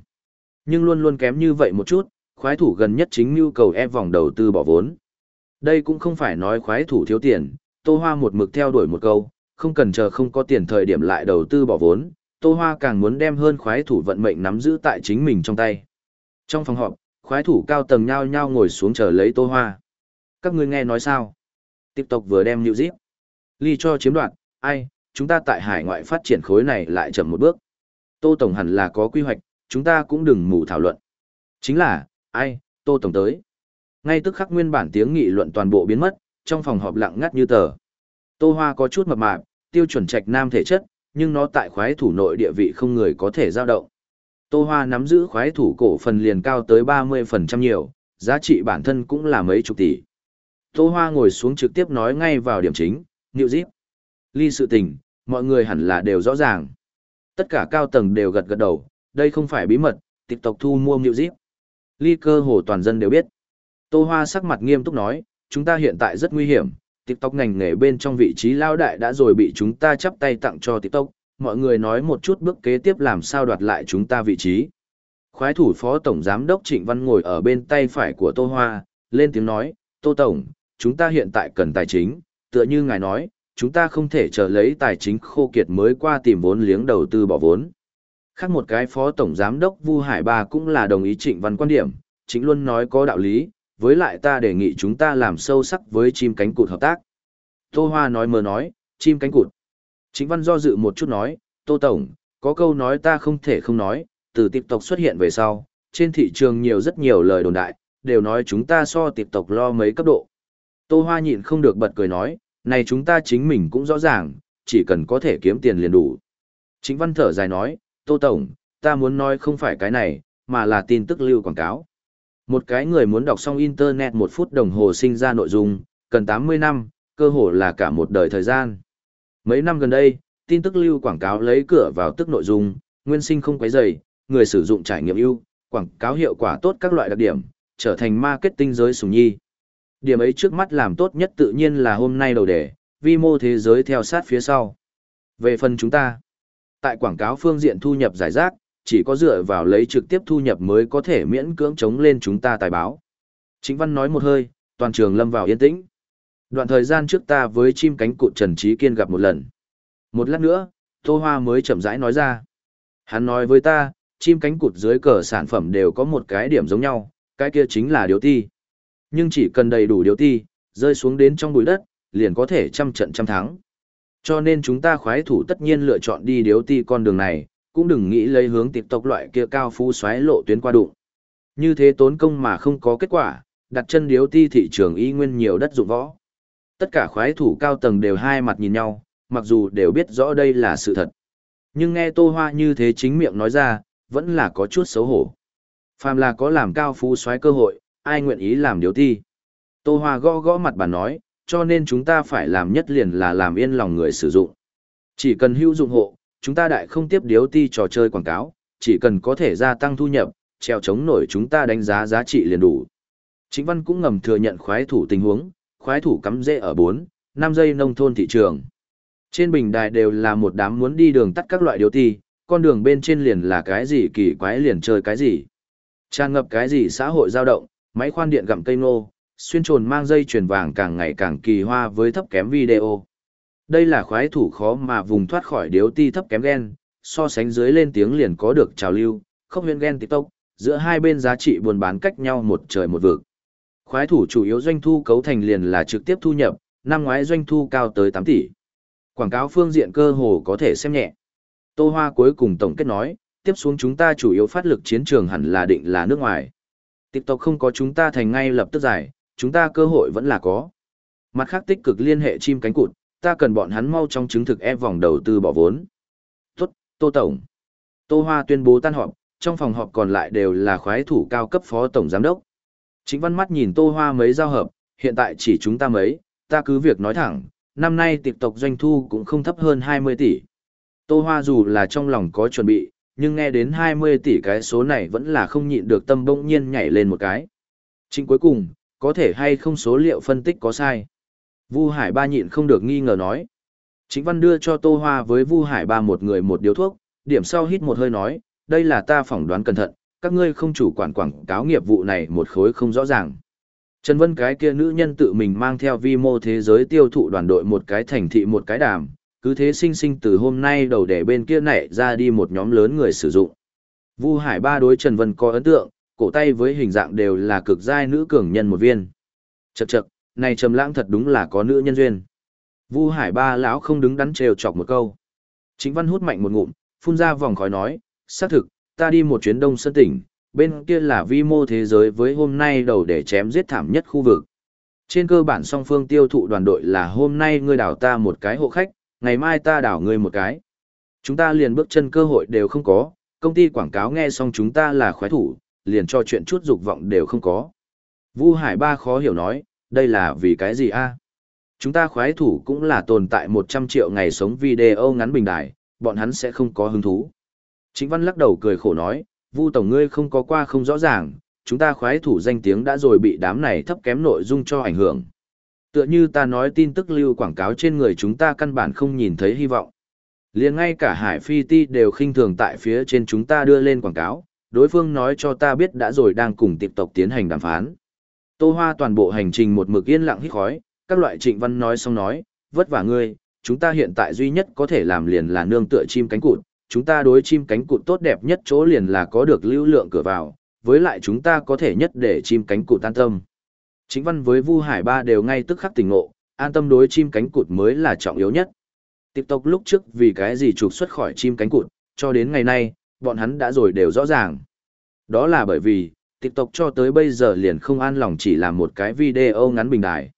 Nhưng luôn luôn kém như vậy một chút, khoái thủ gần nhất chính nhu cầu ép vòng đầu tư bỏ vốn. Đây cũng không phải nói khoái thủ thiếu tiền, Tô Hoa một mực theo đuổi một câu, không cần chờ không có tiền thời điểm lại đầu tư bỏ vốn, Tô Hoa càng muốn đem hơn khoái thủ vận mệnh nắm giữ tại chính mình trong tay. Trong phòng họp, khoái thủ cao tầng nhao nhao ngồi xuống chờ lấy Tô Hoa. Các ngươi nghe nói sao? Tiếp tục vừa đem New Zip. Ly cho chiếm đoạt, ai, chúng ta tại hải ngoại phát triển khối này lại chậm một bước. Tô Tổng hẳn là có quy hoạch, chúng ta cũng đừng mù thảo luận. Chính là, ai, Tô Tổng tới. Ngay tức khắc nguyên bản tiếng nghị luận toàn bộ biến mất, trong phòng họp lặng ngắt như tờ. Tô Hoa có chút mập mạp, tiêu chuẩn trạch nam thể chất, nhưng nó tại khoái thủ nội địa vị không người có thể giao động. Tô Hoa nắm giữ khoái thủ cổ phần liền cao tới 30% nhiều, giá trị bản thân cũng là mấy chục tỷ. Tô Hoa ngồi xuống trực tiếp nói ngay vào điểm chính, Niệu Diệp. Ly sự tình, mọi người hẳn là đều rõ ràng. Tất cả cao tầng đều gật gật đầu, đây không phải bí mật, TikTok thu mua Niệu Diệp. Ly cơ hồ toàn dân đều biết. Tô Hoa sắc mặt nghiêm túc nói, chúng ta hiện tại rất nguy hiểm, TikTok ngành nghề bên trong vị trí lao đại đã rồi bị chúng ta chắp tay tặng cho TikTok, mọi người nói một chút bước kế tiếp làm sao đoạt lại chúng ta vị trí. Khoái thủ phó tổng giám đốc Trịnh Văn ngồi ở bên tay phải của Tô Hoa, lên tiếng nói, Tô Tổng, chúng ta hiện tại cần tài chính, tựa như ngài nói, chúng ta không thể chờ lấy tài chính khô kiệt mới qua tìm vốn liếng đầu tư bỏ vốn. Khác một cái phó tổng giám đốc Vu Hải Ba cũng là đồng ý Trịnh Văn quan điểm, chính luôn nói có đạo lý, với lại ta đề nghị chúng ta làm sâu sắc với chim cánh cụt hợp tác. Tô Hoa nói mơ nói, chim cánh cụt. Chính văn do dự một chút nói, Tô Tổng, có câu nói ta không thể không nói, từ tiệp tộc xuất hiện về sau, trên thị trường nhiều rất nhiều lời đồn đại, đều nói chúng ta so tiệp tộc lo mấy cấp độ. Tô Hoa nhịn không được bật cười nói, này chúng ta chính mình cũng rõ ràng, chỉ cần có thể kiếm tiền liền đủ. Chính văn thở dài nói, Tô Tổng, ta muốn nói không phải cái này, mà là tin tức lưu quảng cáo. Một cái người muốn đọc xong Internet một phút đồng hồ sinh ra nội dung, cần 80 năm, cơ hồ là cả một đời thời gian. Mấy năm gần đây, tin tức lưu quảng cáo lấy cửa vào tức nội dung, nguyên sinh không quấy dày, người sử dụng trải nghiệm ưu, quảng cáo hiệu quả tốt các loại đặc điểm, trở thành marketing giới sùng nhi. Điểm ấy trước mắt làm tốt nhất tự nhiên là hôm nay đầu đề, vi mô thế giới theo sát phía sau. Về phần chúng ta, tại quảng cáo phương diện thu nhập giải rác, chỉ có dựa vào lấy trực tiếp thu nhập mới có thể miễn cưỡng chống lên chúng ta tài báo. Chính văn nói một hơi, toàn trường lâm vào yên tĩnh. Đoạn thời gian trước ta với chim cánh cụt Trần Trí Kiên gặp một lần. Một lát nữa, Tô Hoa mới chậm rãi nói ra. Hắn nói với ta, chim cánh cụt dưới cờ sản phẩm đều có một cái điểm giống nhau, cái kia chính là điều ti. Nhưng chỉ cần đầy đủ điều ti, rơi xuống đến trong bụi đất, liền có thể trăm trận trăm thắng. Cho nên chúng ta khoái thủ tất nhiên lựa chọn đi điếu ti con đường này, cũng đừng nghĩ lấy hướng tiệp tộc loại kia cao phú xoáy lộ tuyến qua đụng. Như thế tốn công mà không có kết quả, đặt chân điếu ti thị trường y nguyên nhiều đất dụng võ. Tất cả khoái thủ cao tầng đều hai mặt nhìn nhau, mặc dù đều biết rõ đây là sự thật. Nhưng nghe Tô Hoa như thế chính miệng nói ra, vẫn là có chút xấu hổ. Phàm là có làm cao phú xoáy cơ hội, ai nguyện ý làm điếu ti. Tô Hoa gõ gõ mặt bà nói, cho nên chúng ta phải làm nhất liền là làm yên lòng người sử dụng. Chỉ cần hữu dụng hộ, chúng ta đại không tiếp điếu ti trò chơi quảng cáo, chỉ cần có thể gia tăng thu nhập, treo chống nổi chúng ta đánh giá giá trị liền đủ. Chính văn cũng ngầm thừa nhận khoái thủ tình huống, khoái thủ cắm rễ ở 4, 5 giây nông thôn thị trường. Trên bình đài đều là một đám muốn đi đường tắt các loại điếu ti, con đường bên trên liền là cái gì kỳ quái liền chơi cái gì. Tràn ngập cái gì xã hội dao động, máy khoan điện gặm cây nô, xuyên trồn mang dây chuyền vàng càng ngày càng kỳ hoa với thấp kém video. Đây là khoái thủ khó mà vùng thoát khỏi điếu ti thấp kém gen, so sánh dưới lên tiếng liền có được trào lưu, không huyên gen TikTok, giữa hai bên giá trị buôn bán cách nhau một trời một vực. Khoái thủ chủ yếu doanh thu cấu thành liền là trực tiếp thu nhập, năm ngoái doanh thu cao tới 8 tỷ. Quảng cáo phương diện cơ hồ có thể xem nhẹ. Tô Hoa cuối cùng tổng kết nói, tiếp xuống chúng ta chủ yếu phát lực chiến trường hẳn là định là nước ngoài. TikTok không có chúng ta thành ngay lập tức giải, chúng ta cơ hội vẫn là có. Mặt khác tích cực liên hệ chim cánh cụt, ta cần bọn hắn mau trong chứng thực e vòng đầu tư bỏ vốn. Tốt, Tô Tổng. Tô Hoa tuyên bố tan họp, trong phòng họp còn lại đều là khoái thủ cao cấp phó tổng giám đốc. Chính văn mắt nhìn Tô Hoa mấy giao hợp, hiện tại chỉ chúng ta mấy, ta cứ việc nói thẳng, năm nay tiệp tộc doanh thu cũng không thấp hơn 20 tỷ. Tô Hoa dù là trong lòng có chuẩn bị, nhưng nghe đến 20 tỷ cái số này vẫn là không nhịn được tâm bỗng nhiên nhảy lên một cái. Chính cuối cùng, có thể hay không số liệu phân tích có sai. Vu Hải Ba nhịn không được nghi ngờ nói. Chính văn đưa cho Tô Hoa với Vu Hải Ba một người một điếu thuốc, điểm sau hít một hơi nói, đây là ta phỏng đoán cẩn thận, các ngươi không chủ quản quảng cáo nghiệp vụ này một khối không rõ ràng. Trần Vân cái kia nữ nhân tự mình mang theo vi mô thế giới tiêu thụ đoàn đội một cái thành thị một cái đàm, cứ thế sinh sinh từ hôm nay đầu để bên kia nảy ra đi một nhóm lớn người sử dụng. Vu Hải Ba đối Trần Vân có ấn tượng, cổ tay với hình dạng đều là cực giai nữ cường nhân một viên. Chậc chậc, này Trầm Lãng thật đúng là có nữ nhân duyên. Vu Hải Ba lão không đứng đắn trêu chọc một câu. Chính Văn hút mạnh một ngụm, phun ra vòng khói nói, xác thực, ta đi một chuyến đông sơn tỉnh, bên kia là vi mô thế giới với hôm nay đầu để chém giết thảm nhất khu vực. Trên cơ bản song phương tiêu thụ đoàn đội là hôm nay ngươi đảo ta một cái hộ khách, ngày mai ta đảo ngươi một cái. Chúng ta liền bước chân cơ hội đều không có, công ty quảng cáo nghe xong chúng ta là khoái thủ, liền cho chuyện chút dục vọng đều không có. Vu Hải Ba khó hiểu nói, đây là vì cái gì a? Chúng ta khoái thủ cũng là tồn tại 100 triệu ngày sống video ngắn bình đài, bọn hắn sẽ không có hứng thú. Chính văn lắc đầu cười khổ nói, Vu tổng ngươi không có qua không rõ ràng, chúng ta khoái thủ danh tiếng đã rồi bị đám này thấp kém nội dung cho ảnh hưởng. Tựa như ta nói tin tức lưu quảng cáo trên người chúng ta căn bản không nhìn thấy hy vọng. liền ngay cả Hải Phi Ti đều khinh thường tại phía trên chúng ta đưa lên quảng cáo, đối phương nói cho ta biết đã rồi đang cùng tiếp tục tiến hành đàm phán. Tô Hoa toàn bộ hành trình một mực yên lặng hít khói, các loại trịnh văn nói xong nói, vất vả ngươi, chúng ta hiện tại duy nhất có thể làm liền là nương tựa chim cánh cụt, chúng ta đối chim cánh cụt tốt đẹp nhất chỗ liền là có được lưu lượng cửa vào, với lại chúng ta có thể nhất để chim cánh cụt an tâm. Chính văn với Vu Hải Ba đều ngay tức khắc tỉnh ngộ, an tâm đối chim cánh cụt mới là trọng yếu nhất. Tiếp tục lúc trước vì cái gì trục xuất khỏi chim cánh cụt, cho đến ngày nay, bọn hắn đã rồi đều rõ ràng. Đó là bởi vì, TikTok cho tới bây giờ liền không an lòng chỉ làm một cái video ngắn bình đài.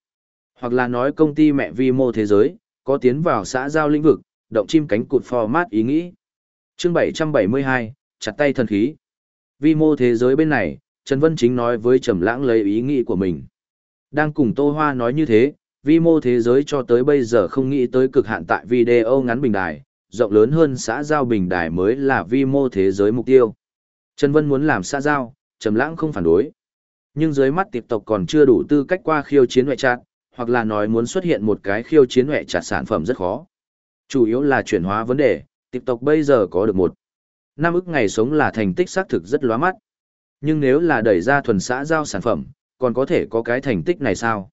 Hoặc là nói công ty mẹ vi mô thế giới, có tiến vào xã giao lĩnh vực, động chim cánh cụt format ý nghĩ. chương 772, chặt tay thần khí. Vi mô thế giới bên này, Trần Vân Chính nói với Trầm Lãng lấy ý nghĩ của mình. Đang cùng Tô Hoa nói như thế, vi mô thế giới cho tới bây giờ không nghĩ tới cực hạn tại video ngắn bình đài, rộng lớn hơn xã giao bình đài mới là vi mô thế giới mục tiêu. Trần Vân muốn làm xã giao, Trầm Lãng không phản đối. Nhưng dưới mắt tiệp tộc còn chưa đủ tư cách qua khiêu chiến ngoại trạng, hoặc là nói muốn xuất hiện một cái khiêu chiến ngoại trạng sản phẩm rất khó. Chủ yếu là chuyển hóa vấn đề, tiệp tộc bây giờ có được một năm ức ngày sống là thành tích xác thực rất lóa mắt. Nhưng nếu là đẩy ra thuần xã giao sản phẩm, còn có thể có cái thành tích này sao?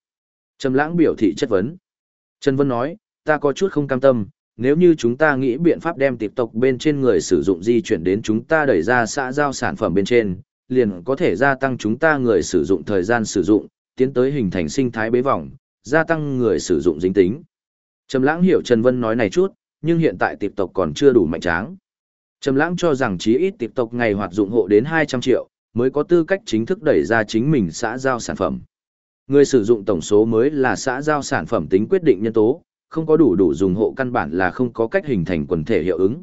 Trầm lãng biểu thị chất vấn. Trần Vân nói, ta có chút không cam tâm, nếu như chúng ta nghĩ biện pháp đem tiệp tộc bên trên người sử dụng di chuyển đến chúng ta đẩy ra xã giao sản phẩm bên trên, liền có thể gia tăng chúng ta người sử dụng thời gian sử dụng, tiến tới hình thành sinh thái bế vòng, gia tăng người sử dụng dính tính. Trầm lãng hiểu Trần Vân nói này chút, nhưng hiện tại tiệp tộc còn chưa đủ mạnh tráng. Trầm lãng cho rằng chí ít tiệp tộc ngày hoạt dụng hộ đến 200 triệu, mới có tư cách chính thức đẩy ra chính mình xã giao sản phẩm. Người sử dụng tổng số mới là xã giao sản phẩm tính quyết định nhân tố, không có đủ đủ dùng hộ căn bản là không có cách hình thành quần thể hiệu ứng.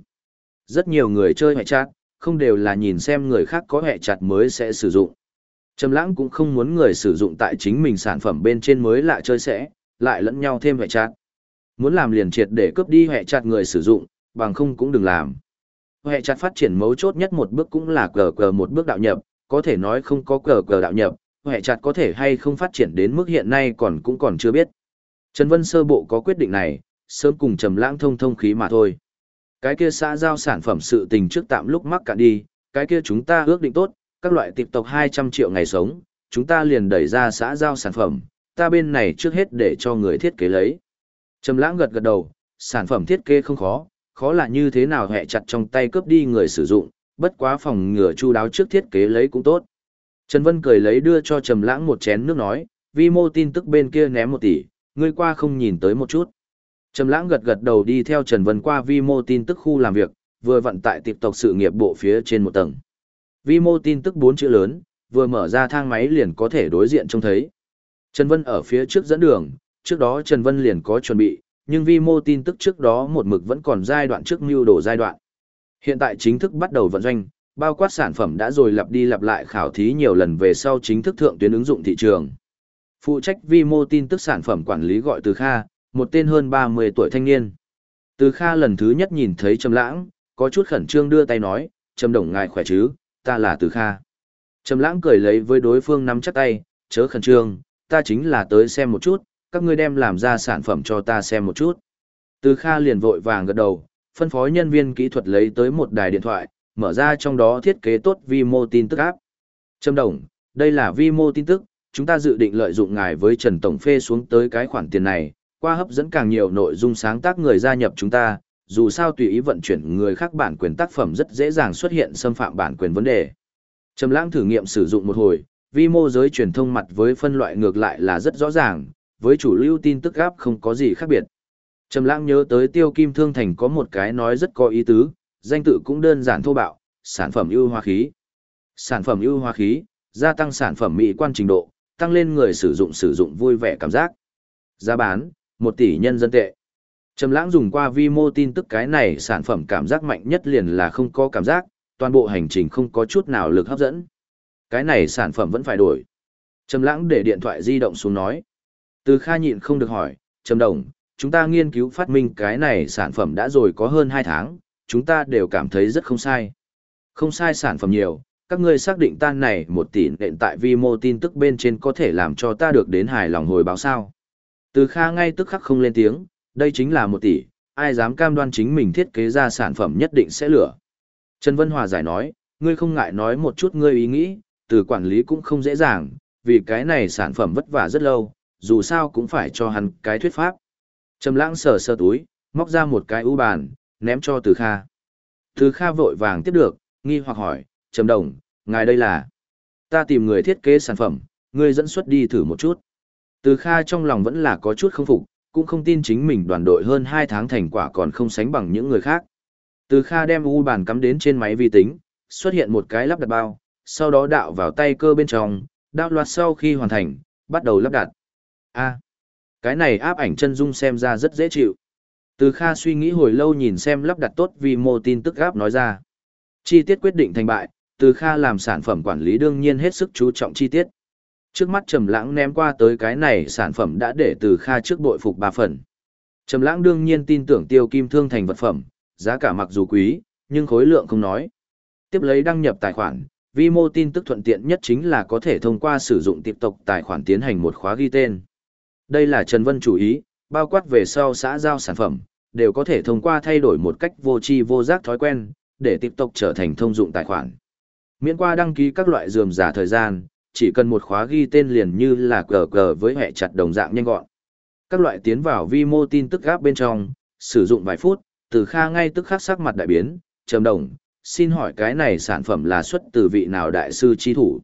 Rất nhiều người chơi hệ chat, không đều là nhìn xem người khác có hệ chặt mới sẽ sử dụng. Trầm lãng cũng không muốn người sử dụng tại chính mình sản phẩm bên trên mới lạ chơi sẽ, lại lẫn nhau thêm hệ chặt. Muốn làm liền triệt để cướp đi hệ chặt người sử dụng, bằng không cũng đừng làm. Hệ chặt phát triển mấu chốt nhất một bước cũng là cờ cờ một bước đạo nhập, có thể nói không có cờ cờ đạo nhập, hệ chặt có thể hay không phát triển đến mức hiện nay còn cũng còn chưa biết. Trần Vân sơ bộ có quyết định này, sớm cùng trầm lãng thông thông khí mà thôi. Cái kia xã giao sản phẩm sự tình trước tạm lúc mắc cạn đi, cái kia chúng ta ước định tốt, các loại tiệp tộc 200 triệu ngày sống, chúng ta liền đẩy ra xã giao sản phẩm, ta bên này trước hết để cho người thiết kế lấy. Trầm lãng gật gật đầu, sản phẩm thiết kế không khó, khó là như thế nào hẹ chặt trong tay cướp đi người sử dụng, bất quá phòng ngừa chu đáo trước thiết kế lấy cũng tốt. Trần Vân cười lấy đưa cho Trầm lãng một chén nước nói, vi mô tin tức bên kia ném một tỷ, ngươi qua không nhìn tới một chút. Trầm lãng gật gật đầu đi theo Trần Vân qua vi mô tin tức khu làm việc, vừa vận tại tiệp tộc sự nghiệp bộ phía trên một tầng. Vi mô tin tức bốn chữ lớn, vừa mở ra thang máy liền có thể đối diện trông thấy. Trần Vân ở phía trước dẫn đường, trước đó Trần Vân liền có chuẩn bị, nhưng vi mô tin tức trước đó một mực vẫn còn giai đoạn trước mưu đồ giai đoạn. Hiện tại chính thức bắt đầu vận doanh, bao quát sản phẩm đã rồi lặp đi lặp lại khảo thí nhiều lần về sau chính thức thượng tuyến ứng dụng thị trường. Phụ trách vi mô tin tức sản phẩm quản lý gọi từ Kha, một tên hơn 30 tuổi thanh niên. Từ Kha lần thứ nhất nhìn thấy Trầm Lãng, có chút khẩn trương đưa tay nói, "Trầm đồng ngài khỏe chứ, ta là Từ Kha." Trầm Lãng cười lấy với đối phương nắm chặt tay, "Chớ khẩn trương, ta chính là tới xem một chút, các ngươi đem làm ra sản phẩm cho ta xem một chút." Từ Kha liền vội vàng gật đầu, phân phối nhân viên kỹ thuật lấy tới một đài điện thoại, mở ra trong đó thiết kế tốt vi mô tin tức áp. Trầm đồng, đây là vi mô tin tức, chúng ta dự định lợi dụng ngài với Trần Tổng phê xuống tới cái khoản tiền này, qua hấp dẫn càng nhiều nội dung sáng tác người gia nhập chúng ta, dù sao tùy ý vận chuyển người khác bản quyền tác phẩm rất dễ dàng xuất hiện xâm phạm bản quyền vấn đề. Trầm lãng thử nghiệm sử dụng một hồi, vi mô giới truyền thông mặt với phân loại ngược lại là rất rõ ràng, với chủ lưu tin tức gáp không có gì khác biệt. Trầm lãng nhớ tới tiêu kim thương thành có một cái nói rất có ý tứ, danh tự cũng đơn giản thô bạo, sản phẩm ưu hóa khí. Sản phẩm ưu hóa khí, gia tăng sản phẩm mỹ quan trình độ, tăng lên người sử dụng sử dụng vui vẻ cảm giác. Giá bán, một tỷ nhân dân tệ. Trầm lãng dùng qua vi mô tin tức cái này sản phẩm cảm giác mạnh nhất liền là không có cảm giác, toàn bộ hành trình không có chút nào lực hấp dẫn. Cái này sản phẩm vẫn phải đổi. Trầm lãng để điện thoại di động xuống nói. Từ Kha nhịn không được hỏi, Trầm Đồng, chúng ta nghiên cứu phát minh cái này sản phẩm đã rồi có hơn 2 tháng, chúng ta đều cảm thấy rất không sai. Không sai sản phẩm nhiều, các ngươi xác định tan này một tỷ nện tại vi mô tin tức bên trên có thể làm cho ta được đến hài lòng hồi báo sao. Từ Kha ngay tức khắc không lên tiếng, đây chính là một tỷ, ai dám cam đoan chính mình thiết kế ra sản phẩm nhất định sẽ lửa. Trần Vân Hòa giải nói, ngươi không ngại nói một chút ngươi ý nghĩ, từ quản lý cũng không dễ dàng, vì cái này sản phẩm vất vả rất lâu, dù sao cũng phải cho hắn cái thuyết pháp. Trầm lãng sờ sơ túi, móc ra một cái ưu bàn, ném cho Từ Kha. Từ Kha vội vàng tiếp được, nghi hoặc hỏi, Trầm Đồng, ngài đây là... Ta tìm người thiết kế sản phẩm, ngươi dẫn xuất đi thử một chút. Từ Kha trong lòng vẫn là có chút không phục, cũng không tin chính mình đoàn đội hơn 2 tháng thành quả còn không sánh bằng những người khác. Từ Kha đem u bàn cắm đến trên máy vi tính, xuất hiện một cái lắp đặt bao, sau đó đạo vào tay cơ bên trong, đạo loạt sau khi hoàn thành, bắt đầu lắp đặt. A, cái này áp ảnh chân dung xem ra rất dễ chịu. Từ Kha suy nghĩ hồi lâu nhìn xem lắp đặt tốt vì mô tin tức gáp nói ra. Chi tiết quyết định thành bại, Từ Kha làm sản phẩm quản lý đương nhiên hết sức chú trọng chi tiết. Trước mắt Trầm Lãng ném qua tới cái này sản phẩm đã để Từ Kha trước bội phục ba phần. Trầm Lãng đương nhiên tin tưởng Tiêu Kim Thương thành vật phẩm, giá cả mặc dù quý, nhưng khối lượng không nói. Tiếp lấy đăng nhập tài khoản, vi mô tin tức thuận tiện nhất chính là có thể thông qua sử dụng tiếp tục tài khoản tiến hành một khóa ghi tên. Đây là Trần Vân chủ ý, bao quát về sau xã giao sản phẩm, đều có thể thông qua thay đổi một cách vô tri vô giác thói quen, để tiếp tục trở thành thông dụng tài khoản. Miễn qua đăng ký các loại dườm giả thời gian, chỉ cần một khóa ghi tên liền như là cờ cờ với hệ chặt đồng dạng nhanh gọn. Các loại tiến vào vi mô tin tức gáp bên trong, sử dụng vài phút, từ kha ngay tức khắc sắc mặt đại biến, trầm đồng, xin hỏi cái này sản phẩm là xuất từ vị nào đại sư chi thủ.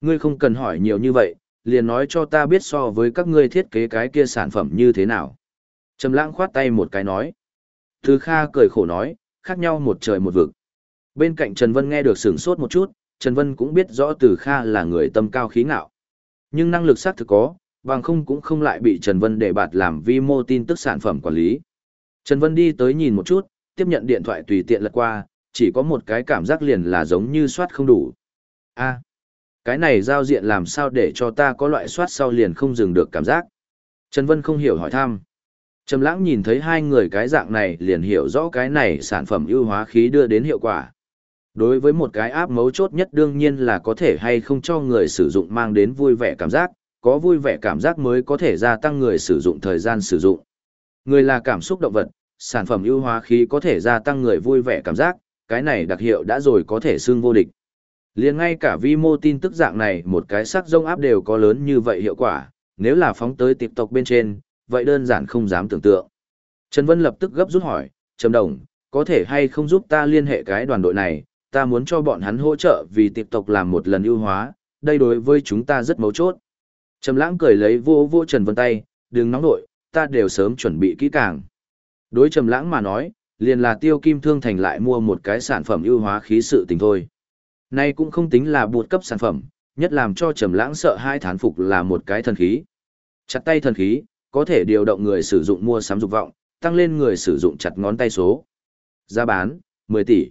Ngươi không cần hỏi nhiều như vậy, liền nói cho ta biết so với các ngươi thiết kế cái kia sản phẩm như thế nào. Trầm lãng khoát tay một cái nói. Từ kha cười khổ nói, khác nhau một trời một vực. Bên cạnh Trần Vân nghe được sửng sốt một chút, Trần Vân cũng biết rõ từ kha là người tâm cao khí ngạo. Nhưng năng lực xác thực có, bằng không cũng không lại bị Trần Vân để bạt làm vi mô tin tức sản phẩm quản lý. Trần Vân đi tới nhìn một chút, tiếp nhận điện thoại tùy tiện lật qua, chỉ có một cái cảm giác liền là giống như soát không đủ. a cái này giao diện làm sao để cho ta có loại soát sau liền không dừng được cảm giác. Trần Vân không hiểu hỏi thăm. Trầm lãng nhìn thấy hai người cái dạng này liền hiểu rõ cái này sản phẩm ưu hóa khí đưa đến hiệu quả. Đối với một cái áp mấu chốt nhất đương nhiên là có thể hay không cho người sử dụng mang đến vui vẻ cảm giác, có vui vẻ cảm giác mới có thể gia tăng người sử dụng thời gian sử dụng. Người là cảm xúc động vật, sản phẩm ưu hóa khí có thể gia tăng người vui vẻ cảm giác, cái này đặc hiệu đã rồi có thể xương vô địch. Liền ngay cả vi mô tin tức dạng này một cái sắc rông áp đều có lớn như vậy hiệu quả, nếu là phóng tới TikTok bên trên, vậy đơn giản không dám tưởng tượng. Trần Vân lập tức gấp rút hỏi, Trầm Đồng, có thể hay không giúp ta liên hệ cái đoàn đội này, ta muốn cho bọn hắn hỗ trợ vì TikTok làm một lần ưu hóa, đây đối với chúng ta rất mấu chốt. Trầm lãng cười lấy vô vô Trần Vân tay, đừng nóng nội, ta đều sớm chuẩn bị kỹ càng. Đối Trầm lãng mà nói, liền là tiêu kim thương thành lại mua một cái sản phẩm ưu hóa khí sự tình thôi. Nay cũng không tính là buộc cấp sản phẩm, nhất làm cho Trầm lãng sợ hai thán phục là một cái thần khí. Chặt tay thần khí, có thể điều động người sử dụng mua sắm dục vọng, tăng lên người sử dụng chặt ngón tay số. Giá bán, 10 tỷ.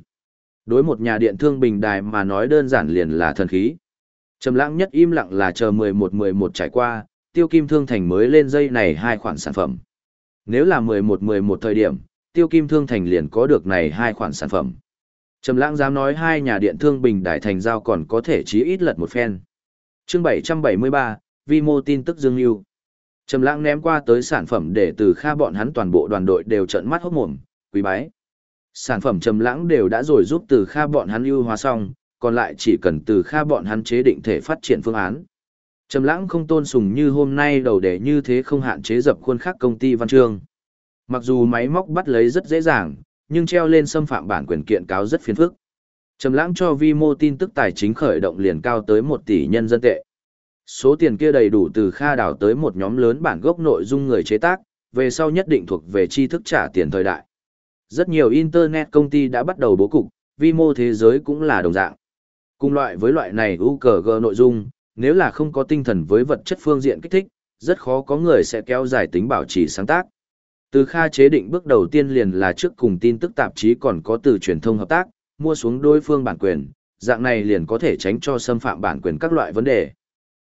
Đối một nhà điện thương bình đài mà nói đơn giản liền là thần khí. Trầm lãng nhất im lặng là chờ 11-11 trải qua, tiêu kim thương thành mới lên dây này hai khoản sản phẩm. Nếu là 11-11 thời điểm, tiêu kim thương thành liền có được này hai khoản sản phẩm. Trầm lãng dám nói hai nhà điện thương bình đài thành giao còn có thể chí ít lật một phen. Chương 773, vi mô tin tức dương lưu. Trầm lãng ném qua tới sản phẩm để từ kha bọn hắn toàn bộ đoàn đội đều trợn mắt hốt mồm, quý bái. Sản phẩm trầm lãng đều đã rồi giúp từ kha bọn hắn ưu hóa xong, còn lại chỉ cần từ kha bọn hắn chế định thể phát triển phương án. Trầm lãng không tôn sùng như hôm nay đầu để như thế không hạn chế dập khuôn khác công ty văn chương. Mặc dù máy móc bắt lấy rất dễ dàng, nhưng treo lên xâm phạm bản quyền kiện cáo rất phiền phức. Trầm lãng cho vi mô tin tức tài chính khởi động liền cao tới 1 tỷ nhân dân tệ. Số tiền kia đầy đủ từ kha đảo tới một nhóm lớn bản gốc nội dung người chế tác, về sau nhất định thuộc về tri thức trả tiền thời đại. Rất nhiều internet công ty đã bắt đầu bố cục, vi mô thế giới cũng là đồng dạng. Cùng loại với loại này UKG nội dung, nếu là không có tinh thần với vật chất phương diện kích thích, rất khó có người sẽ kéo dài tính bảo trì sáng tác. Từ Kha chế định bước đầu tiên liền là trước cùng tin tức tạp chí còn có từ truyền thông hợp tác, mua xuống đối phương bản quyền, dạng này liền có thể tránh cho xâm phạm bản quyền các loại vấn đề.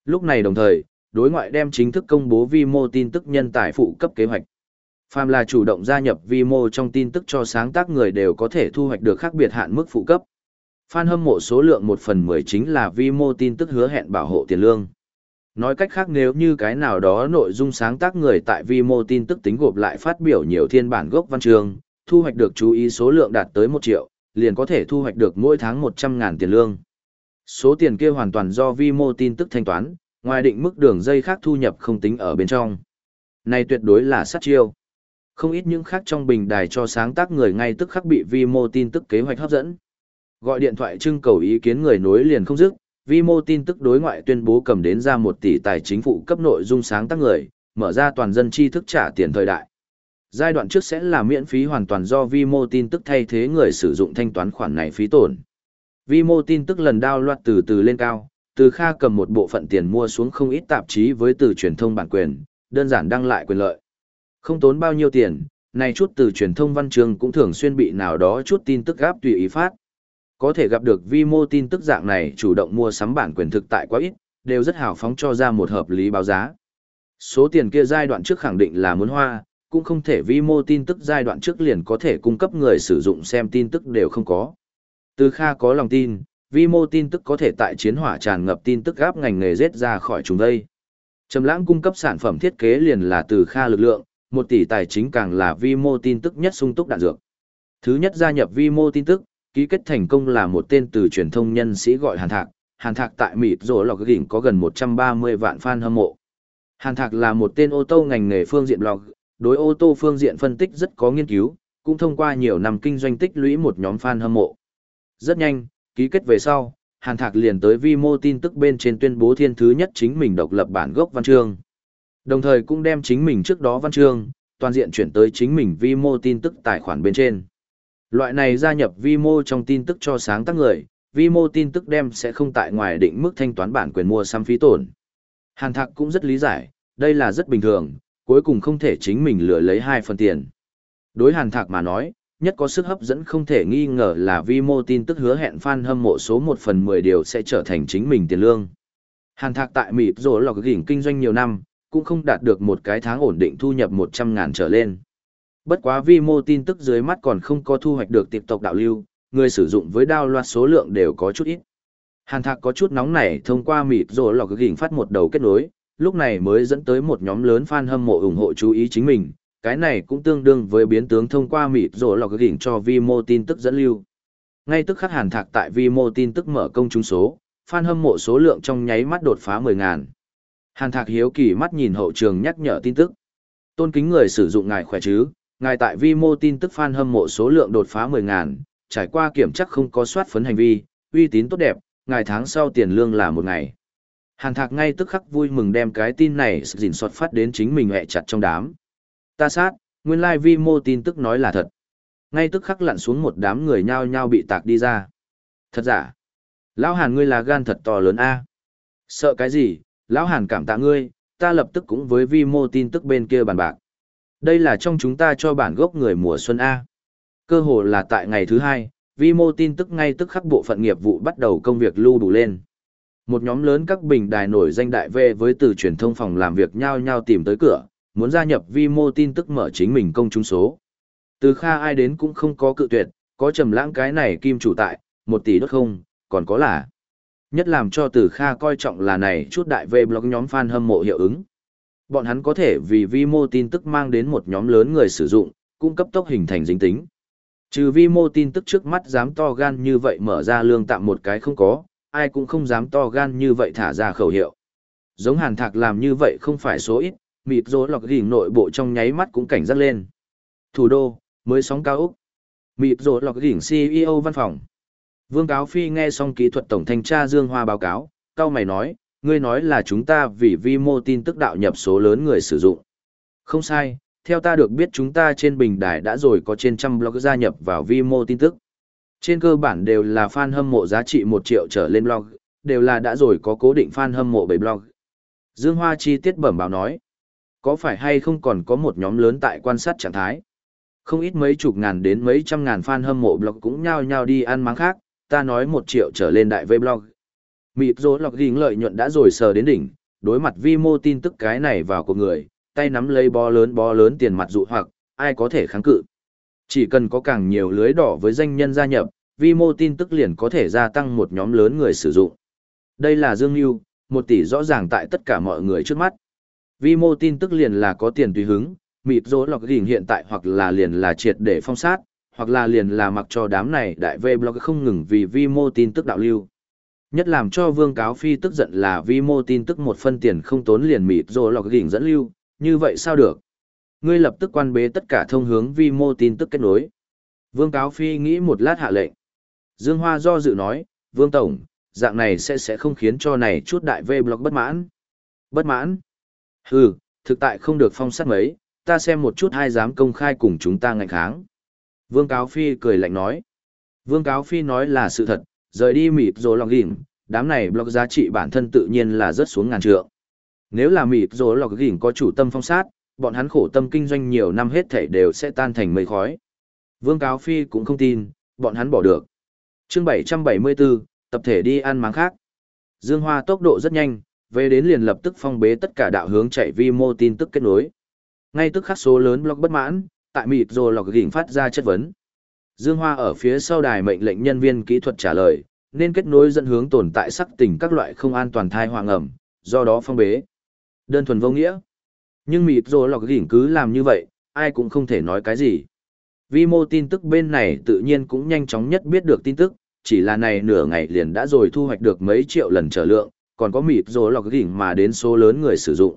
Lúc này đồng thời, đối ngoại đem chính thức công bố vi mô tin tức nhân tài phụ cấp kế hoạch. Phàm là chủ động gia nhập vi mô trong tin tức cho sáng tác người đều có thể thu hoạch được khác biệt hạn mức phụ cấp. Fan hâm mộ số lượng 1 phần 10 chính là vi mô tin tức hứa hẹn bảo hộ tiền lương. Nói cách khác nếu như cái nào đó nội dung sáng tác người tại vi mô tin tức tính gộp lại phát biểu nhiều thiên bản gốc văn trường, thu hoạch được chú ý số lượng đạt tới 1 triệu, liền có thể thu hoạch được mỗi tháng 100.000 tiền lương. Số tiền kia hoàn toàn do vi mô tin tức thanh toán, ngoài định mức đường dây khác thu nhập không tính ở bên trong. Này tuyệt đối là sát chiêu. Không ít những khác trong bình đài cho sáng tác người ngay tức khắc bị vi mô tin tức kế hoạch hấp dẫn. Gọi điện thoại trưng cầu ý kiến người nối liền không dứt, vi mô tin tức đối ngoại tuyên bố cầm đến ra một tỷ tài chính phụ cấp nội dung sáng tác người, mở ra toàn dân tri thức trả tiền thời đại. Giai đoạn trước sẽ là miễn phí hoàn toàn do vi mô tin tức thay thế người sử dụng thanh toán khoản này phí tổn. Vi mô tin tức lần đao loạt từ từ lên cao, từ Kha cầm một bộ phận tiền mua xuống không ít tạp chí với từ truyền thông bản quyền, đơn giản đăng lại quyền lợi. Không tốn bao nhiêu tiền, này chút từ truyền thông văn chương cũng thường xuyên bị nào đó chút tin tức gáp tùy ý phát. Có thể gặp được vi mô tin tức dạng này chủ động mua sắm bản quyền thực tại quá ít, đều rất hào phóng cho ra một hợp lý báo giá. Số tiền kia giai đoạn trước khẳng định là muốn hoa, cũng không thể vi mô tin tức giai đoạn trước liền có thể cung cấp người sử dụng xem tin tức đều không có. Từ Kha có lòng tin, vi mô tin tức có thể tại chiến hỏa tràn ngập tin tức gáp ngành nghề rết ra khỏi chúng đây. Trầm lãng cung cấp sản phẩm thiết kế liền là từ Kha lực lượng, một tỷ tài chính càng là vi mô tin tức nhất sung túc đạn dược. Thứ nhất gia nhập vi mô tin tức, ký kết thành công là một tên từ truyền thông nhân sĩ gọi Hàn Thạc. Hàn Thạc tại mỹ Rồ Lọc Gỉnh có gần 130 vạn fan hâm mộ. Hàn Thạc là một tên ô tô ngành nghề phương diện blog, đối ô tô phương diện phân tích rất có nghiên cứu, cũng thông qua nhiều năm kinh doanh tích lũy một nhóm fan hâm mộ. Rất nhanh, ký kết về sau, Hàn Thạc liền tới vi mô tin tức bên trên tuyên bố thiên thứ nhất chính mình độc lập bản gốc văn chương. Đồng thời cũng đem chính mình trước đó văn chương, toàn diện chuyển tới chính mình vi mô tin tức tài khoản bên trên. Loại này gia nhập vi mô trong tin tức cho sáng tác người, vi mô tin tức đem sẽ không tại ngoài định mức thanh toán bản quyền mua xăm phí tổn. Hàn Thạc cũng rất lý giải, đây là rất bình thường, cuối cùng không thể chính mình lừa lấy hai phần tiền. Đối Hàn Thạc mà nói, nhất có sức hấp dẫn không thể nghi ngờ là vi mô tin tức hứa hẹn fan hâm mộ số 1 phần 10 điều sẽ trở thành chính mình tiền lương. Hàn Thạc tại mỹ rồi lọc gỉnh kinh doanh nhiều năm, cũng không đạt được một cái tháng ổn định thu nhập 100 ngàn trở lên. Bất quá vi mô tin tức dưới mắt còn không có thu hoạch được tiệp tộc đạo lưu, người sử dụng với đao loạt số lượng đều có chút ít. Hàn Thạc có chút nóng nảy thông qua mịt rồi lọc gỉnh phát một đầu kết nối, lúc này mới dẫn tới một nhóm lớn fan hâm mộ ủng hộ chú ý chính mình, cái này cũng tương đương với biến tướng thông qua mịt rồi lọc gỉnh cho vi mô tin tức dẫn lưu. Ngay tức khắc Hàn Thạc tại vi mô tin tức mở công chúng số, fan hâm mộ số lượng trong nháy mắt đột phá 10 ngàn. Hàn Thạc hiếu kỳ mắt nhìn hậu trường nhắc nhở tin tức. Tôn kính người sử dụng ngài khỏe chứ, ngài tại vi mô tin tức fan hâm mộ số lượng đột phá 10.000 trải qua kiểm chắc không có soát phấn hành vi, uy tín tốt đẹp, ngài tháng sau tiền lương là một ngày. Hàn Thạc ngay tức khắc vui mừng đem cái tin này dình soát phát đến chính mình hẹ chặt trong đám. Ta sát, nguyên lai like vi mô tin tức nói là thật. Ngay tức khắc lặn xuống một đám người nhao nhao bị tạc đi ra. Thật giả. Lão Hàn ngươi là gan thật to lớn a. Sợ cái gì, Lão Hàn cảm tạ ngươi, ta lập tức cũng với vi mô tin tức bên kia bàn bạc. Đây là trong chúng ta cho bản gốc người mùa xuân A. Cơ hồ là tại ngày thứ hai, vi mô tin tức ngay tức khắc bộ phận nghiệp vụ bắt đầu công việc lưu đủ lên. Một nhóm lớn các bình đài nổi danh đại về với từ truyền thông phòng làm việc nhau nhau tìm tới cửa, muốn gia nhập vi mô tin tức mở chính mình công chúng số. Từ kha ai đến cũng không có cự tuyệt, có trầm lãng cái này kim chủ tại, một tỷ đốt không, còn có là. Nhất làm cho từ kha coi trọng là này chút đại về blog nhóm fan hâm mộ hiệu ứng. Bọn hắn có thể vì vi mô tin tức mang đến một nhóm lớn người sử dụng, cung cấp tốc hình thành dính tính. Trừ vi mô tin tức trước mắt dám to gan như vậy mở ra lương tạm một cái không có, ai cũng không dám to gan như vậy thả ra khẩu hiệu. Giống hàn thạc làm như vậy không phải số ít, mịt rối lọc gỉnh nội bộ trong nháy mắt cũng cảnh giác lên. Thủ đô, mới sóng cao Úc. Mịt rối lọc gỉnh CEO văn phòng. Vương Cáo Phi nghe xong kỹ thuật tổng thanh tra Dương Hoa báo cáo, cao mày nói, ngươi nói là chúng ta vì vi mô tin tức đạo nhập số lớn người sử dụng. Không sai, theo ta được biết chúng ta trên bình đài đã rồi có trên trăm blog gia nhập vào vi mô tin tức. Trên cơ bản đều là fan hâm mộ giá trị 1 triệu trở lên blog, đều là đã rồi có cố định fan hâm mộ 7 blog. Dương Hoa chi tiết bẩm báo nói, có phải hay không còn có một nhóm lớn tại quan sát trạng thái? Không ít mấy chục ngàn đến mấy trăm ngàn fan hâm mộ blog cũng nhao nhao đi ăn máng khác, ta nói một triệu trở lên đại vlog, Mịp rỗ lọc ghiền lợi nhuận đã rồi sờ đến đỉnh, đối mặt vi mô tin tức cái này vào của người, tay nắm lấy bó lớn bó lớn tiền mặt dụ hoặc, ai có thể kháng cự. Chỉ cần có càng nhiều lưới đỏ với danh nhân gia nhập, vi mô tin tức liền có thể gia tăng một nhóm lớn người sử dụng. Đây là Dương Nhu, một tỷ rõ ràng tại tất cả mọi người trước mắt. Vi mô tin tức liền là có tiền tùy hứng, mịp rối lọc ghiền hiện tại hoặc là liền là triệt để phong sát, hoặc là liền là mặc cho đám này đại v blog không ngừng vì vi mô tin tức đạo lưu. Nhất làm cho Vương Cáo Phi tức giận là vi mô tin tức một phân tiền không tốn liền mịt rồi lọc gỉnh dẫn lưu, như vậy sao được? Ngươi lập tức quan bế tất cả thông hướng vi mô tin tức kết nối. Vương Cáo Phi nghĩ một lát hạ lệnh. Dương Hoa do dự nói, Vương Tổng, dạng này sẽ sẽ không khiến cho này chút đại v blog bất mãn. Bất mãn? Hừ, thực tại không được phong sát mấy, ta xem một chút hai dám công khai cùng chúng ta ngạnh kháng. Vương Cáo Phi cười lạnh nói. Vương Cáo Phi nói là sự thật, rời đi mịp rồi lọc gỉnh, đám này blog giá trị bản thân tự nhiên là rất xuống ngàn trượng. Nếu là mịp rồi lọc gỉnh có chủ tâm phong sát, bọn hắn khổ tâm kinh doanh nhiều năm hết thảy đều sẽ tan thành mây khói. Vương Cáo Phi cũng không tin, bọn hắn bỏ được. chương 774, tập thể đi ăn máng khác. Dương Hoa tốc độ rất nhanh, về đến liền lập tức phong bế tất cả đạo hướng chạy vi mô tin tức kết nối. Ngay tức khắc số lớn blog bất mãn, tại mịt rồ lọc gỉnh phát ra chất vấn. Dương Hoa ở phía sau đài mệnh lệnh nhân viên kỹ thuật trả lời, nên kết nối dẫn hướng tồn tại sắc tình các loại không an toàn thai hoàng ẩm, do đó phong bế. Đơn thuần vô nghĩa. Nhưng mịt rồ lọc gỉnh cứ làm như vậy, ai cũng không thể nói cái gì. Vi mô tin tức bên này tự nhiên cũng nhanh chóng nhất biết được tin tức, chỉ là này nửa ngày liền đã rồi thu hoạch được mấy triệu lần trở lượng, còn có mịt rồ lọc gỉnh mà đến số lớn người sử dụng.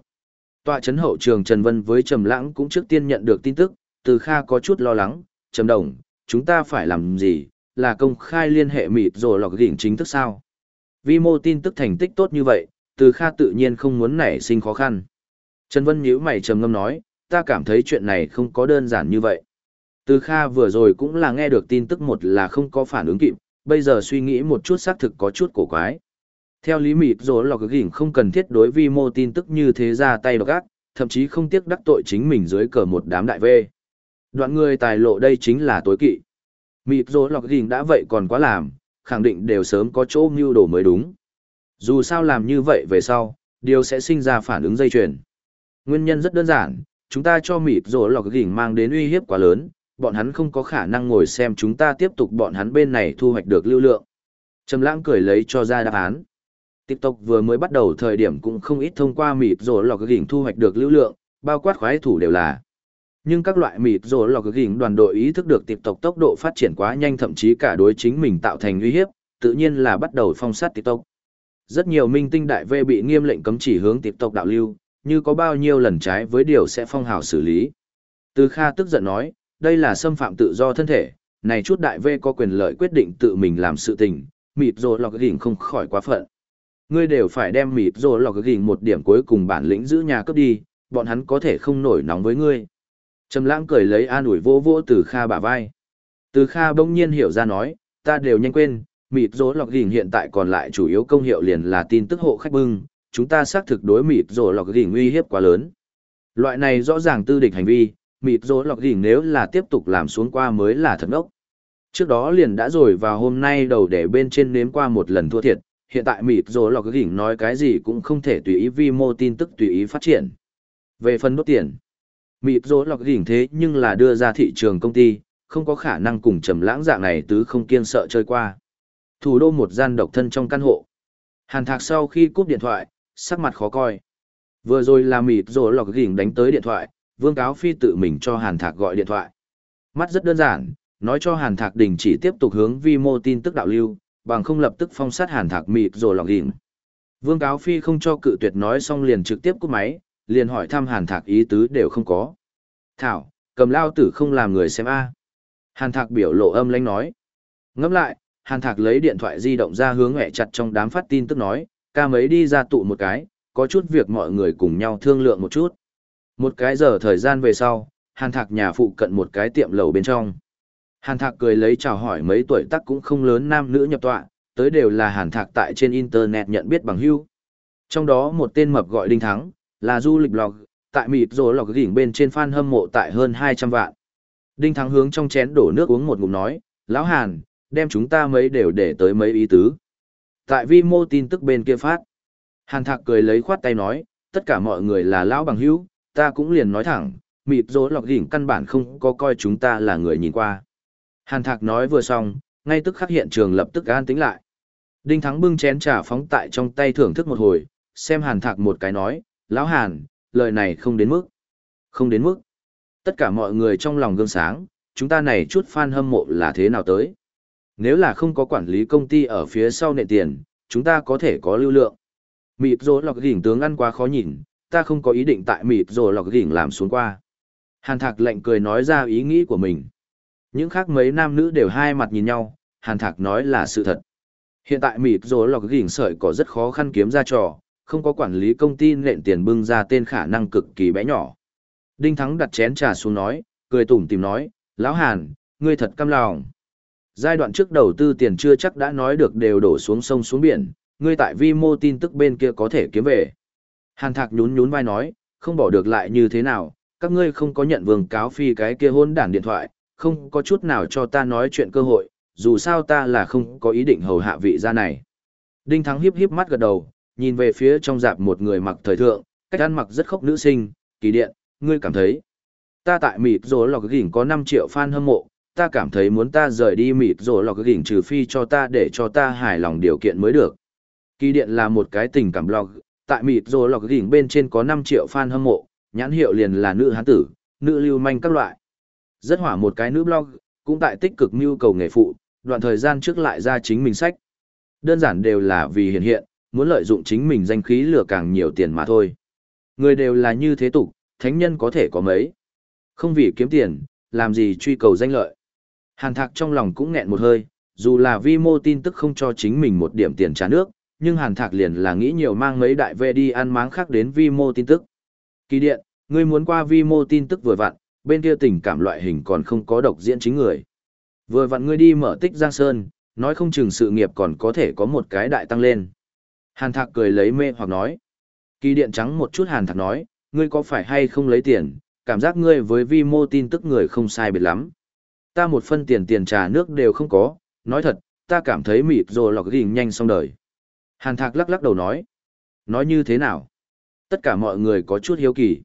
Tọa chấn hậu trường Trần Vân với Trầm Lãng cũng trước tiên nhận được tin tức, từ Kha có chút lo lắng, Trầm Đồng, chúng ta phải làm gì, là công khai liên hệ mịt rồi lọc gỉnh chính thức sao. Vi mô tin tức thành tích tốt như vậy, từ Kha tự nhiên không muốn nảy sinh khó khăn. Trần Vân nhíu mày trầm ngâm nói, ta cảm thấy chuyện này không có đơn giản như vậy. Từ Kha vừa rồi cũng là nghe được tin tức một là không có phản ứng kịp, bây giờ suy nghĩ một chút xác thực có chút cổ quái. Theo lý mịt rồi lọc gỉnh không cần thiết đối vi mô tin tức như thế ra tay độc ác, thậm chí không tiếc đắc tội chính mình dưới cờ một đám đại vê. Đoạn người tài lộ đây chính là tối kỵ. Mịp rô lọc gìn đã vậy còn quá làm, khẳng định đều sớm có chỗ mưu đồ mới đúng. Dù sao làm như vậy về sau, điều sẽ sinh ra phản ứng dây chuyền. Nguyên nhân rất đơn giản, chúng ta cho mịp rổ lọc gìn mang đến uy hiếp quá lớn, bọn hắn không có khả năng ngồi xem chúng ta tiếp tục bọn hắn bên này thu hoạch được lưu lượng. Trầm lãng cười lấy cho ra đáp án. TikTok vừa mới bắt đầu thời điểm cũng không ít thông qua mịp rổ lọc gỉnh thu hoạch được lưu lượng, bao quát khoái thủ đều là. Nhưng các loại mịt rồ lọc gỉnh đoàn đội ý thức được TikTok tốc độ phát triển quá nhanh thậm chí cả đối chính mình tạo thành uy hiếp, tự nhiên là bắt đầu phong sát TikTok. Rất nhiều minh tinh đại vê bị nghiêm lệnh cấm chỉ hướng TikTok đạo lưu, như có bao nhiêu lần trái với điều sẽ phong hào xử lý. Từ Kha tức giận nói, đây là xâm phạm tự do thân thể, này chút đại vê có quyền lợi quyết định tự mình làm sự tình, mịt rồ lọc gỉnh không khỏi quá phận. Ngươi đều phải đem mịt rồ lọc gỉnh một điểm cuối cùng bản lĩnh giữ nhà cướp đi, bọn hắn có thể không nổi nóng với ngươi. Trầm lãng cười lấy an ủi vô vô từ Kha bả vai. Từ Kha bỗng nhiên hiểu ra nói, ta đều nhanh quên, mịt rỗ lọc gỉnh hiện tại còn lại chủ yếu công hiệu liền là tin tức hộ khách bưng, chúng ta xác thực đối mịt rỗ lọc gỉnh uy hiếp quá lớn. Loại này rõ ràng tư địch hành vi, mịt rỗ lọc gỉnh nếu là tiếp tục làm xuống qua mới là thật ốc. Trước đó liền đã rồi và hôm nay đầu để bên trên nếm qua một lần thua thiệt, hiện tại mịt rỗ lọc gỉnh nói cái gì cũng không thể tùy ý vi mô tin tức tùy ý phát triển. Về phần đốt tiền, Mịp rỗ lọc gỉnh thế nhưng là đưa ra thị trường công ty, không có khả năng cùng trầm lãng dạng này tứ không kiên sợ chơi qua. Thủ đô một gian độc thân trong căn hộ. Hàn Thạc sau khi cúp điện thoại, sắc mặt khó coi. Vừa rồi là mịp rỗ lọc gỉnh đánh tới điện thoại, Vương Cáo Phi tự mình cho Hàn Thạc gọi điện thoại. Mắt rất đơn giản, nói cho Hàn Thạc đình chỉ tiếp tục hướng vi mô tin tức đạo lưu, bằng không lập tức phong sát Hàn Thạc mịp rỗ lọc gỉnh. Vương Cáo Phi không cho cự tuyệt nói xong liền trực tiếp cúp máy, liền hỏi thăm Hàn Thạc ý tứ đều không có. Thảo, cầm lao tử không làm người xem a. Hàn Thạc biểu lộ âm lãnh nói. Ngẫm lại, Hàn Thạc lấy điện thoại di động ra hướng hẹ chặt trong đám phát tin tức nói, ca mấy đi ra tụ một cái, có chút việc mọi người cùng nhau thương lượng một chút. Một cái giờ thời gian về sau, Hàn Thạc nhà phụ cận một cái tiệm lầu bên trong. Hàn Thạc cười lấy chào hỏi mấy tuổi tác cũng không lớn nam nữ nhập tọa, tới đều là Hàn Thạc tại trên Internet nhận biết bằng hữu. Trong đó một tên mập gọi Đinh Thắng, là du lịch blog, tại mịt rồi lọc gỉnh bên trên fan hâm mộ tại hơn 200 vạn. Đinh Thắng hướng trong chén đổ nước uống một ngụm nói, lão Hàn, đem chúng ta mấy đều để tới mấy ý tứ. Tại vi mô tin tức bên kia phát. Hàn Thạc cười lấy khoát tay nói, tất cả mọi người là lão bằng hữu, ta cũng liền nói thẳng, mịt rỗ lọc đỉnh căn bản không có coi chúng ta là người nhìn qua. Hàn Thạc nói vừa xong, ngay tức khắc hiện trường lập tức an tĩnh lại. Đinh Thắng bưng chén trà phóng tại trong tay thưởng thức một hồi, xem Hàn Thạc một cái nói, lão Hàn, lời này không đến mức. Không đến mức. Tất cả mọi người trong lòng gương sáng, chúng ta này chút fan hâm mộ là thế nào tới. Nếu là không có quản lý công ty ở phía sau nệ tiền, chúng ta có thể có lưu lượng. Mịp rô lọc gỉnh tướng ăn quá khó nhìn, ta không có ý định tại mịp rô lọc gỉnh làm xuống qua. Hàn Thạc lạnh cười nói ra ý nghĩ của mình. Những khác mấy nam nữ đều hai mặt nhìn nhau, Hàn Thạc nói là sự thật. Hiện tại mịp rô lọc gỉnh sợi có rất khó khăn kiếm ra trò, không có quản lý công ty nện tiền bưng ra tên khả năng cực kỳ bé nhỏ. Đinh Thắng đặt chén trà xuống nói, cười tủm tìm nói, lão Hàn, ngươi thật căm lòng. Giai đoạn trước đầu tư tiền chưa chắc đã nói được đều đổ xuống sông xuống biển, ngươi tại vi mô tin tức bên kia có thể kiếm về. Hàn Thạc nhún nhún vai nói, không bỏ được lại như thế nào, các ngươi không có nhận vương cáo phi cái kia hôn đản điện thoại, không có chút nào cho ta nói chuyện cơ hội, dù sao ta là không có ý định hầu hạ vị gia này. Đinh Thắng hiếp hiếp mắt gật đầu, nhìn về phía trong dạp một người mặc thời thượng, cách ăn mặc rất khốc nữ sinh, kỳ điện, ngươi cảm thấy. Ta tại mịt rổ lọc gỉnh có 5 triệu fan hâm mộ, ta cảm thấy muốn ta rời đi mịt rổ lọc gỉnh trừ phi cho ta để cho ta hài lòng điều kiện mới được. Kỳ điện là một cái tình cảm blog, tại mịt rổ lọc gỉnh bên trên có 5 triệu fan hâm mộ, nhãn hiệu liền là nữ hán tử, nữ lưu manh các loại. Rất hỏa một cái nữ blog, cũng tại tích cực nhu cầu nghề phụ, đoạn thời gian trước lại ra chính mình sách. Đơn giản đều là vì hiện hiện, muốn lợi dụng chính mình danh khí lừa càng nhiều tiền mà thôi. Người đều là như thế tục, thánh nhân có thể có mấy. Không vì kiếm tiền, làm gì truy cầu danh lợi. Hàn Thạc trong lòng cũng nghẹn một hơi, dù là vi mô tin tức không cho chính mình một điểm tiền trả nước, nhưng Hàn Thạc liền là nghĩ nhiều mang mấy đại vệ đi ăn máng khác đến vi mô tin tức. Kỳ điện, ngươi muốn qua vi mô tin tức vừa vặn, bên kia tình cảm loại hình còn không có độc diễn chính người. Vừa vặn ngươi đi mở tích Giang Sơn, nói không chừng sự nghiệp còn có thể có một cái đại tăng lên. Hàn Thạc cười lấy mê hoặc nói. Kỳ điện trắng một chút Hàn Thạc nói, ngươi có phải hay không lấy tiền, cảm giác ngươi với vi mô tin tức người không sai biệt lắm. Ta một phân tiền tiền trà nước đều không có, nói thật, ta cảm thấy mịt rồi lọc ghiền nhanh xong đời. Hàn Thạc lắc lắc đầu nói. Nói như thế nào? Tất cả mọi người có chút hiếu kỳ.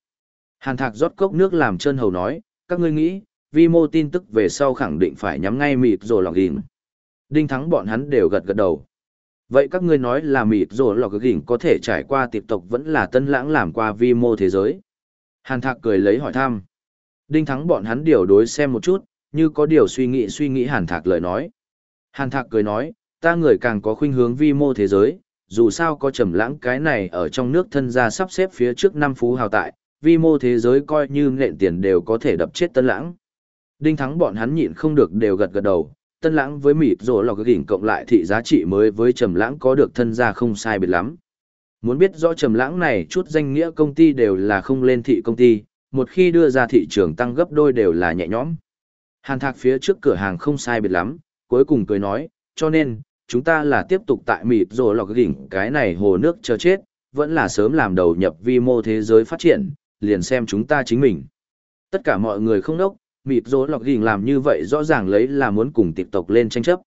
Hàn Thạc rót cốc nước làm chân hầu nói, các ngươi nghĩ, vi mô tin tức về sau khẳng định phải nhắm ngay mịt rồi lọc gỉnh. Đinh thắng bọn hắn đều gật gật đầu. Vậy các ngươi nói là mịt rồi lọc gỉnh có thể trải qua tiệp tộc vẫn là tân lãng làm qua vi mô thế giới. Hàn Thạc cười lấy hỏi thăm. Đinh thắng bọn hắn điều đối xem một chút, như có điều suy nghĩ suy nghĩ Hàn Thạc lời nói. Hàn Thạc cười nói, ta người càng có khuynh hướng vi mô thế giới, dù sao có trầm lãng cái này ở trong nước thân gia sắp xếp phía trước năm phú hào tại, vi mô thế giới coi như nện tiền đều có thể đập chết tân lãng. Đinh thắng bọn hắn nhịn không được đều gật gật đầu, tân lãng với mịt rồi lò cái đỉnh cộng lại thị giá trị mới với trầm lãng có được thân gia không sai biệt lắm. Muốn biết rõ trầm lãng này chút danh nghĩa công ty đều là không lên thị công ty, một khi đưa ra thị trường tăng gấp đôi đều là nhẹ nhõm. Hàn thạc phía trước cửa hàng không sai biệt lắm, cuối cùng cười nói, cho nên, chúng ta là tiếp tục tại mịt rồi lọc đỉnh cái này hồ nước chờ chết, vẫn là sớm làm đầu nhập vi mô thế giới phát triển, liền xem chúng ta chính mình. Tất cả mọi người không đốc, mịt rố lọc gỉnh làm như vậy rõ ràng lấy là muốn cùng tiệp tộc lên tranh chấp.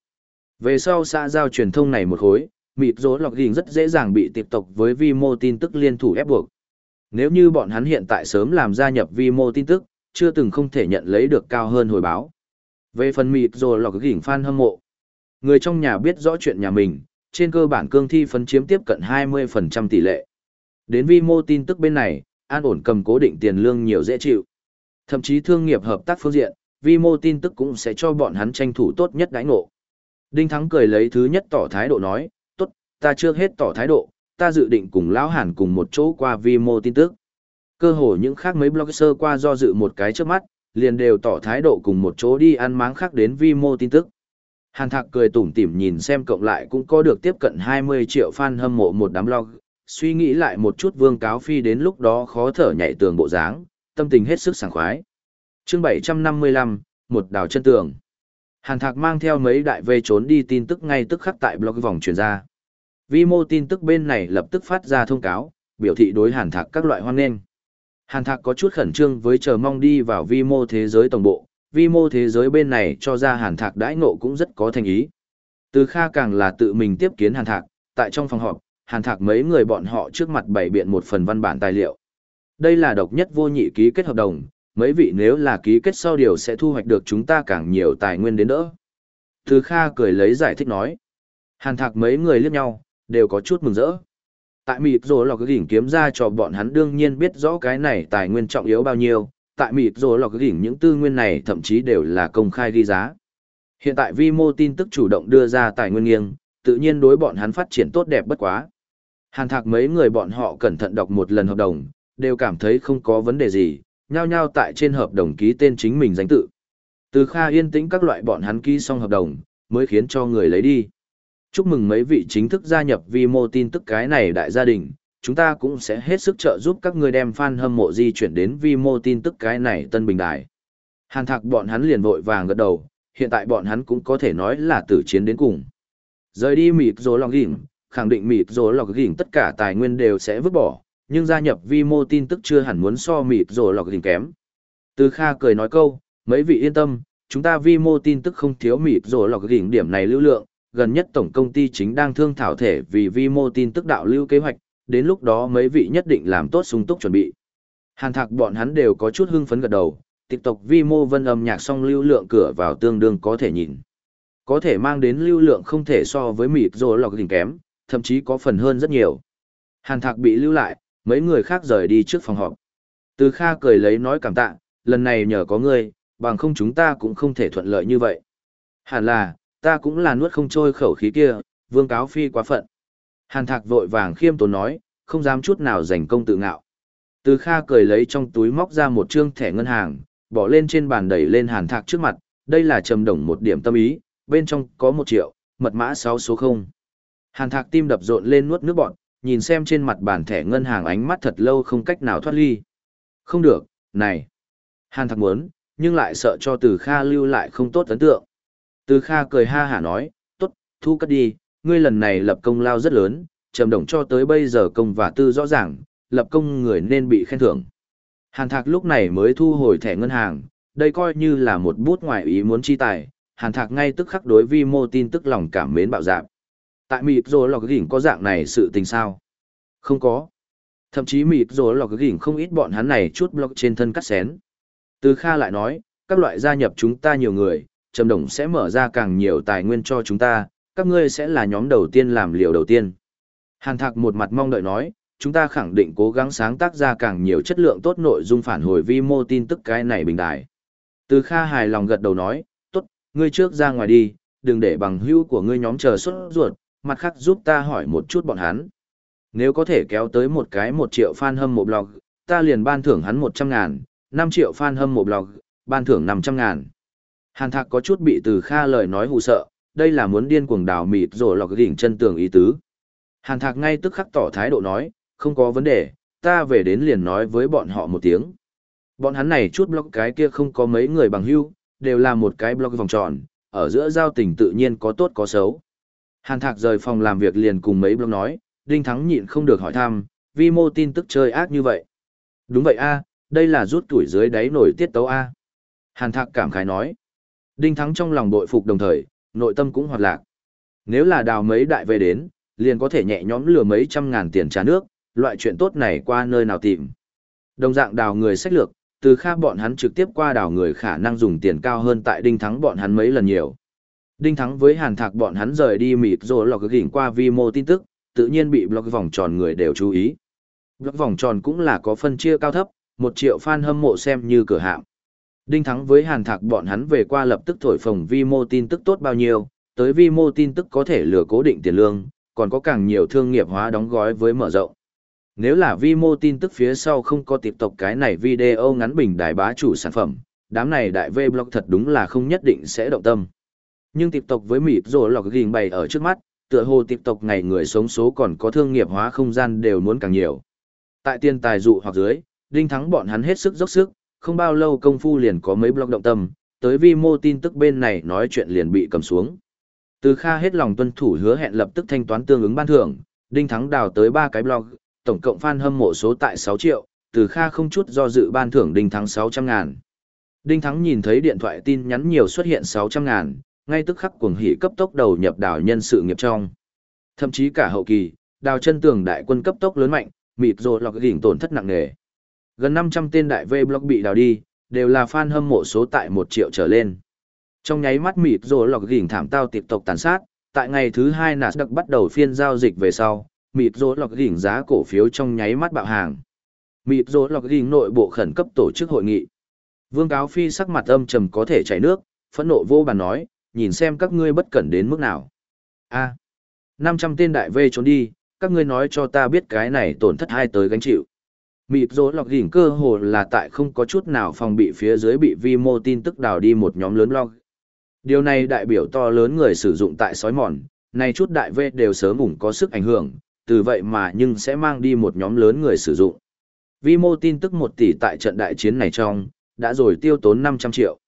Về sau xã giao truyền thông này một khối, mịt rố lọc gỉnh rất dễ dàng bị tiệp tộc với vi mô tin tức liên thủ ép buộc. Nếu như bọn hắn hiện tại sớm làm gia nhập vi mô tin tức, chưa từng không thể nhận lấy được cao hơn hồi báo. Về phần mịt rồi lọc đỉnh fan hâm mộ, Người trong nhà biết rõ chuyện nhà mình, trên cơ bản cương thi phấn chiếm tiếp cận 20% tỷ lệ. Đến vi mô tin tức bên này, an ổn cầm cố định tiền lương nhiều dễ chịu. Thậm chí thương nghiệp hợp tác phương diện, vi mô tin tức cũng sẽ cho bọn hắn tranh thủ tốt nhất đãi ngộ. Đinh Thắng cười lấy thứ nhất tỏ thái độ nói, tốt, ta chưa hết tỏ thái độ, ta dự định cùng Lão Hàn cùng một chỗ qua vi mô tin tức. Cơ hồ những khác mấy blogger qua do dự một cái trước mắt, liền đều tỏ thái độ cùng một chỗ đi ăn máng khác đến vi mô tin tức. Hàn Thạc cười tủm tỉm nhìn xem cộng lại cũng có được tiếp cận 20 triệu fan hâm mộ một đám blog, suy nghĩ lại một chút Vương Cáo Phi đến lúc đó khó thở nhảy tường bộ dáng, tâm tình hết sức sảng khoái. Chương 755, một đào chân tường. Hàn Thạc mang theo mấy đại vây trốn đi tin tức ngay tức khắc tại blog vòng truyền ra. Vi mô tin tức bên này lập tức phát ra thông cáo, biểu thị đối Hàn Thạc các loại hoan nghênh. Hàn Thạc có chút khẩn trương với chờ mong đi vào vi mô thế giới tổng bộ, vi mô thế giới bên này cho ra hàn thạc đãi ngộ cũng rất có thành ý. Từ Kha càng là tự mình tiếp kiến hàn thạc, tại trong phòng họp, hàn thạc mấy người bọn họ trước mặt bày biện một phần văn bản tài liệu. Đây là độc nhất vô nhị ký kết hợp đồng, mấy vị nếu là ký kết sau điều sẽ thu hoạch được chúng ta càng nhiều tài nguyên đến đỡ. Từ Kha cười lấy giải thích nói. Hàn thạc mấy người liếc nhau, đều có chút mừng rỡ. Tại mịt rồi lọc gỉnh kiếm ra cho bọn hắn đương nhiên biết rõ cái này tài nguyên trọng yếu bao nhiêu, tại mịt rồi lọc gỉnh những tư nguyên này thậm chí đều là công khai ghi giá. Hiện tại vi mô tin tức chủ động đưa ra tài nguyên nghiêng, tự nhiên đối bọn hắn phát triển tốt đẹp bất quá. Hàn thạc mấy người bọn họ cẩn thận đọc một lần hợp đồng, đều cảm thấy không có vấn đề gì, nhao nhao tại trên hợp đồng ký tên chính mình danh tự. Từ Kha yên tĩnh các loại bọn hắn ký xong hợp đồng, mới khiến cho người lấy đi. Chúc mừng mấy vị chính thức gia nhập vi mô tin tức cái này đại gia đình, chúng ta cũng sẽ hết sức trợ giúp các người đem fan hâm mộ di chuyển đến vi mô tin tức cái này tân bình đài. Hàn thạc bọn hắn liền vội vàng gật đầu, hiện tại bọn hắn cũng có thể nói là tử chiến đến cùng. Rời đi mịt rồ lọc gỉnh, khẳng định mịt rồ lọc gỉnh tất cả tài nguyên đều sẽ vứt bỏ, nhưng gia nhập vi mô tin tức chưa hẳn muốn so mịt rồ lọc hình kém. Từ Kha cười nói câu, mấy vị yên tâm, chúng ta vi mô tin tức không thiếu mịt rồ lọc hình điểm này lưu lượng, gần nhất tổng công ty chính đang thương thảo thể vì vi mô tin tức đạo lưu kế hoạch, đến lúc đó mấy vị nhất định làm tốt sung túc chuẩn bị. Hàn thạc bọn hắn đều có chút hưng phấn gật đầu, tiếp tục vi mô vân âm nhạc song lưu lượng cửa vào tương đương có thể nhìn. Có thể mang đến lưu lượng không thể so với mịt rồi lọc hình kém, thậm chí có phần hơn rất nhiều. Hàn thạc bị lưu lại, mấy người khác rời đi trước phòng họp. Từ Kha cười lấy nói cảm tạ, lần này nhờ có ngươi, bằng không chúng ta cũng không thể thuận lợi như vậy. Hẳn là, ta cũng là nuốt không trôi khẩu khí kia, vương cáo phi quá phận. Hàn thạc vội vàng khiêm tốn nói, không dám chút nào giành công tự ngạo. Từ Kha cười lấy trong túi móc ra một trương thẻ ngân hàng, bỏ lên trên bàn đẩy lên hàn thạc trước mặt, đây là trầm đồng một điểm tâm ý, bên trong có một triệu, mật mã sáu số không. Hàn thạc tim đập rộn lên nuốt nước bọt nhìn xem trên mặt bàn thẻ ngân hàng ánh mắt thật lâu không cách nào thoát ly. Không được, này. Hàn thạc muốn, nhưng lại sợ cho từ Kha lưu lại không tốt ấn tượng. Từ Kha cười ha hả nói, tốt, thu cất đi, ngươi lần này lập công lao rất lớn, trầm đồng cho tới bây giờ công và tư rõ ràng, lập công người nên bị khen thưởng. Hàn Thạc lúc này mới thu hồi thẻ ngân hàng, đây coi như là một bút ngoại ý muốn chi tài, Hàn Thạc ngay tức khắc đối vi mô tin tức lòng cảm mến bạo dạp. Tại mịp rồi lọc gỉnh có dạng này sự tình sao? Không có. Thậm chí mịt rồi lọc gỉnh không ít bọn hắn này chút blog trên thân cắt xén. Từ Kha lại nói, các loại gia nhập chúng ta nhiều người, Trầm Đồng sẽ mở ra càng nhiều tài nguyên cho chúng ta, các ngươi sẽ là nhóm đầu tiên làm liều đầu tiên. Hàn Thạc một mặt mong đợi nói, chúng ta khẳng định cố gắng sáng tác ra càng nhiều chất lượng tốt nội dung phản hồi vi mô tin tức cái này bình đại. Từ Kha hài lòng gật đầu nói, tốt, ngươi trước ra ngoài đi, đừng để bằng hữu của ngươi nhóm chờ xuất ruột, mặt khác giúp ta hỏi một chút bọn hắn. Nếu có thể kéo tới một cái một triệu fan hâm mộ blog, ta liền ban thưởng hắn một trăm ngàn, năm triệu fan hâm mộ blog, ban thưởng năm trăm ngàn. Hàn Thạc có chút bị từ Kha lời nói hù sợ, đây là muốn điên cuồng đào mịt rồi lọc đỉnh chân tường ý tứ. Hàn Thạc ngay tức khắc tỏ thái độ nói, không có vấn đề, ta về đến liền nói với bọn họ một tiếng. Bọn hắn này chút blog cái kia không có mấy người bằng hữu, đều là một cái blog vòng tròn, ở giữa giao tình tự nhiên có tốt có xấu. Hàn Thạc rời phòng làm việc liền cùng mấy blog nói, Đinh Thắng nhịn không được hỏi thăm, vi mô tin tức chơi ác như vậy. Đúng vậy a, đây là rút tuổi dưới đáy nổi tiết tấu a. Hàn Thạc cảm khái nói. Đinh Thắng trong lòng bội phục đồng thời, nội tâm cũng hoạt lạc. Nếu là đào mấy đại về đến, liền có thể nhẹ nhõm lừa mấy trăm ngàn tiền trả nước, loại chuyện tốt này qua nơi nào tìm. Đồng dạng đào người sách lược, từ kha bọn hắn trực tiếp qua đào người khả năng dùng tiền cao hơn tại Đinh Thắng bọn hắn mấy lần nhiều. Đinh Thắng với Hàn Thạc bọn hắn rời đi mịt rồi lọc gỉnh qua vi mô tin tức, tự nhiên bị blog vòng tròn người đều chú ý. Blog vòng tròn cũng là có phân chia cao thấp, một triệu fan hâm mộ xem như cửa hạng. Đinh Thắng với Hàn Thạc bọn hắn về qua lập tức thổi phồng vi mô tin tức tốt bao nhiêu, tới vi mô tin tức có thể lừa cố định tiền lương, còn có càng nhiều thương nghiệp hóa đóng gói với mở rộng. Nếu là vi mô tin tức phía sau không có tiếp tục cái này video ngắn bình đại bá chủ sản phẩm, đám này đại v blog thật đúng là không nhất định sẽ động tâm. Nhưng tiếp tục với mịp rồi lọc ghiền bày ở trước mắt, tựa hồ tiếp tục ngày người sống số còn có thương nghiệp hóa không gian đều muốn càng nhiều. Tại tiền tài dụ hoặc dưới, Đinh Thắng bọn hắn hết sức dốc sức, không bao lâu công phu liền có mấy blog động tâm, tới vi mô tin tức bên này nói chuyện liền bị cầm xuống. Từ Kha hết lòng tuân thủ hứa hẹn lập tức thanh toán tương ứng ban thưởng, Đinh Thắng đào tới ba cái blog, tổng cộng fan hâm mộ số tại 6 triệu, Từ Kha không chút do dự ban thưởng Đinh Thắng 600 ngàn. Đinh Thắng nhìn thấy điện thoại tin nhắn nhiều xuất hiện 600 ngàn, ngay tức khắc cuồng hỉ cấp tốc đầu nhập đảo nhân sự nghiệp trong. Thậm chí cả hậu kỳ, đào chân tường đại quân cấp tốc lớn mạnh, mịt rồi lọc đỉnh tổn thất nặng nề. Gần 500 tên đại V block bị đào đi, đều là fan hâm mộ số tại 1 triệu trở lên. Trong nháy mắt mịt rồi lọc đỉnh thảm tao tiếp tục tàn sát, tại ngày thứ 2 Nasdaq bắt đầu phiên giao dịch về sau, mịt rồi lọc đỉnh giá cổ phiếu trong nháy mắt bạo hàng. Mịt rồi lọc đỉnh nội bộ khẩn cấp tổ chức hội nghị. Vương Cáo Phi sắc mặt âm trầm có thể chảy nước, phẫn nộ vô bàn nói, nhìn xem các ngươi bất cẩn đến mức nào. A. À, 500 tên đại vê trốn đi, các ngươi nói cho ta biết cái này tổn thất hai tới gánh chịu. Mịp rỗ lọc đỉnh cơ hồ là tại không có chút nào phòng bị phía dưới bị vi mô tin tức đào đi một nhóm lớn log. Điều này đại biểu to lớn người sử dụng tại sói mòn, này chút đại vê đều sớm ủng có sức ảnh hưởng, từ vậy mà nhưng sẽ mang đi một nhóm lớn người sử dụng. Vi mô tin tức 1 tỷ tại trận đại chiến này trong, đã rồi tiêu tốn 500 triệu.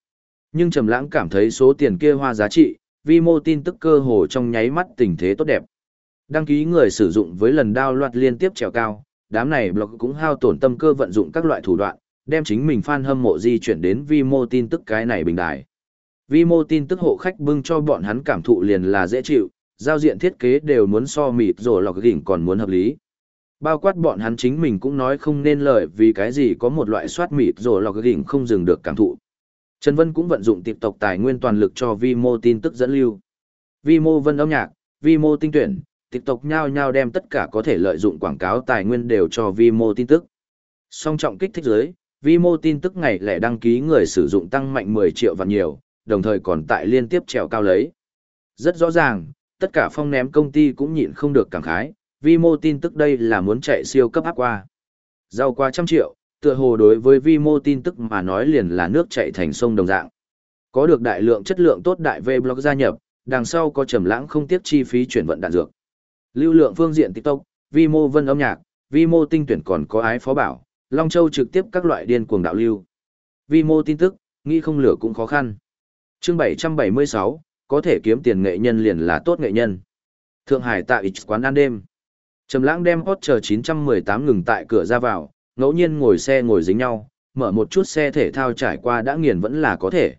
Nhưng Trầm Lãng cảm thấy số tiền kia hoa giá trị, vi mô tin tức cơ hồ trong nháy mắt tình thế tốt đẹp. Đăng ký người sử dụng với lần đao loạt liên tiếp trèo cao, đám này blog cũng hao tổn tâm cơ vận dụng các loại thủ đoạn, đem chính mình fan hâm mộ di chuyển đến vi mô tin tức cái này bình đài. Vi mô tin tức hộ khách bưng cho bọn hắn cảm thụ liền là dễ chịu, giao diện thiết kế đều muốn so mịt rồi lọc gỉnh còn muốn hợp lý. Bao quát bọn hắn chính mình cũng nói không nên lời vì cái gì có một loại soát mịt rồi lọc gỉnh không dừng được cảm thụ. Trần Vân cũng vận dụng tiệp tộc tài nguyên toàn lực cho vi mô tin tức dẫn lưu. Vi mô vân âm nhạc, vi mô tinh tuyển, tiệp tộc nhau nhau đem tất cả có thể lợi dụng quảng cáo tài nguyên đều cho vi mô tin tức. Song trọng kích thích giới, vi mô tin tức ngày lẻ đăng ký người sử dụng tăng mạnh 10 triệu và nhiều, đồng thời còn tại liên tiếp trèo cao lấy. Rất rõ ràng, tất cả phong ném công ty cũng nhịn không được cảm khái, vi mô tin tức đây là muốn chạy siêu cấp áp qua. Giàu qua trăm triệu, tựa hồ đối với vi mô tin tức mà nói liền là nước chạy thành sông đồng dạng. Có được đại lượng chất lượng tốt đại V-Block gia nhập, đằng sau có trầm lãng không tiếc chi phí chuyển vận đạn dược. Lưu lượng phương diện TikTok, vi mô vân âm nhạc, vi mô tinh tuyển còn có ái phó bảo, Long Châu trực tiếp các loại điên cuồng đạo lưu. Vi mô tin tức, nghĩ không lửa cũng khó khăn. Chương 776, có thể kiếm tiền nghệ nhân liền là tốt nghệ nhân. Thượng Hải tại X quán ăn đêm. Trầm Lãng đem hot chờ 918 ngừng tại cửa ra vào, ngẫu nhiên ngồi xe ngồi dính nhau, mở một chút xe thể thao trải qua đã nghiền vẫn là có thể.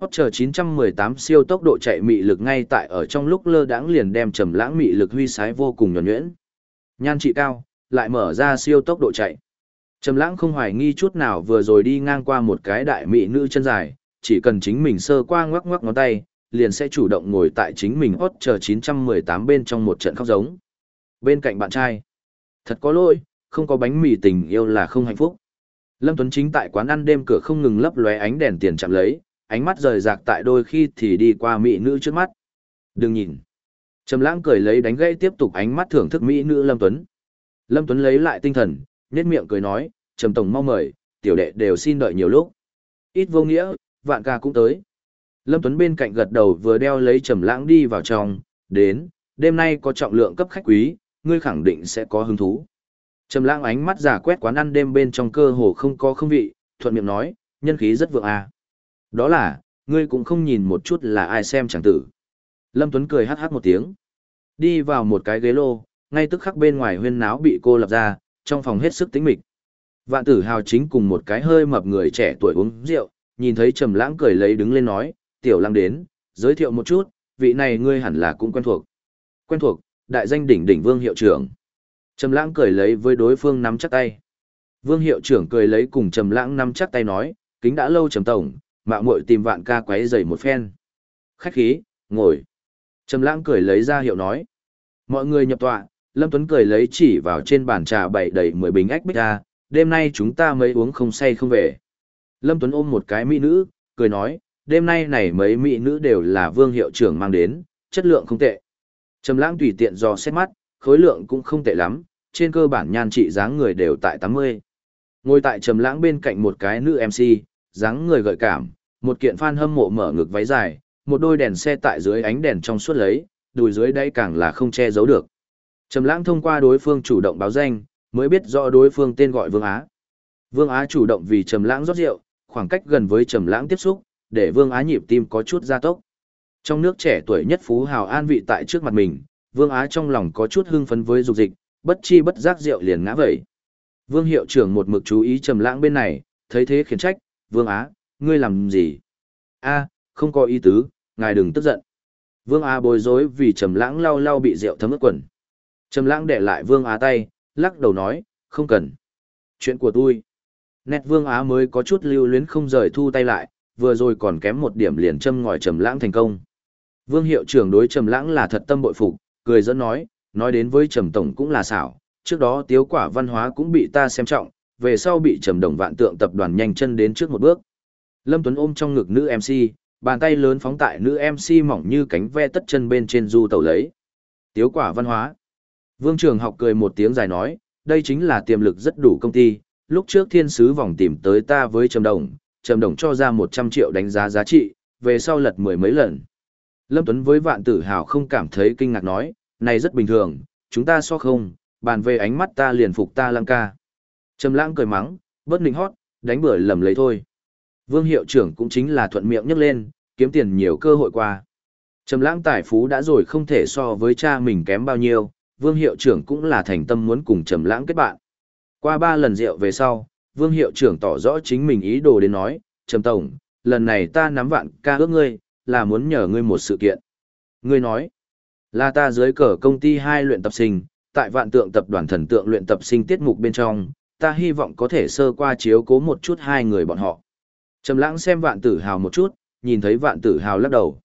Porsche 918 siêu tốc độ chạy mị lực ngay tại ở trong lúc lơ đãng liền đem trầm lãng mị lực huy sái vô cùng nhuần nhuyễn. Nhan trị cao, lại mở ra siêu tốc độ chạy. Trầm lãng không hoài nghi chút nào vừa rồi đi ngang qua một cái đại mỹ nữ chân dài, chỉ cần chính mình sơ qua ngoắc ngoắc ngón tay, liền sẽ chủ động ngồi tại chính mình Porsche 918 bên trong một trận khóc giống. Bên cạnh bạn trai. Thật có lỗi, không có bánh mì tình yêu là không hạnh phúc. Lâm Tuấn Chính tại quán ăn đêm cửa không ngừng lấp lóe ánh đèn tiền chạm lấy, ánh mắt rời rạc tại đôi khi thì đi qua mỹ nữ trước mắt. Đừng nhìn. Trầm lãng cười lấy đánh gãy tiếp tục ánh mắt thưởng thức mỹ nữ Lâm Tuấn. Lâm Tuấn lấy lại tinh thần, nhếch miệng cười nói, "Trầm tổng mau mời, tiểu đệ đều xin đợi nhiều lúc." Ít vô nghĩa, vạn ca cũng tới. Lâm Tuấn bên cạnh gật đầu vừa đeo lấy Trầm lãng đi vào trong, đến, đêm nay có trọng lượng cấp khách quý, ngươi khẳng định sẽ có hứng thú. Trầm lãng ánh mắt giả quét quán ăn đêm bên trong cơ hồ không có không vị, thuận miệng nói, nhân khí rất vượng à. Đó là, ngươi cũng không nhìn một chút là ai xem chẳng tử. Lâm Tuấn cười hát hát một tiếng. Đi vào một cái ghế lô, ngay tức khắc bên ngoài huyên náo bị cô lập ra, trong phòng hết sức tĩnh mịch. Vạn tử hào chính cùng một cái hơi mập người trẻ tuổi uống rượu, nhìn thấy trầm lãng cười lấy đứng lên nói, tiểu lăng đến, giới thiệu một chút, vị này ngươi hẳn là cũng quen thuộc. Quen thuộc, đại danh đỉnh đỉnh vương hiệu trưởng. Trầm lãng cười lấy với đối phương nắm chắc tay. Vương hiệu trưởng cười lấy cùng trầm lãng nắm chắc tay nói, kính đã lâu trầm tổng, mạo muội tìm vạn ca quấy rầy một phen. Khách khí, ngồi. Trầm lãng cười lấy ra hiệu nói. Mọi người nhập tọa, Lâm Tuấn cười lấy chỉ vào trên bàn trà bày đầy 10 bình ách bích ra, đêm nay chúng ta mới uống không say không về. Lâm Tuấn ôm một cái mỹ nữ, cười nói, đêm nay này mấy mỹ nữ đều là vương hiệu trưởng mang đến, chất lượng không tệ. Trầm lãng tùy tiện do xét mắt, khối lượng cũng không tệ lắm, trên cơ bản nhan trị dáng người đều tại 80. Ngồi tại trầm lãng bên cạnh một cái nữ MC, dáng người gợi cảm, một kiện fan hâm mộ mở ngực váy dài, một đôi đèn xe tại dưới ánh đèn trong suốt lấy, đùi dưới đây càng là không che giấu được. Trầm lãng thông qua đối phương chủ động báo danh, mới biết rõ đối phương tên gọi Vương Á. Vương Á chủ động vì Trầm lãng rót rượu, khoảng cách gần với Trầm lãng tiếp xúc, để Vương Á nhịp tim có chút gia tốc. Trong nước trẻ tuổi nhất phú hào an vị tại trước mặt mình, Vương Á trong lòng có chút hưng phấn với dục dịch, bất chi bất giác rượu liền ngã vậy. Vương hiệu trưởng một mực chú ý trầm lãng bên này, thấy thế khiển trách, "Vương Á, ngươi làm gì?" "A, không có ý tứ, ngài đừng tức giận." Vương Á bối rối vì trầm lãng lau lau bị rượu thấm ướt quần. Trầm lãng để lại Vương Á tay, lắc đầu nói, "Không cần. Chuyện của tôi." Nét Vương Á mới có chút lưu luyến không rời thu tay lại, vừa rồi còn kém một điểm liền châm ngòi trầm lãng thành công. Vương hiệu trưởng đối trầm lãng là thật tâm bội phục, cười giỡn nói, nói đến với trầm tổng cũng là xảo, trước đó tiếu quả văn hóa cũng bị ta xem trọng, về sau bị trầm đồng vạn tượng tập đoàn nhanh chân đến trước một bước. Lâm Tuấn ôm trong ngực nữ MC, bàn tay lớn phóng tại nữ MC mỏng như cánh ve tất chân bên trên du tàu lấy. Tiếu quả văn hóa. Vương Trường học cười một tiếng dài nói, đây chính là tiềm lực rất đủ công ty, lúc trước thiên sứ vòng tìm tới ta với trầm đồng, trầm đồng cho ra 100 triệu đánh giá giá trị, về sau lật mười mấy lần. Lâm Tuấn với vạn tử hào không cảm thấy kinh ngạc nói, này rất bình thường, chúng ta so không, bàn về ánh mắt ta liền phục ta lăng ca. Trầm lãng cười mắng, bớt nịnh hót, đánh bừa lầm lấy thôi. Vương hiệu trưởng cũng chính là thuận miệng nhấc lên, kiếm tiền nhiều cơ hội qua. Trầm lãng tài phú đã rồi không thể so với cha mình kém bao nhiêu, vương hiệu trưởng cũng là thành tâm muốn cùng trầm lãng kết bạn. Qua ba lần rượu về sau, vương hiệu trưởng tỏ rõ chính mình ý đồ đến nói, trầm tổng, lần này ta nắm vạn ca ước ngươi, là muốn nhờ ngươi một sự kiện. Ngươi nói, là ta dưới cờ công ty hai luyện tập sinh, tại vạn tượng tập đoàn thần tượng luyện tập sinh tiết mục bên trong, ta hy vọng có thể sơ qua chiếu cố một chút hai người bọn họ. Trầm lãng xem vạn tử hào một chút, nhìn thấy vạn tử hào lắc đầu.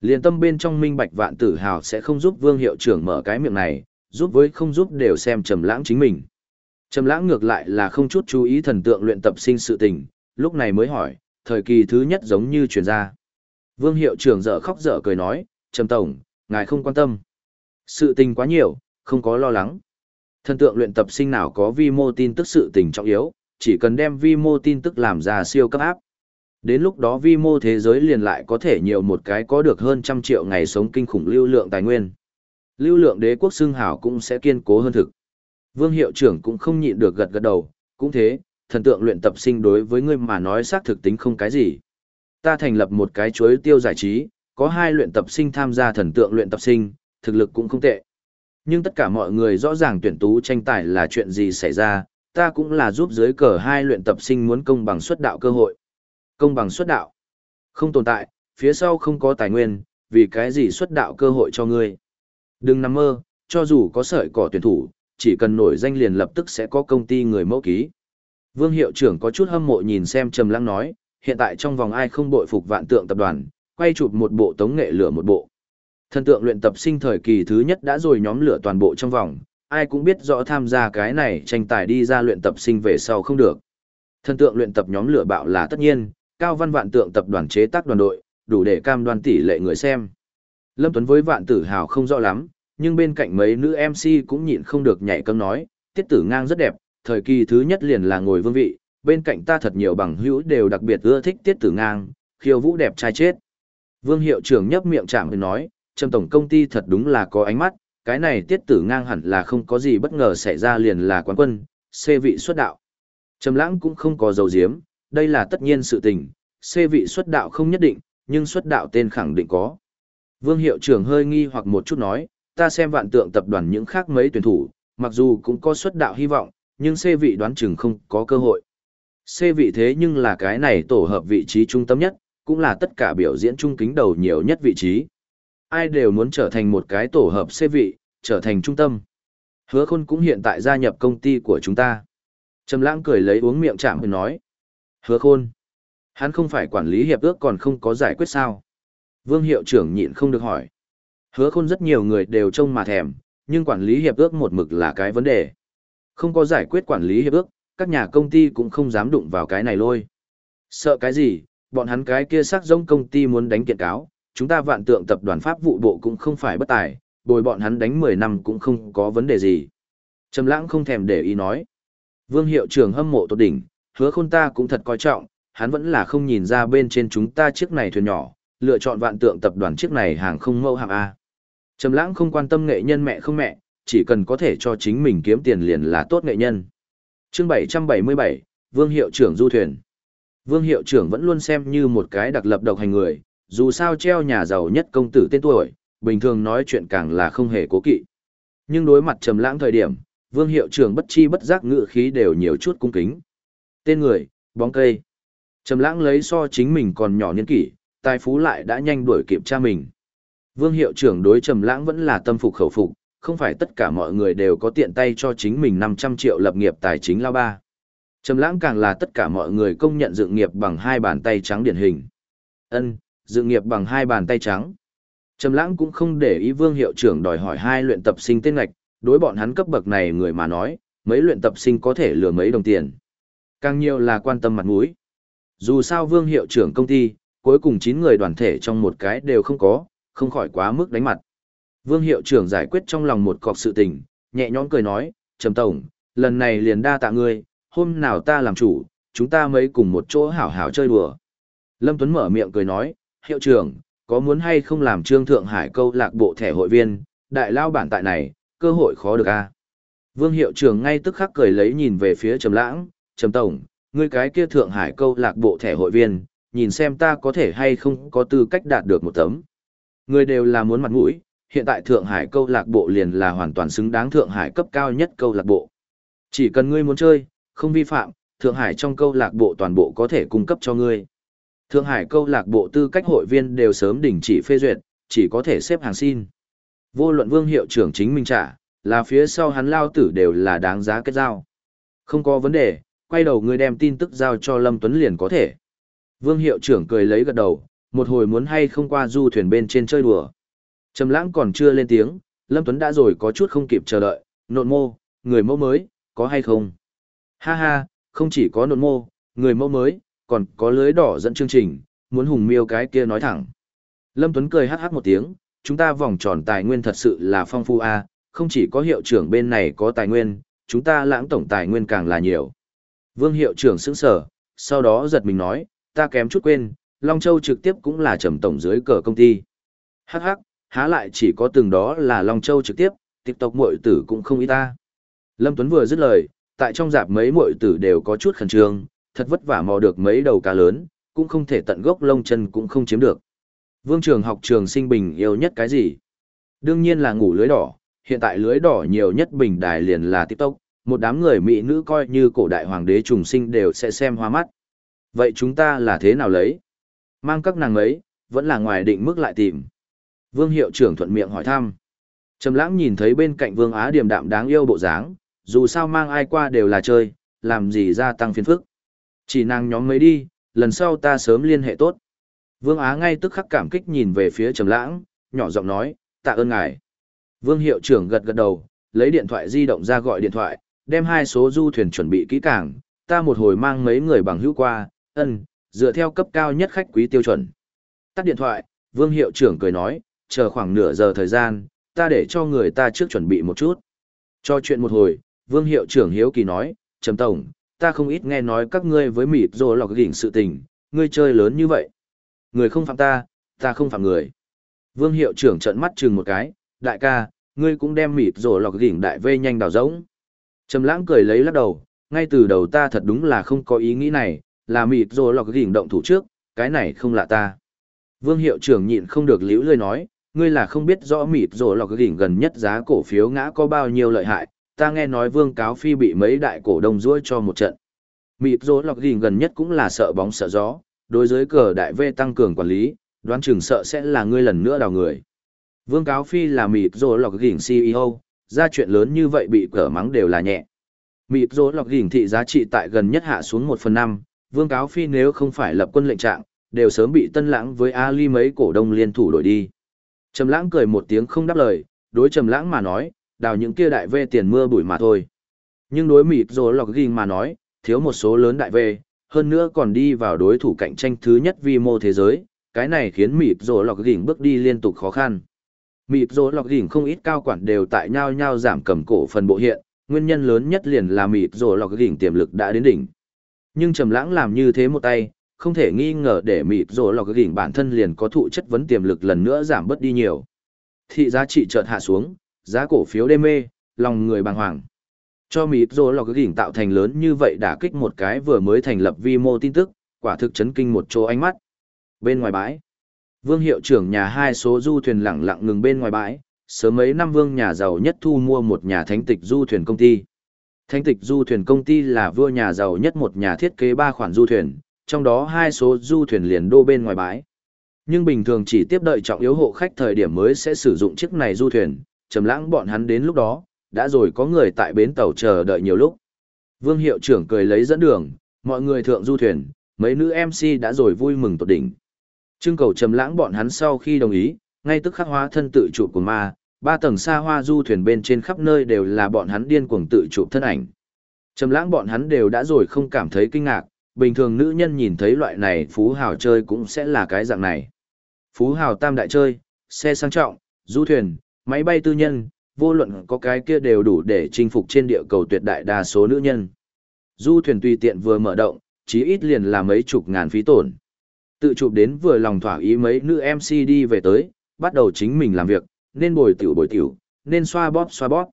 Liên tâm bên trong minh bạch vạn tử hào sẽ không giúp vương hiệu trưởng mở cái miệng này, giúp với không giúp đều xem trầm lãng chính mình. Trầm lãng ngược lại là không chút chú ý thần tượng luyện tập sinh sự tình, lúc này mới hỏi, thời kỳ thứ nhất giống như truyền ra. Vương hiệu trưởng dở khóc dở cười nói, Trầm Tổng, ngài không quan tâm. Sự tình quá nhiều, không có lo lắng. Thần tượng luyện tập sinh nào có vi mô tin tức sự tình trọng yếu, chỉ cần đem vi mô tin tức làm ra siêu cấp áp. Đến lúc đó vi mô thế giới liền lại có thể nhiều một cái có được hơn trăm triệu ngày sống kinh khủng lưu lượng tài nguyên. Lưu lượng đế quốc xưng hảo cũng sẽ kiên cố hơn thực. Vương hiệu trưởng cũng không nhịn được gật gật đầu, cũng thế, thần tượng luyện tập sinh đối với ngươi mà nói xác thực tính không cái gì. Ta thành lập một cái chuối tiêu giải trí, có hai luyện tập sinh tham gia thần tượng luyện tập sinh, thực lực cũng không tệ. Nhưng tất cả mọi người rõ ràng tuyển tú tranh tài là chuyện gì xảy ra, ta cũng là giúp dưới cờ hai luyện tập sinh muốn công bằng xuất đạo cơ hội. Công bằng xuất đạo? Không tồn tại, phía sau không có tài nguyên, vì cái gì xuất đạo cơ hội cho ngươi? Đừng nằm mơ, cho dù có sợi cỏ tuyển thủ, chỉ cần nổi danh liền lập tức sẽ có công ty người mẫu ký. Vương hiệu trưởng có chút hâm mộ nhìn xem Trầm Lăng nói, hiện tại trong vòng ai không bội phục vạn tượng tập đoàn, quay chụp một bộ tống nghệ lửa một bộ. Thần tượng luyện tập sinh thời kỳ thứ nhất đã rồi nhóm lửa toàn bộ trong vòng, ai cũng biết rõ tham gia cái này tranh tài đi ra luyện tập sinh về sau không được. Thần tượng luyện tập nhóm lửa bạo là tất nhiên, cao văn vạn tượng tập đoàn chế tác đoàn đội, đủ để cam đoan tỷ lệ người xem. Lâm Tuấn với vạn tử hào không rõ lắm, nhưng bên cạnh mấy nữ MC cũng nhịn không được nhảy cấm nói, tiết tử ngang rất đẹp, thời kỳ thứ nhất liền là ngồi vương vị, bên cạnh ta thật nhiều bằng hữu đều đặc biệt ưa thích tiết tử ngang, khiêu vũ đẹp trai chết. Vương hiệu trưởng nhấp miệng chạm nói, trầm tổng công ty thật đúng là có ánh mắt, cái này tiết tử ngang hẳn là không có gì bất ngờ xảy ra liền là quán quân, xê vị xuất đạo. Trầm lãng cũng không có dầu diếm, đây là tất nhiên sự tình, xê vị xuất đạo không nhất định, nhưng xuất đạo tên khẳng định có. Vương hiệu trưởng hơi nghi hoặc một chút nói, ta xem vạn tượng tập đoàn những khác mấy tuyển thủ, mặc dù cũng có xuất đạo hy vọng, nhưng xê vị đoán chừng không có cơ hội. Xê vị thế nhưng là cái này tổ hợp vị trí trung tâm nhất, cũng là tất cả biểu diễn trung kính đầu nhiều nhất vị trí. Ai đều muốn trở thành một cái tổ hợp xê vị, trở thành trung tâm. Hứa khôn cũng hiện tại gia nhập công ty của chúng ta. Trầm lãng cười lấy uống miệng chạm nói. Hứa khôn. Hắn không phải quản lý hiệp ước còn không có giải quyết sao. Vương hiệu trưởng nhịn không được hỏi. Hứa khôn rất nhiều người đều trông mà thèm, nhưng quản lý hiệp ước một mực là cái vấn đề. Không có giải quyết quản lý hiệp ước, các nhà công ty cũng không dám đụng vào cái này lôi. Sợ cái gì, bọn hắn cái kia sắc giống công ty muốn đánh kiện cáo, chúng ta vạn tượng tập đoàn pháp vụ bộ cũng không phải bất tài, bồi bọn hắn đánh 10 năm cũng không có vấn đề gì. Trầm lãng không thèm để ý nói. Vương hiệu trưởng hâm mộ tốt đỉnh, hứa khôn ta cũng thật coi trọng, hắn vẫn là không nhìn ra bên trên chúng ta chiếc này thuyền nhỏ, lựa chọn vạn tượng tập đoàn chiếc này hàng không mẫu hạng A. Trầm lãng không quan tâm nghệ nhân mẹ không mẹ, chỉ cần có thể cho chính mình kiếm tiền liền là tốt nghệ nhân. Chương 777, Vương hiệu trưởng du thuyền. Vương hiệu trưởng vẫn luôn xem như một cái đặc lập độc hành người, dù sao treo nhà giàu nhất công tử tên tuổi, bình thường nói chuyện càng là không hề cố kỵ. Nhưng đối mặt trầm lãng thời điểm, Vương hiệu trưởng bất chi bất giác ngự khí đều nhiều chút cung kính. Tên người, bóng cây. Trầm lãng lấy so chính mình còn nhỏ niên kỷ, tài phú lại đã nhanh đuổi kịp cha mình. Vương hiệu trưởng đối trầm lãng vẫn là tâm phục khẩu phục, không phải tất cả mọi người đều có tiện tay cho chính mình 500 triệu lập nghiệp tài chính lao ba. Trầm lãng càng là tất cả mọi người công nhận dựng nghiệp bằng hai bàn tay trắng điển hình. Ân, dựng nghiệp bằng hai bàn tay trắng. Trầm lãng cũng không để ý vương hiệu trưởng đòi hỏi hai luyện tập sinh tên ngạch, đối bọn hắn cấp bậc này người mà nói, mấy luyện tập sinh có thể lừa mấy đồng tiền. Càng nhiều là quan tâm mặt mũi. Dù sao vương hiệu trưởng công ty, cuối cùng 9 người đoàn thể trong một cái đều không có, không khỏi quá mức đánh mặt. Vương hiệu trưởng giải quyết trong lòng một cọc sự tình, nhẹ nhõm cười nói, Trầm Tổng, lần này liền đa tạ ngươi, hôm nào ta làm chủ, chúng ta mấy cùng một chỗ hảo hảo chơi đùa. Lâm Tuấn mở miệng cười nói, hiệu trưởng, có muốn hay không làm trương thượng hải câu lạc bộ thẻ hội viên, đại lao bản tại này, cơ hội khó được a. À? Vương hiệu trưởng ngay tức khắc cười lấy nhìn về phía Trầm Lãng, "Trầm tổng, ngươi cái kia Thượng Hải câu lạc bộ thẻ hội viên, nhìn xem ta có thể hay không có tư cách đạt được một tấm." Người đều là muốn mặt mũi, hiện tại Thượng Hải câu lạc bộ liền là hoàn toàn xứng đáng Thượng Hải cấp cao nhất câu lạc bộ. Chỉ cần ngươi muốn chơi, không vi phạm, Thượng Hải trong câu lạc bộ toàn bộ có thể cung cấp cho ngươi. Thượng Hải câu lạc bộ tư cách hội viên đều sớm đình chỉ phê duyệt, chỉ có thể xếp hàng xin. Vô luận vương hiệu trưởng chính mình trả, là phía sau hắn lao tử đều là đáng giá kết giao. Không có vấn đề, quay đầu ngươi đem tin tức giao cho Lâm Tuấn liền có thể. Vương hiệu trưởng cười lấy gật đầu, một hồi muốn hay không qua du thuyền bên trên chơi đùa. Trầm lãng còn chưa lên tiếng, Lâm Tuấn đã rồi có chút không kịp chờ đợi, nộn mô, người mẫu mới, có hay không? Ha ha, không chỉ có nộn mô, người mẫu mới, còn có lưới đỏ dẫn chương trình, muốn hùng miêu cái kia nói thẳng. Lâm Tuấn cười hát hát một tiếng, chúng ta vòng tròn tài nguyên thật sự là phong phu a, à, không chỉ có hiệu trưởng bên này có tài nguyên, chúng ta lãng tổng tài nguyên càng là nhiều. Vương hiệu trưởng sững sở, sau đó giật mình nói, ta kém chút quên, Long Châu trực tiếp cũng là trầm tổng dưới cờ công ty. Hắc hắc, há lại chỉ có từng đó là Long Châu trực tiếp, TikTok muội tử cũng không ý ta. Lâm Tuấn vừa dứt lời, tại trong dạp mấy muội tử đều có chút khẩn trương, thật vất vả mò được mấy đầu cá lớn, cũng không thể tận gốc lông chân cũng không chiếm được. Vương trường học trường sinh bình yêu nhất cái gì? Đương nhiên là ngủ lưới đỏ, hiện tại lưới đỏ nhiều nhất bình đài liền là TikTok, một đám người mỹ nữ coi như cổ đại hoàng đế trùng sinh đều sẽ xem hoa mắt. Vậy chúng ta là thế nào lấy? Mang các nàng ấy, vẫn là ngoài định mức lại tìm. Vương hiệu trưởng thuận miệng hỏi thăm. Trầm lãng nhìn thấy bên cạnh Vương Á điềm đạm đáng yêu bộ dáng, dù sao mang ai qua đều là chơi, làm gì gia tăng phiền phức. Chỉ nàng nhóm mấy đi, lần sau ta sớm liên hệ tốt. Vương Á ngay tức khắc cảm kích nhìn về phía Trầm lãng, nhỏ giọng nói, tạ ơn ngài. Vương hiệu trưởng gật gật đầu, lấy điện thoại di động ra gọi điện thoại, đem hai số du thuyền chuẩn bị kỹ càng, ta một hồi mang mấy người bằng hữu qua, ân, dựa theo cấp cao nhất khách quý tiêu chuẩn. Tắt điện thoại, Vương hiệu trưởng cười nói, chờ khoảng nửa giờ thời gian, ta để cho người ta trước chuẩn bị một chút. Cho chuyện một hồi, Vương hiệu trưởng hiếu kỳ nói, Trầm Tổng, ta không ít nghe nói các ngươi với mịt rồi lọc đỉnh sự tình, ngươi chơi lớn như vậy. Người không phạm ta, ta không phạm người. Vương hiệu trưởng trợn mắt chừng một cái, đại ca, ngươi cũng đem mịt rồi lọc đỉnh đại vê nhanh đào rỗng. Trầm lãng cười lấy lắc đầu, ngay từ đầu ta thật đúng là không có ý nghĩ này, là mịt rồi lọc đỉnh động thủ trước, cái này không lạ ta. Vương hiệu trưởng nhịn không được liễu lơi nói, ngươi là không biết rõ mịt rồi lọc đỉnh gần nhất giá cổ phiếu ngã có bao nhiêu lợi hại, ta nghe nói vương cáo phi bị mấy đại cổ đông ruôi cho một trận. Mịp rồi lọc gìn gần nhất cũng là sợ bóng sợ gió, đối với cờ đại vê tăng cường quản lý, đoán chừng sợ sẽ là ngươi lần nữa đào người. Vương cáo phi là Mịp rồi lọc gìn CEO, ra chuyện lớn như vậy bị cờ mắng đều là nhẹ. Mịp rồi lọc gìn thị giá trị tại gần nhất hạ xuống 1 phần 5, vương cáo phi nếu không phải lập quân lệnh trạng, đều sớm bị tân lãng với Ali mấy cổ đông liên thủ đổi đi. Trầm lãng cười một tiếng không đáp lời, đối trầm lãng mà nói, đào những kia đại vê tiền mưa bụi mà thôi. Nhưng đối mịp rồi lọc ghi mà nói, thiếu một số lớn đại vê, hơn nữa còn đi vào đối thủ cạnh tranh thứ nhất vi mô thế giới, cái này khiến mịp rồi lọc ghi bước đi liên tục khó khăn. Mịp rồi lọc ghi không ít cao quản đều tại nhau nhau giảm cầm cổ phần bộ hiện, nguyên nhân lớn nhất liền là mịp rồi lọc ghi tiềm lực đã đến đỉnh. Nhưng trầm lãng làm như thế một tay, không thể nghi ngờ để mịp rồi lọc gỉnh bản thân liền có thụ chất vấn tiềm lực lần nữa giảm bớt đi nhiều. Thị giá trị chợt hạ xuống, giá cổ phiếu đê mê, lòng người bàng hoàng. Cho mịt rổ lọc gỉnh tạo thành lớn như vậy đã kích một cái vừa mới thành lập vi mô tin tức, quả thực chấn kinh một chỗ ánh mắt. Bên ngoài bãi, vương hiệu trưởng nhà hai số du thuyền lẳng lặng ngừng bên ngoài bãi, sớm mấy năm vương nhà giàu nhất thu mua một nhà thánh tịch du thuyền công ty. Thánh tịch du thuyền công ty là vua nhà giàu nhất một nhà thiết kế ba khoản du thuyền, trong đó hai số du thuyền liền đô bên ngoài bãi. Nhưng bình thường chỉ tiếp đợi trọng yếu hộ khách thời điểm mới sẽ sử dụng chiếc này du thuyền, trầm lãng bọn hắn đến lúc đó, đã rồi có người tại bến tàu chờ đợi nhiều lúc. Vương hiệu trưởng cười lấy dẫn đường, mọi người thượng du thuyền, mấy nữ MC đã rồi vui mừng tột đỉnh. Trưng cầu trầm lãng bọn hắn sau khi đồng ý, ngay tức khắc hóa thân tự chủ của ma, ba tầng xa hoa du thuyền bên trên khắp nơi đều là bọn hắn điên cuồng tự chủ thân ảnh. Trầm lãng bọn hắn đều đã rồi không cảm thấy kinh ngạc, bình thường nữ nhân nhìn thấy loại này phú hào chơi cũng sẽ là cái dạng này. Phú hào tam đại chơi, xe sang trọng, du thuyền, máy bay tư nhân, vô luận có cái kia đều đủ để chinh phục trên địa cầu tuyệt đại đa số nữ nhân. Du thuyền tùy tiện vừa mở động, chí ít liền là mấy chục ngàn phí tổn. Tự chụp đến vừa lòng thỏa ý mấy nữ MC đi về tới, bắt đầu chính mình làm việc, nên bồi tiểu bồi tiểu, nên xoa bóp xoa bóp.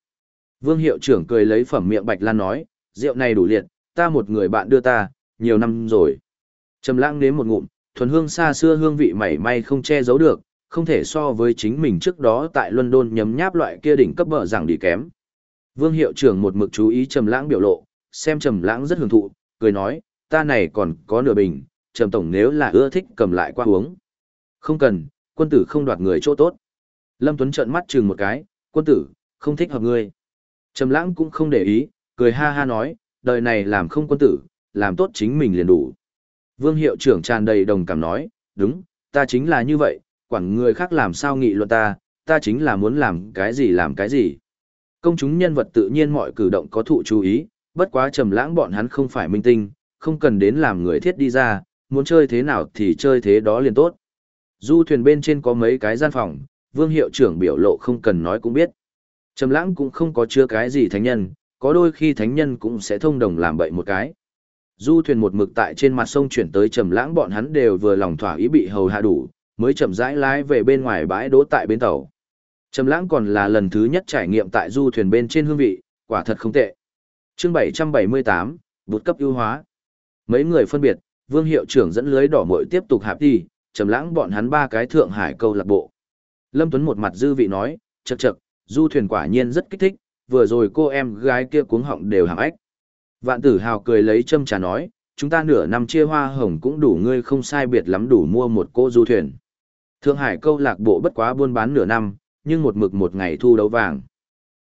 Vương hiệu trưởng cười lấy phẩm miệng Bạch Lan nói, rượu này đủ liệt, ta một người bạn đưa ta, nhiều năm rồi. Trầm lãng nếm một ngụm, thuần hương xa xưa hương vị mảy may không che giấu được, không thể so với chính mình trước đó tại London nhấm nháp loại kia đỉnh cấp bờ rằng đi kém. Vương hiệu trưởng một mực chú ý Trầm lãng biểu lộ, xem Trầm lãng rất hưởng thụ, cười nói, ta này còn có nửa bình, Trầm tổng nếu là ưa thích cầm lại qua uống. Không cần, quân tử không đoạt người chỗ tốt. Lâm Tuấn trợn mắt chừng một cái, quân tử, không thích hợp ngươi. Trầm lãng cũng không để ý, cười ha ha nói, đời này làm không quân tử, làm tốt chính mình liền đủ. Vương hiệu trưởng tràn đầy đồng cảm nói, đúng, ta chính là như vậy, quản người khác làm sao nghị luận ta, ta chính là muốn làm cái gì làm cái gì. Công chúng nhân vật tự nhiên mọi cử động có thụ chú ý, bất quá trầm lãng bọn hắn không phải minh tinh, không cần đến làm người thiết đi ra, muốn chơi thế nào thì chơi thế đó liền tốt. Du thuyền bên trên có mấy cái gian phòng, vương hiệu trưởng biểu lộ không cần nói cũng biết. Trầm lãng cũng không có chứa cái gì thánh nhân, có đôi khi thánh nhân cũng sẽ thông đồng làm bậy một cái. Du thuyền một mực tại trên mặt sông chuyển tới trầm lãng bọn hắn đều vừa lòng thỏa ý bị hầu hạ đủ, mới chậm rãi lái về bên ngoài bãi đỗ tại bến tàu. Trầm lãng còn là lần thứ nhất trải nghiệm tại du thuyền bên trên hương vị, quả thật không tệ. Chương 778, bút cấp ưu hóa. Mấy người phân biệt, Vương hiệu trưởng dẫn lưới đỏ muội tiếp tục hạp đi, trầm lãng bọn hắn ba cái thượng hải câu lạc bộ. Lâm Tuấn một mặt dư vị nói, chậc chậc, du thuyền quả nhiên rất kích thích, vừa rồi cô em gái kia cuống họng đều hàm ếch. Vạn tử hào cười lấy châm trà nói, chúng ta nửa năm chia hoa hồng cũng đủ ngươi không sai biệt lắm đủ mua một cô du thuyền. Thượng Hải câu lạc bộ bất quá buôn bán nửa năm, nhưng một mực một ngày thu đấu vàng.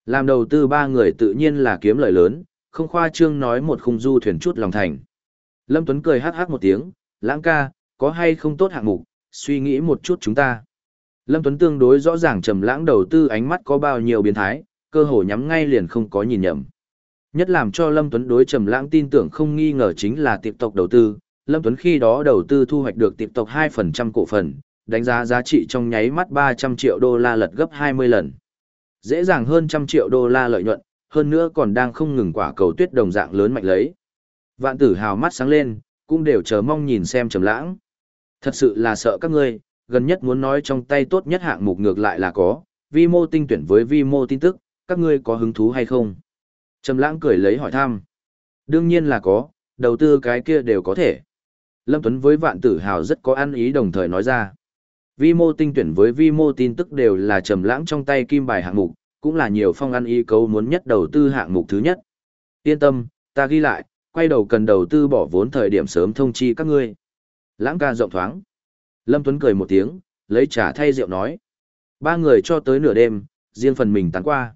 Làm đầu tư ba người tự nhiên là kiếm lợi lớn, không khoa trương nói một khung du thuyền chút lòng thành. Lâm Tuấn cười hát hát một tiếng, lãng ca, có hay không tốt hạng mục, suy nghĩ một chút chúng ta. Lâm Tuấn tương đối rõ ràng trầm lãng đầu tư ánh mắt có bao nhiêu biến thái, cơ hồ nhắm ngay liền không có nhìn nhầm. Nhất làm cho Lâm Tuấn đối trầm lãng tin tưởng không nghi ngờ chính là tiệp tộc đầu tư, Lâm Tuấn khi đó đầu tư thu hoạch được tiệp tộc 2% cổ phần, đánh giá giá trị trong nháy mắt 300 triệu đô la lật gấp 20 lần. Dễ dàng hơn trăm triệu đô la lợi nhuận, hơn nữa còn đang không ngừng quả cầu tuyết đồng dạng lớn mạnh lấy. Vạn tử hào mắt sáng lên, cũng đều chờ mong nhìn xem trầm lãng. Thật sự là sợ các ngươi, gần nhất muốn nói trong tay tốt nhất hạng mục ngược lại là có, vi mô tinh tuyển với vi mô tin tức, các ngươi có hứng thú hay không? Trầm lãng cười lấy hỏi thăm. Đương nhiên là có, đầu tư cái kia đều có thể. Lâm Tuấn với vạn tử hào rất có ăn ý đồng thời nói ra. Vi mô tinh tuyển với vi mô tin tức đều là trầm lãng trong tay kim bài hạng mục, cũng là nhiều phong ăn ý cấu muốn nhất đầu tư hạng mục thứ nhất. Yên tâm, ta ghi lại, quay đầu cần đầu tư bỏ vốn thời điểm sớm thông chi các ngươi. Lãng ca rộng thoáng. Lâm Tuấn cười một tiếng, lấy trà thay rượu nói. Ba người cho tới nửa đêm, riêng phần mình tán qua.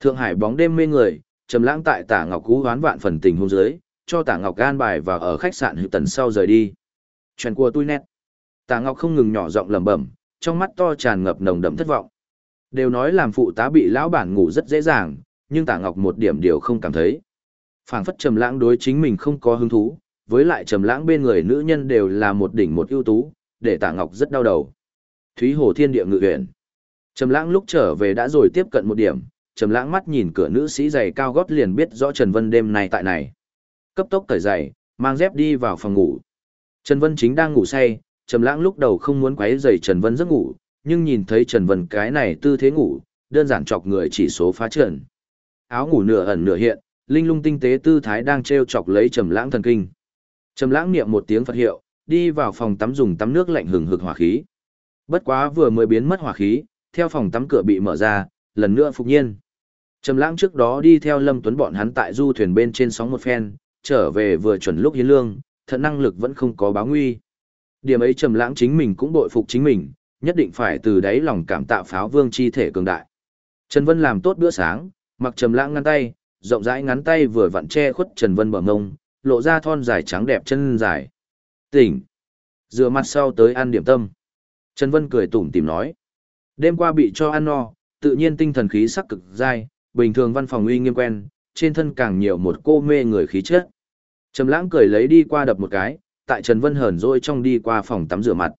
Thượng Hải bóng đêm mê người, trầm lãng tại Tả Ngọc Cú hoán vạn phần tình hôn dưới, cho Tả Ngọc gan bài và ở khách sạn hữu tần sau rời đi. Chuyện của tôi nét. Tả Ngọc không ngừng nhỏ giọng lẩm bẩm, trong mắt to tràn ngập nồng đậm thất vọng. Đều nói làm phụ tá bị lão bản ngủ rất dễ dàng, nhưng Tả Ngọc một điểm điều không cảm thấy. Phảng phất trầm lãng đối chính mình không có hứng thú, với lại trầm lãng bên người nữ nhân đều là một đỉnh một ưu tú, để Tả Ngọc rất đau đầu. Thúy Hồ Thiên Địa Ngự Uyển. Trầm lãng lúc trở về đã rồi tiếp cận một điểm, trầm lãng mắt nhìn cửa nữ sĩ giày cao gót liền biết rõ Trần Vân đêm nay tại này. Cấp tốc cởi giày, mang dép đi vào phòng ngủ. Trần Vân chính đang ngủ say, trầm lãng lúc đầu không muốn quấy rầy Trần Vân giấc ngủ, nhưng nhìn thấy Trần Vân cái này tư thế ngủ, đơn giản chọc người chỉ số phá trận, Áo ngủ nửa ẩn nửa hiện, linh lung tinh tế tư thái đang treo chọc lấy trầm lãng thần kinh. Trầm lãng niệm một tiếng Phật hiệu, đi vào phòng tắm dùng tắm nước lạnh hừng hực hỏa khí. Bất quá vừa mới biến mất hỏa khí, theo phòng tắm cửa bị mở ra, lần nữa phục nhiên. Trầm lãng trước đó đi theo Lâm Tuấn bọn hắn tại du thuyền bên trên sóng một phen, trở về vừa chuẩn lúc hiến lương, thận năng lực vẫn không có báo nguy. Điểm ấy Trầm lãng chính mình cũng bội phục chính mình, nhất định phải từ đáy lòng cảm tạ pháo vương chi thể cường đại. Trần Vân làm tốt bữa sáng, mặc Trầm lãng ngăn tay, rộng rãi ngắn tay vừa vặn che khuất Trần Vân bờ ngông, lộ ra thon dài trắng đẹp chân dài. Tỉnh. Rửa mặt sau tới ăn điểm tâm. Trần Vân cười tủm tỉm nói. Đêm qua bị cho ăn no, tự nhiên tinh thần khí sắc cực dai, bình thường văn phòng uy nghiêm quen, trên thân càng nhiều một cô mê người khí chất. Trầm lãng cười lấy đi qua đập một cái, tại Trần Vân hờn rồi trong đi qua phòng tắm rửa mặt.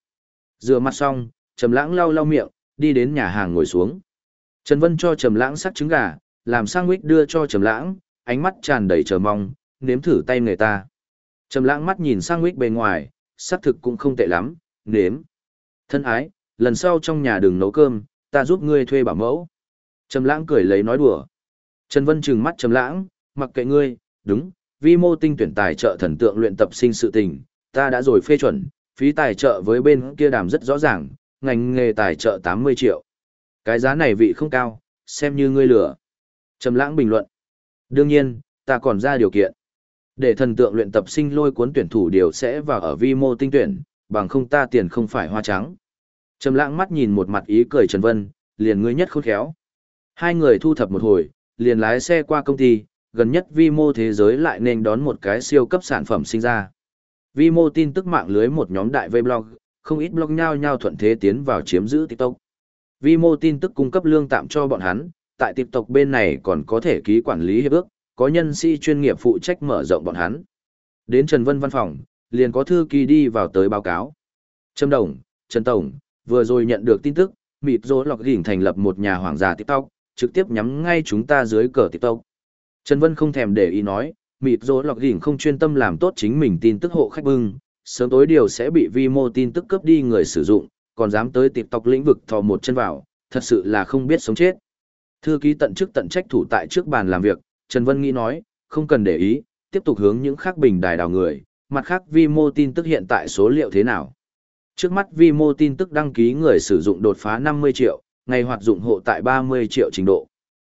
Rửa mặt xong, Trầm lãng lau lau miệng, đi đến nhà hàng ngồi xuống. Trần Vân cho Trầm lãng sắc trứng gà, làm sang sandwich đưa cho Trầm lãng, ánh mắt tràn đầy chờ mong, nếm thử tay người ta. Trầm lãng mắt nhìn sang sandwich bề ngoài, sắc thực cũng không tệ lắm, nếm. Thân ái, lần sau trong nhà đừng nấu cơm, ta giúp ngươi thuê bảo mẫu. Trầm lãng cười lấy nói đùa. Trần Vân trừng mắt Trầm lãng, mặc kệ ngươi, đúng, vi mô tinh tuyển tài trợ thần tượng luyện tập sinh sự tình, ta đã rồi phê chuẩn, phí tài trợ với bên kia đàm rất rõ ràng, ngành nghề tài trợ 80 triệu. Cái giá này vị không cao, xem như ngươi lừa. Trầm lãng bình luận. Đương nhiên, ta còn ra điều kiện. Để thần tượng luyện tập sinh lôi cuốn tuyển thủ điều sẽ vào ở vi mô tinh tuyển, bằng không ta tiền không phải hoa trắng. Trầm lãng mắt nhìn một mặt ý cười Trần Vân, liền ngươi nhất khôn khéo. Hai người thu thập một hồi, liền lái xe qua công ty, gần nhất vi mô thế giới lại nên đón một cái siêu cấp sản phẩm sinh ra. Vi mô tin tức mạng lưới một nhóm đại vlog, không ít blog nhau nhau thuận thế tiến vào chiếm giữ TikTok. Vi mô tin tức cung cấp lương tạm cho bọn hắn, tại TikTok bên này còn có thể ký quản lý hiệp ước, có nhân sĩ chuyên nghiệp phụ trách mở rộng bọn hắn. Đến Trần Vân văn phòng, liền có thư ký đi vào tới báo cáo. Trâm Đồng, Trần Tổng, vừa rồi nhận được tin tức, mịt rỗ lọc gỉnh thành lập một nhà hoàng gia TikTok, trực tiếp nhắm ngay chúng ta dưới cờ TikTok. Trần Vân không thèm để ý nói, mịt rỗ lọc gỉnh không chuyên tâm làm tốt chính mình tin tức hộ khách bưng, sớm tối điều sẽ bị vi mô tin tức cướp đi người sử dụng, còn dám tới TikTok lĩnh vực thò một chân vào, thật sự là không biết sống chết. Thư ký tận chức tận trách thủ tại trước bàn làm việc, Trần Vân nghĩ nói, không cần để ý, tiếp tục hướng những khác bình đài đào người, mặt khác vi mô tin tức hiện tại số liệu thế nào. Trước mắt vi mô tin tức đăng ký người sử dụng đột phá 50 triệu, ngày hoạt dụng hộ tại 30 triệu trình độ.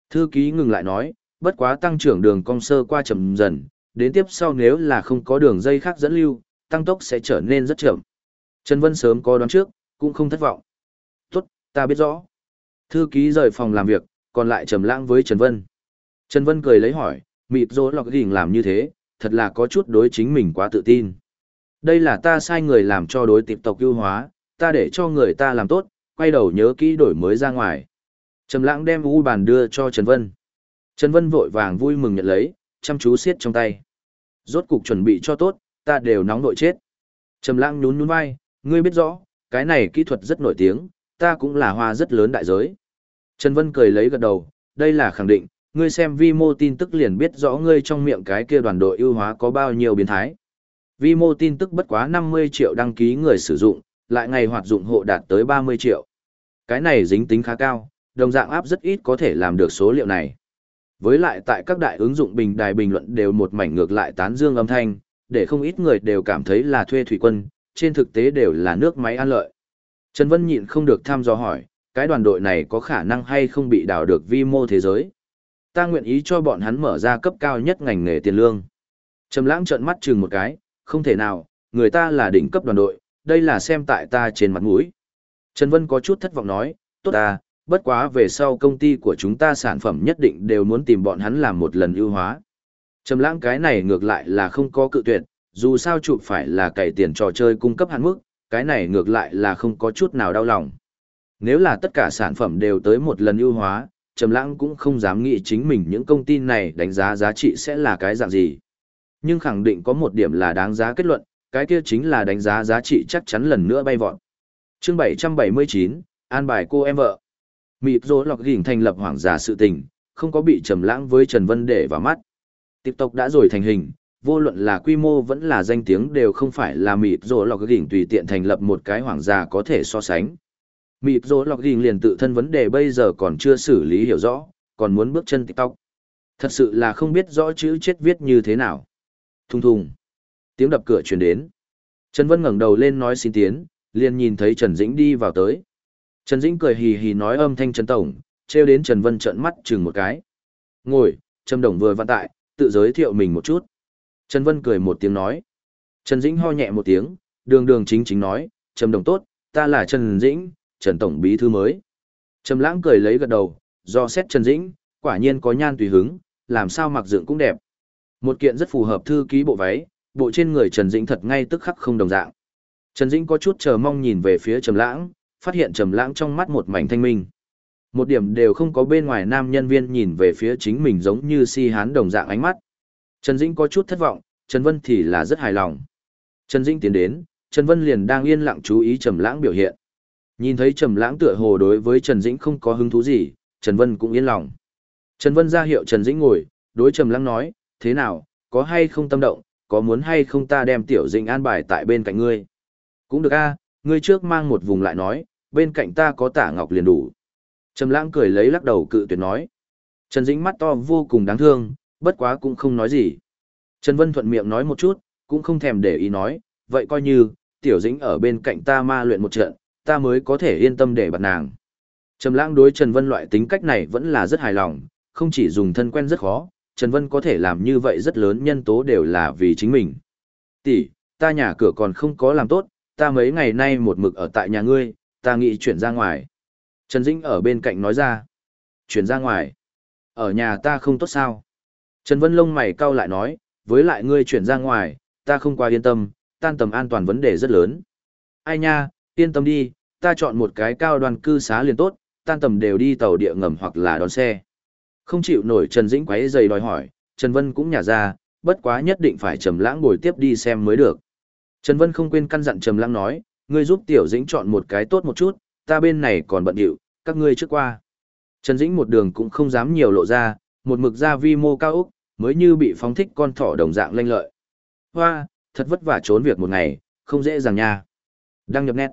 Thư ký ngừng lại nói, bất quá tăng trưởng đường cong sơ qua chậm dần, đến tiếp sau nếu là không có đường dây khác dẫn lưu, tăng tốc sẽ trở nên rất chậm. Trần Vân sớm có đoán trước, cũng không thất vọng. Tốt, ta biết rõ. Thư ký rời phòng làm việc, còn lại trầm lãng với Trần Vân. Trần Vân cười lấy hỏi, mịt rỗ lọc gỉnh làm như thế, thật là có chút đối chính mình quá tự tin. Đây là ta sai người làm cho đối tiệp tộc ưu hóa, ta để cho người ta làm tốt, quay đầu nhớ kỹ đổi mới ra ngoài. Trầm lãng đem u bàn đưa cho Trần Vân. Trần Vân vội vàng vui mừng nhận lấy, chăm chú siết trong tay. Rốt cục chuẩn bị cho tốt, ta đều nóng nội chết. Trầm lãng nhún nhún vai, ngươi biết rõ, cái này kỹ thuật rất nổi tiếng, ta cũng là hoa rất lớn đại giới. Trần Vân cười lấy gật đầu, đây là khẳng định, ngươi xem vi mô tin tức liền biết rõ ngươi trong miệng cái kia đoàn đội ưu hóa có bao nhiêu biến thái. Vi mô tin tức bất quá 50 triệu đăng ký người sử dụng, lại ngày hoạt dụng hộ đạt tới 30 triệu. Cái này dính tính khá cao, đồng dạng áp rất ít có thể làm được số liệu này. Với lại tại các đại ứng dụng bình đài bình luận đều một mảnh ngược lại tán dương âm thanh, để không ít người đều cảm thấy là thuê thủy quân, trên thực tế đều là nước máy an lợi. Trần Vân nhịn không được tham dò hỏi, cái đoàn đội này có khả năng hay không bị đào được vi mô thế giới? Ta nguyện ý cho bọn hắn mở ra cấp cao nhất ngành nghề tiền lương. Trầm lãng trợn mắt chừng một cái, không thể nào, người ta là đỉnh cấp đoàn đội, đây là xem tại ta trên mặt mũi. Trần Vân có chút thất vọng nói, tốt à, bất quá về sau công ty của chúng ta sản phẩm nhất định đều muốn tìm bọn hắn làm một lần ưu hóa. Trầm lãng cái này ngược lại là không có cự tuyệt, dù sao chụp phải là cày tiền trò chơi cung cấp hạn mức, cái này ngược lại là không có chút nào đau lòng. Nếu là tất cả sản phẩm đều tới một lần ưu hóa, Trầm lãng cũng không dám nghĩ chính mình những công ty này đánh giá giá trị sẽ là cái dạng gì. Nhưng khẳng định có một điểm là đáng giá kết luận, cái kia chính là đánh giá giá trị chắc chắn lần nữa bay vọt. Chương 779, an bài cô em vợ. Mịp rỗ lọc gỉnh thành lập hoàng giả sự tình, không có bị trầm lãng với Trần Vân để vào mắt. Tiếp tục đã rồi thành hình, vô luận là quy mô vẫn là danh tiếng đều không phải là mịp rỗ lọc gỉnh tùy tiện thành lập một cái hoàng giả có thể so sánh. Mịp rỗ lọc gỉnh liền tự thân vấn đề bây giờ còn chưa xử lý hiểu rõ, còn muốn bước chân TikTok. Thật sự là không biết rõ chữ chết viết như thế nào. Thùng thùng. Tiếng đập cửa truyền đến. Trần Vân ngẩng đầu lên nói xin tiến, liền nhìn thấy Trần Dĩnh đi vào tới. Trần Dĩnh cười hì hì nói âm thanh Trần Tổng, treo đến Trần Vân trợn mắt chừng một cái. Ngồi, Trầm Đồng vừa vặn tại, tự giới thiệu mình một chút. Trần Vân cười một tiếng nói. Trần Dĩnh ho nhẹ một tiếng, đường đường chính chính nói, Trầm Đồng tốt, ta là Trần Dĩnh, Trần Tổng bí thư mới. Trầm Lãng cười lấy gật đầu, do xét Trần Dĩnh, quả nhiên có nhan tùy hứng, làm sao mặc dựng cũng đẹp. Một kiện rất phù hợp thư ký bộ váy, bộ trên người Trần Dĩnh thật ngay tức khắc không đồng dạng. Trần Dĩnh có chút chờ mong nhìn về phía Trầm Lãng, phát hiện Trầm Lãng trong mắt một mảnh thanh minh. Một điểm đều không có bên ngoài nam nhân viên nhìn về phía chính mình giống như si hán đồng dạng ánh mắt. Trần Dĩnh có chút thất vọng, Trần Vân thì là rất hài lòng. Trần Dĩnh tiến đến, Trần Vân liền đang yên lặng chú ý Trầm Lãng biểu hiện. Nhìn thấy Trầm Lãng tựa hồ đối với Trần Dĩnh không có hứng thú gì, Trần Vân cũng yên lòng. Trần Vân ra hiệu Trần Dĩnh ngồi, đối Trầm Lãng nói, "Thế nào, có hay không tâm động, có muốn hay không ta đem tiểu dĩnh an bài tại bên cạnh ngươi? Cũng được a, ngươi trước mang một vùng lại nói, bên cạnh ta có tả ngọc liền đủ. Trầm lãng cười lấy lắc đầu cự tuyệt nói. Trần Dĩnh mắt to vô cùng đáng thương, bất quá cũng không nói gì. Trần Vân thuận miệng nói một chút, cũng không thèm để ý nói, vậy coi như, tiểu dĩnh ở bên cạnh ta ma luyện một trận, ta mới có thể yên tâm để bật nàng. Trầm lãng đối Trần Vân loại tính cách này vẫn là rất hài lòng, không chỉ dùng thân quen rất khó, Trần Vân có thể làm như vậy rất lớn nhân tố đều là vì chính mình. Tỷ, ta nhà cửa còn không có làm tốt, ta mấy ngày nay một mực ở tại nhà ngươi, ta nghĩ chuyển ra ngoài. Trần Dĩnh ở bên cạnh nói ra. Chuyển ra ngoài. Ở nhà ta không tốt sao? Trần Vân lông mày cau lại nói, với lại ngươi chuyển ra ngoài, ta không qua yên tâm, tan tầm an toàn vấn đề rất lớn. Ai nha, yên tâm đi, ta chọn một cái cao đoàn cư xá liền tốt, tan tầm đều đi tàu địa ngầm hoặc là đón xe. Không chịu nổi Trần Dĩnh quấy giày đòi hỏi, Trần Vân cũng nhả ra, bất quá nhất định phải Trầm Lãng bồi tiếp đi xem mới được. Trần Vân không quên căn dặn Trầm Lãng nói, ngươi giúp Tiểu Dĩnh chọn một cái tốt một chút, ta bên này còn bận rộn, các ngươi trước qua. Trần Dĩnh một đường cũng không dám nhiều lộ ra, một mực ra vi mô cao úc, mới như bị phóng thích con thỏ đồng dạng lanh lợi. Hoa, thật vất vả trốn việc một ngày, không dễ dàng nha. Đăng nhập nét.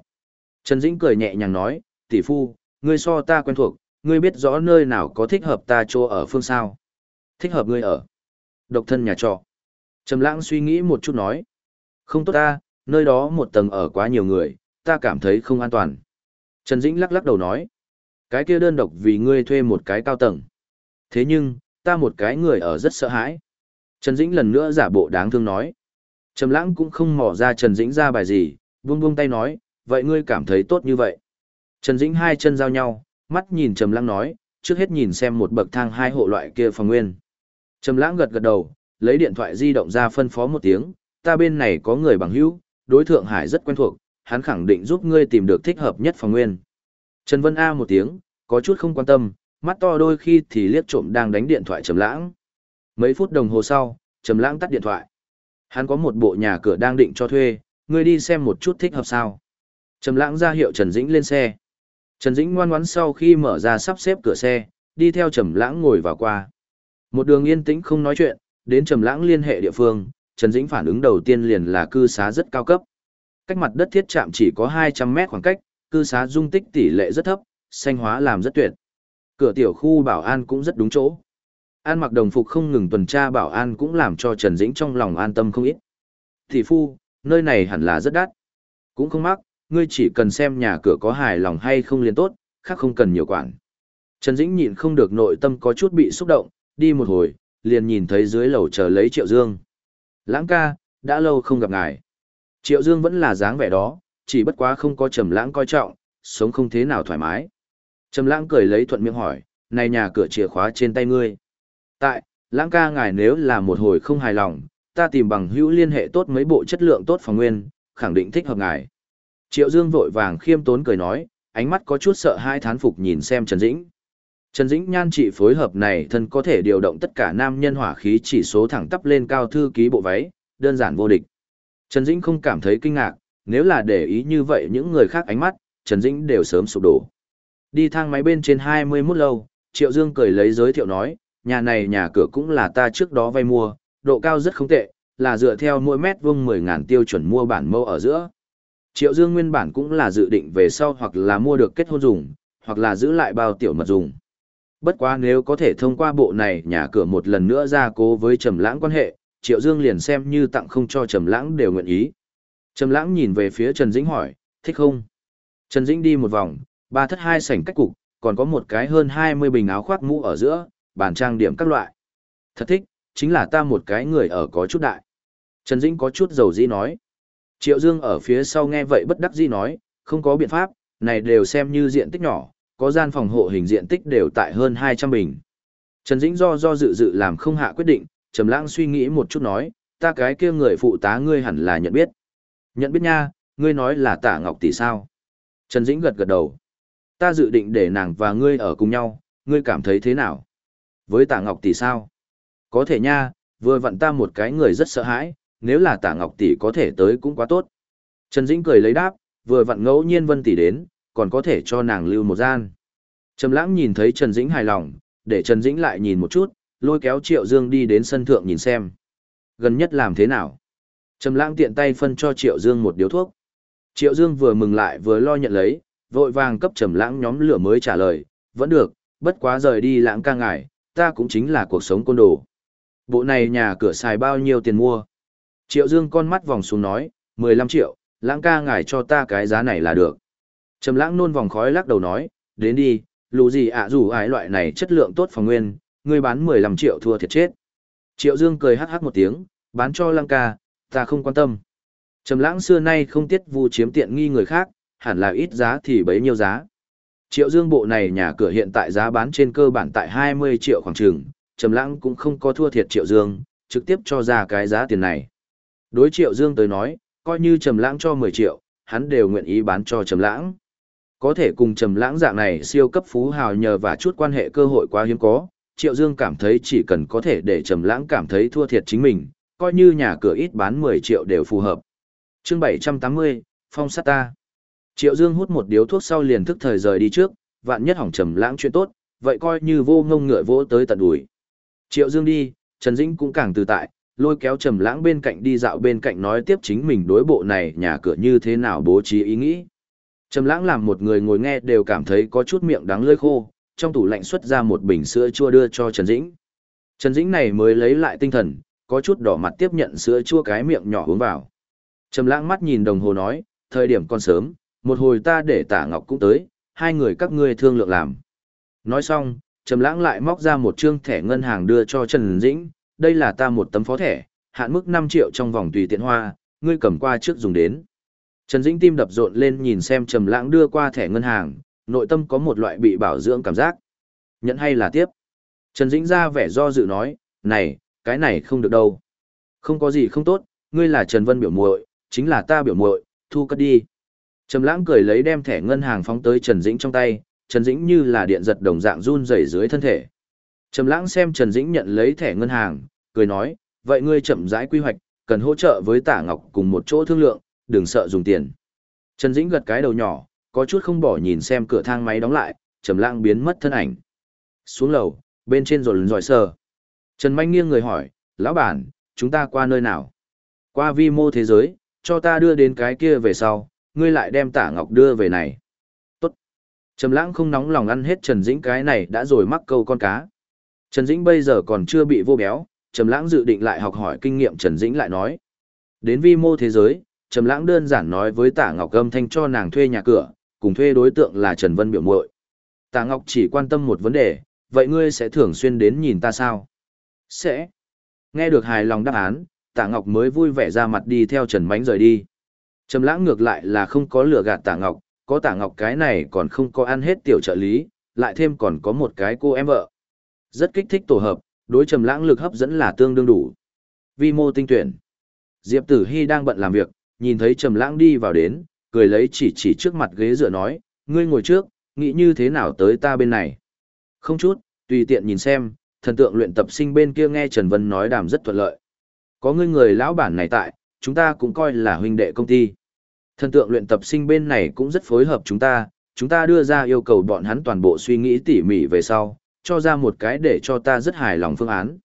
Trần Dĩnh cười nhẹ nhàng nói, tỷ phu, ngươi so ta quen thuộc, ngươi biết rõ nơi nào có thích hợp ta chỗ ở phương sao. Thích hợp ngươi ở. Độc thân nhà trọ. Trầm lãng suy nghĩ một chút nói. Không tốt ta, nơi đó một tầng ở quá nhiều người, ta cảm thấy không an toàn. Trần Dĩnh lắc lắc đầu nói. Cái kia đơn độc vì ngươi thuê một cái cao tầng. Thế nhưng, ta một cái người ở rất sợ hãi. Trần Dĩnh lần nữa giả bộ đáng thương nói. Trầm lãng cũng không mò ra Trần Dĩnh ra bài gì, buông buông tay nói, vậy ngươi cảm thấy tốt như vậy. Trần Dĩnh hai chân giao nhau, Mắt nhìn Trầm Lãng nói, trước hết nhìn xem một bậc thang hai hộ loại kia phòng nguyên. Trầm Lãng gật gật đầu, lấy điện thoại di động ra phân phó một tiếng, ta bên này có người bằng hữu, đối thượng Hải rất quen thuộc, hắn khẳng định giúp ngươi tìm được thích hợp nhất phòng nguyên. Trần Vân A một tiếng, có chút không quan tâm, mắt to đôi khi thì liếc trộm đang đánh điện thoại Trầm Lãng. Mấy phút đồng hồ sau, Trầm Lãng tắt điện thoại. Hắn có một bộ nhà cửa đang định cho thuê, ngươi đi xem một chút thích hợp sao. Trầm Lãng ra hiệu Trần Dĩnh lên xe. Trần Dĩnh ngoan ngoãn sau khi mở ra sắp xếp cửa xe, đi theo Trầm Lãng ngồi vào qua. Một đường yên tĩnh không nói chuyện, đến Trầm Lãng liên hệ địa phương, Trần Dĩnh phản ứng đầu tiên liền là cư xá rất cao cấp. Cách mặt đất thiết trạm chỉ có 200 mét khoảng cách, cư xá dung tích tỷ lệ rất thấp, xanh hóa làm rất tuyệt. Cửa tiểu khu bảo an cũng rất đúng chỗ. An mặc đồng phục không ngừng tuần tra bảo an cũng làm cho Trần Dĩnh trong lòng an tâm không ít. Thị phu, nơi này hẳn là rất đắt. Cũng không mắc, ngươi chỉ cần xem nhà cửa có hài lòng hay không liền tốt, khác không cần nhiều quản. Trần Dĩnh nhịn không được nội tâm có chút bị xúc động, đi một hồi, liền nhìn thấy dưới lầu chờ lấy Triệu Dương. Lãng ca, đã lâu không gặp ngài. Triệu Dương vẫn là dáng vẻ đó, chỉ bất quá không có Trầm Lãng coi trọng, sống không thế nào thoải mái. Trầm Lãng cười lấy thuận miệng hỏi, "Này nhà cửa chìa khóa trên tay ngươi?" Tại, lãng ca ngài nếu là một hồi không hài lòng, ta tìm bằng hữu liên hệ tốt mấy bộ chất lượng tốt phòng nguyên, khẳng định thích hợp ngài. Triệu Dương vội vàng khiêm tốn cười nói, ánh mắt có chút sợ hai thán phục nhìn xem Trần Dĩnh. Trần Dĩnh nhan trị phối hợp này thân có thể điều động tất cả nam nhân hỏa khí chỉ số thẳng tắp lên cao thư ký bộ váy, đơn giản vô địch. Trần Dĩnh không cảm thấy kinh ngạc, nếu là để ý như vậy những người khác ánh mắt, Trần Dĩnh đều sớm sụp đổ. Đi thang máy bên trên 21 lâu, Triệu Dương cười lấy giới thiệu nói, nhà này nhà cửa cũng là ta trước đó vay mua, độ cao rất không tệ, là dựa theo mỗi mét vuông 10.000 tiêu chuẩn mua bản mẫu ở giữa. Triệu Dương nguyên bản cũng là dự định về sau hoặc là mua được kết hôn dùng, hoặc là giữ lại bao tiểu mật dùng. Bất quá nếu có thể thông qua bộ này nhà cửa một lần nữa ra cố với Trầm Lãng quan hệ, Triệu Dương liền xem như tặng không cho Trầm Lãng đều nguyện ý. Trầm Lãng nhìn về phía Trần Dĩnh hỏi, thích không? Trần Dĩnh đi một vòng, ba thất hai sảnh cách cục, còn có một cái hơn 20 bình áo khoác mũ ở giữa, bàn trang điểm các loại. Thật thích, chính là ta một cái người ở có chút đại. Trần Dĩnh có chút dầu dĩ nói. Triệu Dương ở phía sau nghe vậy bất đắc dĩ nói, không có biện pháp, này đều xem như diện tích nhỏ, có gian phòng hộ hình diện tích đều tại hơn 200 bình. Trần Dĩnh do do dự dự làm không hạ quyết định, Trầm Lãng suy nghĩ một chút nói, ta cái kia người phụ tá ngươi hẳn là nhận biết. Nhận biết nha, ngươi nói là Tạ Ngọc tỷ sao? Trần Dĩnh gật gật đầu. Ta dự định để nàng và ngươi ở cùng nhau, ngươi cảm thấy thế nào? Với Tạ Ngọc tỷ sao? Có thể nha, vừa vặn ta một cái người rất sợ hãi, nếu là Tạ Ngọc tỷ có thể tới cũng quá tốt. Trần Dĩnh cười lấy đáp, vừa vặn ngẫu nhiên Vân tỷ đến, còn có thể cho nàng lưu một gian. Trầm Lãng nhìn thấy Trần Dĩnh hài lòng, để Trần Dĩnh lại nhìn một chút, lôi kéo Triệu Dương đi đến sân thượng nhìn xem. Gần nhất làm thế nào? Trầm Lãng tiện tay phân cho Triệu Dương một điếu thuốc. Triệu Dương vừa mừng lại vừa lo nhận lấy, vội vàng cấp Trầm Lãng nhóm lửa mới trả lời, vẫn được, bất quá rời đi lãng ca ngài, ta cũng chính là cuộc sống côn đồ. Bộ này nhà cửa xài bao nhiêu tiền mua? Triệu Dương con mắt vòng xuống nói, 15 triệu, lãng ca ngài cho ta cái giá này là được. Trầm lãng nôn vòng khói lắc đầu nói, đến đi, lù gì ạ à dù ái loại này chất lượng tốt phòng nguyên, ngươi bán 15 triệu thua thiệt chết. Triệu Dương cười hắc hắc một tiếng, bán cho Lăng ca, ta không quan tâm. Trầm lãng xưa nay không tiết vu chiếm tiện nghi người khác, hẳn là ít giá thì bấy nhiêu giá. Triệu Dương bộ này nhà cửa hiện tại giá bán trên cơ bản tại 20 triệu khoảng trường, Trầm Lãng cũng không có thua thiệt Triệu Dương, trực tiếp cho ra cái giá tiền này. Đối Triệu Dương tới nói, coi như Trầm Lãng cho 10 triệu, hắn đều nguyện ý bán cho Trầm Lãng. Có thể cùng Trầm Lãng dạng này siêu cấp phú hào nhờ và chút quan hệ cơ hội quá hiếm có, Triệu Dương cảm thấy chỉ cần có thể để Trầm Lãng cảm thấy thua thiệt chính mình, coi như nhà cửa ít bán 10 triệu đều phù hợp. Chương 780, Phong sát ta. Triệu Dương hút một điếu thuốc sau liền thức thời rời đi trước, vạn nhất hỏng trầm lãng chuyện tốt, vậy coi như vô ngông ngựa vỗ tới tận đuổi. Triệu Dương đi, Trần Dĩnh cũng càng từ tại, lôi kéo trầm lãng bên cạnh đi dạo bên cạnh nói tiếp chính mình đối bộ này nhà cửa như thế nào bố trí ý nghĩ. Trầm lãng làm một người ngồi nghe đều cảm thấy có chút miệng đắng lưỡi khô, trong tủ lạnh xuất ra một bình sữa chua đưa cho Trần Dĩnh. Trần Dĩnh này mới lấy lại tinh thần, có chút đỏ mặt tiếp nhận sữa chua cái miệng nhỏ uống vào. Trầm lãng mắt nhìn đồng hồ nói, thời điểm còn sớm, một hồi ta để tả ngọc cũng tới, hai người các ngươi thương lượng làm. Nói xong, Trầm Lãng lại móc ra một trương thẻ ngân hàng đưa cho Trần Dĩnh, đây là ta một tấm phó thẻ, hạn mức 5 triệu trong vòng tùy tiện hoa, ngươi cầm qua trước dùng đến. Trần Dĩnh tim đập rộn lên nhìn xem Trầm Lãng đưa qua thẻ ngân hàng, nội tâm có một loại bị bảo dưỡng cảm giác. Nhận hay là tiếp? Trần Dĩnh ra vẻ do dự nói, này, cái này không được đâu. Không có gì không tốt, ngươi là Trần Vân biểu muội, chính là ta biểu muội, thu cất đi. Trầm lãng cười lấy đem thẻ ngân hàng phóng tới Trần Dĩnh trong tay, Trần Dĩnh như là điện giật đồng dạng run rẩy dưới thân thể. Trầm lãng xem Trần Dĩnh nhận lấy thẻ ngân hàng, cười nói, vậy ngươi chậm rãi quy hoạch, cần hỗ trợ với Tả Ngọc cùng một chỗ thương lượng, đừng sợ dùng tiền. Trần Dĩnh gật cái đầu nhỏ, có chút không bỏ nhìn xem cửa thang máy đóng lại, Trầm lãng biến mất thân ảnh. Xuống lầu, bên trên rồi giỏi sờ. Trần Manh nghiêng người hỏi, lão bản, chúng ta qua nơi nào? Qua vi mô thế giới, cho ta đưa đến cái kia về sau, ngươi lại đem tả ngọc đưa về này. Tốt. Trầm lãng không nóng lòng ăn hết Trần Dĩnh cái này đã rồi mắc câu con cá. Trần Dĩnh bây giờ còn chưa bị vô béo, Trầm lãng dự định lại học hỏi kinh nghiệm Trần Dĩnh lại nói. Đến vi mô thế giới, Trầm lãng đơn giản nói với tả ngọc âm thanh cho nàng thuê nhà cửa, cùng thuê đối tượng là Trần Vân biểu muội. Tả ngọc chỉ quan tâm một vấn đề, vậy ngươi sẽ thường xuyên đến nhìn ta sao? Sẽ. Nghe được hài lòng đáp án, Tạ Ngọc mới vui vẻ ra mặt đi theo Trần Mánh rời đi. Trầm lãng ngược lại là không có lừa gạt Tạ Ngọc, có Tạ Ngọc cái này còn không có ăn hết tiểu trợ lý, lại thêm còn có một cái cô em vợ. Rất kích thích tổ hợp, đối Trầm lãng lực hấp dẫn là tương đương đủ. Vi mô tinh tuyển. Diệp Tử Hi đang bận làm việc, nhìn thấy Trầm lãng đi vào đến, cười lấy chỉ chỉ trước mặt ghế dựa nói, ngươi ngồi trước, nghĩ như thế nào tới ta bên này. Không chút, tùy tiện nhìn xem, thần tượng luyện tập sinh bên kia nghe Trần Vân nói đàm rất thuận lợi. Có ngươi người lão bản này tại, chúng ta cũng coi là huynh đệ công ty. Thần tượng luyện tập sinh bên này cũng rất phối hợp chúng ta, chúng ta đưa ra yêu cầu bọn hắn toàn bộ suy nghĩ tỉ mỉ về sau, cho ra một cái để cho ta rất hài lòng phương án.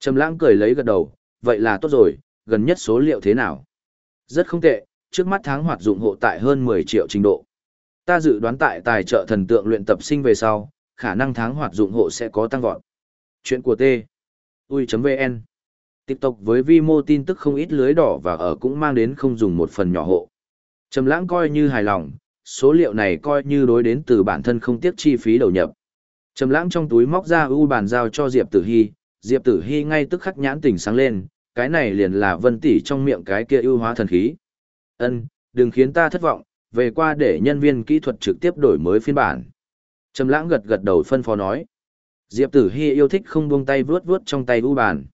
Trầm lãng cười lấy gật đầu, vậy là tốt rồi, gần nhất số liệu thế nào? Rất không tệ, trước mắt tháng hoạt dụng hộ tại hơn 10 triệu trình độ. Ta dự đoán tại tài trợ thần tượng luyện tập sinh về sau, khả năng tháng hoạt dụng hộ sẽ có tăng vọt. Chuyện của T. Ui.vn TikTok với vi mô tin tức không ít lưới đỏ và ở cũng mang đến không dùng một phần nhỏ hộ. Trầm lãng coi như hài lòng, số liệu này coi như đối đến từ bản thân không tiếc chi phí đầu nhập. Trầm lãng trong túi móc ra ưu bàn giao cho Diệp Tử Hi, Diệp Tử Hi ngay tức khắc nhãn tỉnh sáng lên, cái này liền là Vân tỷ trong miệng cái kia ưu hóa thần khí. Ân, đừng khiến ta thất vọng, về qua để nhân viên kỹ thuật trực tiếp đổi mới phiên bản. Trầm lãng gật gật đầu phân phó nói. Diệp Tử Hi yêu thích không buông tay vuốt vuốt trong tay u bàn.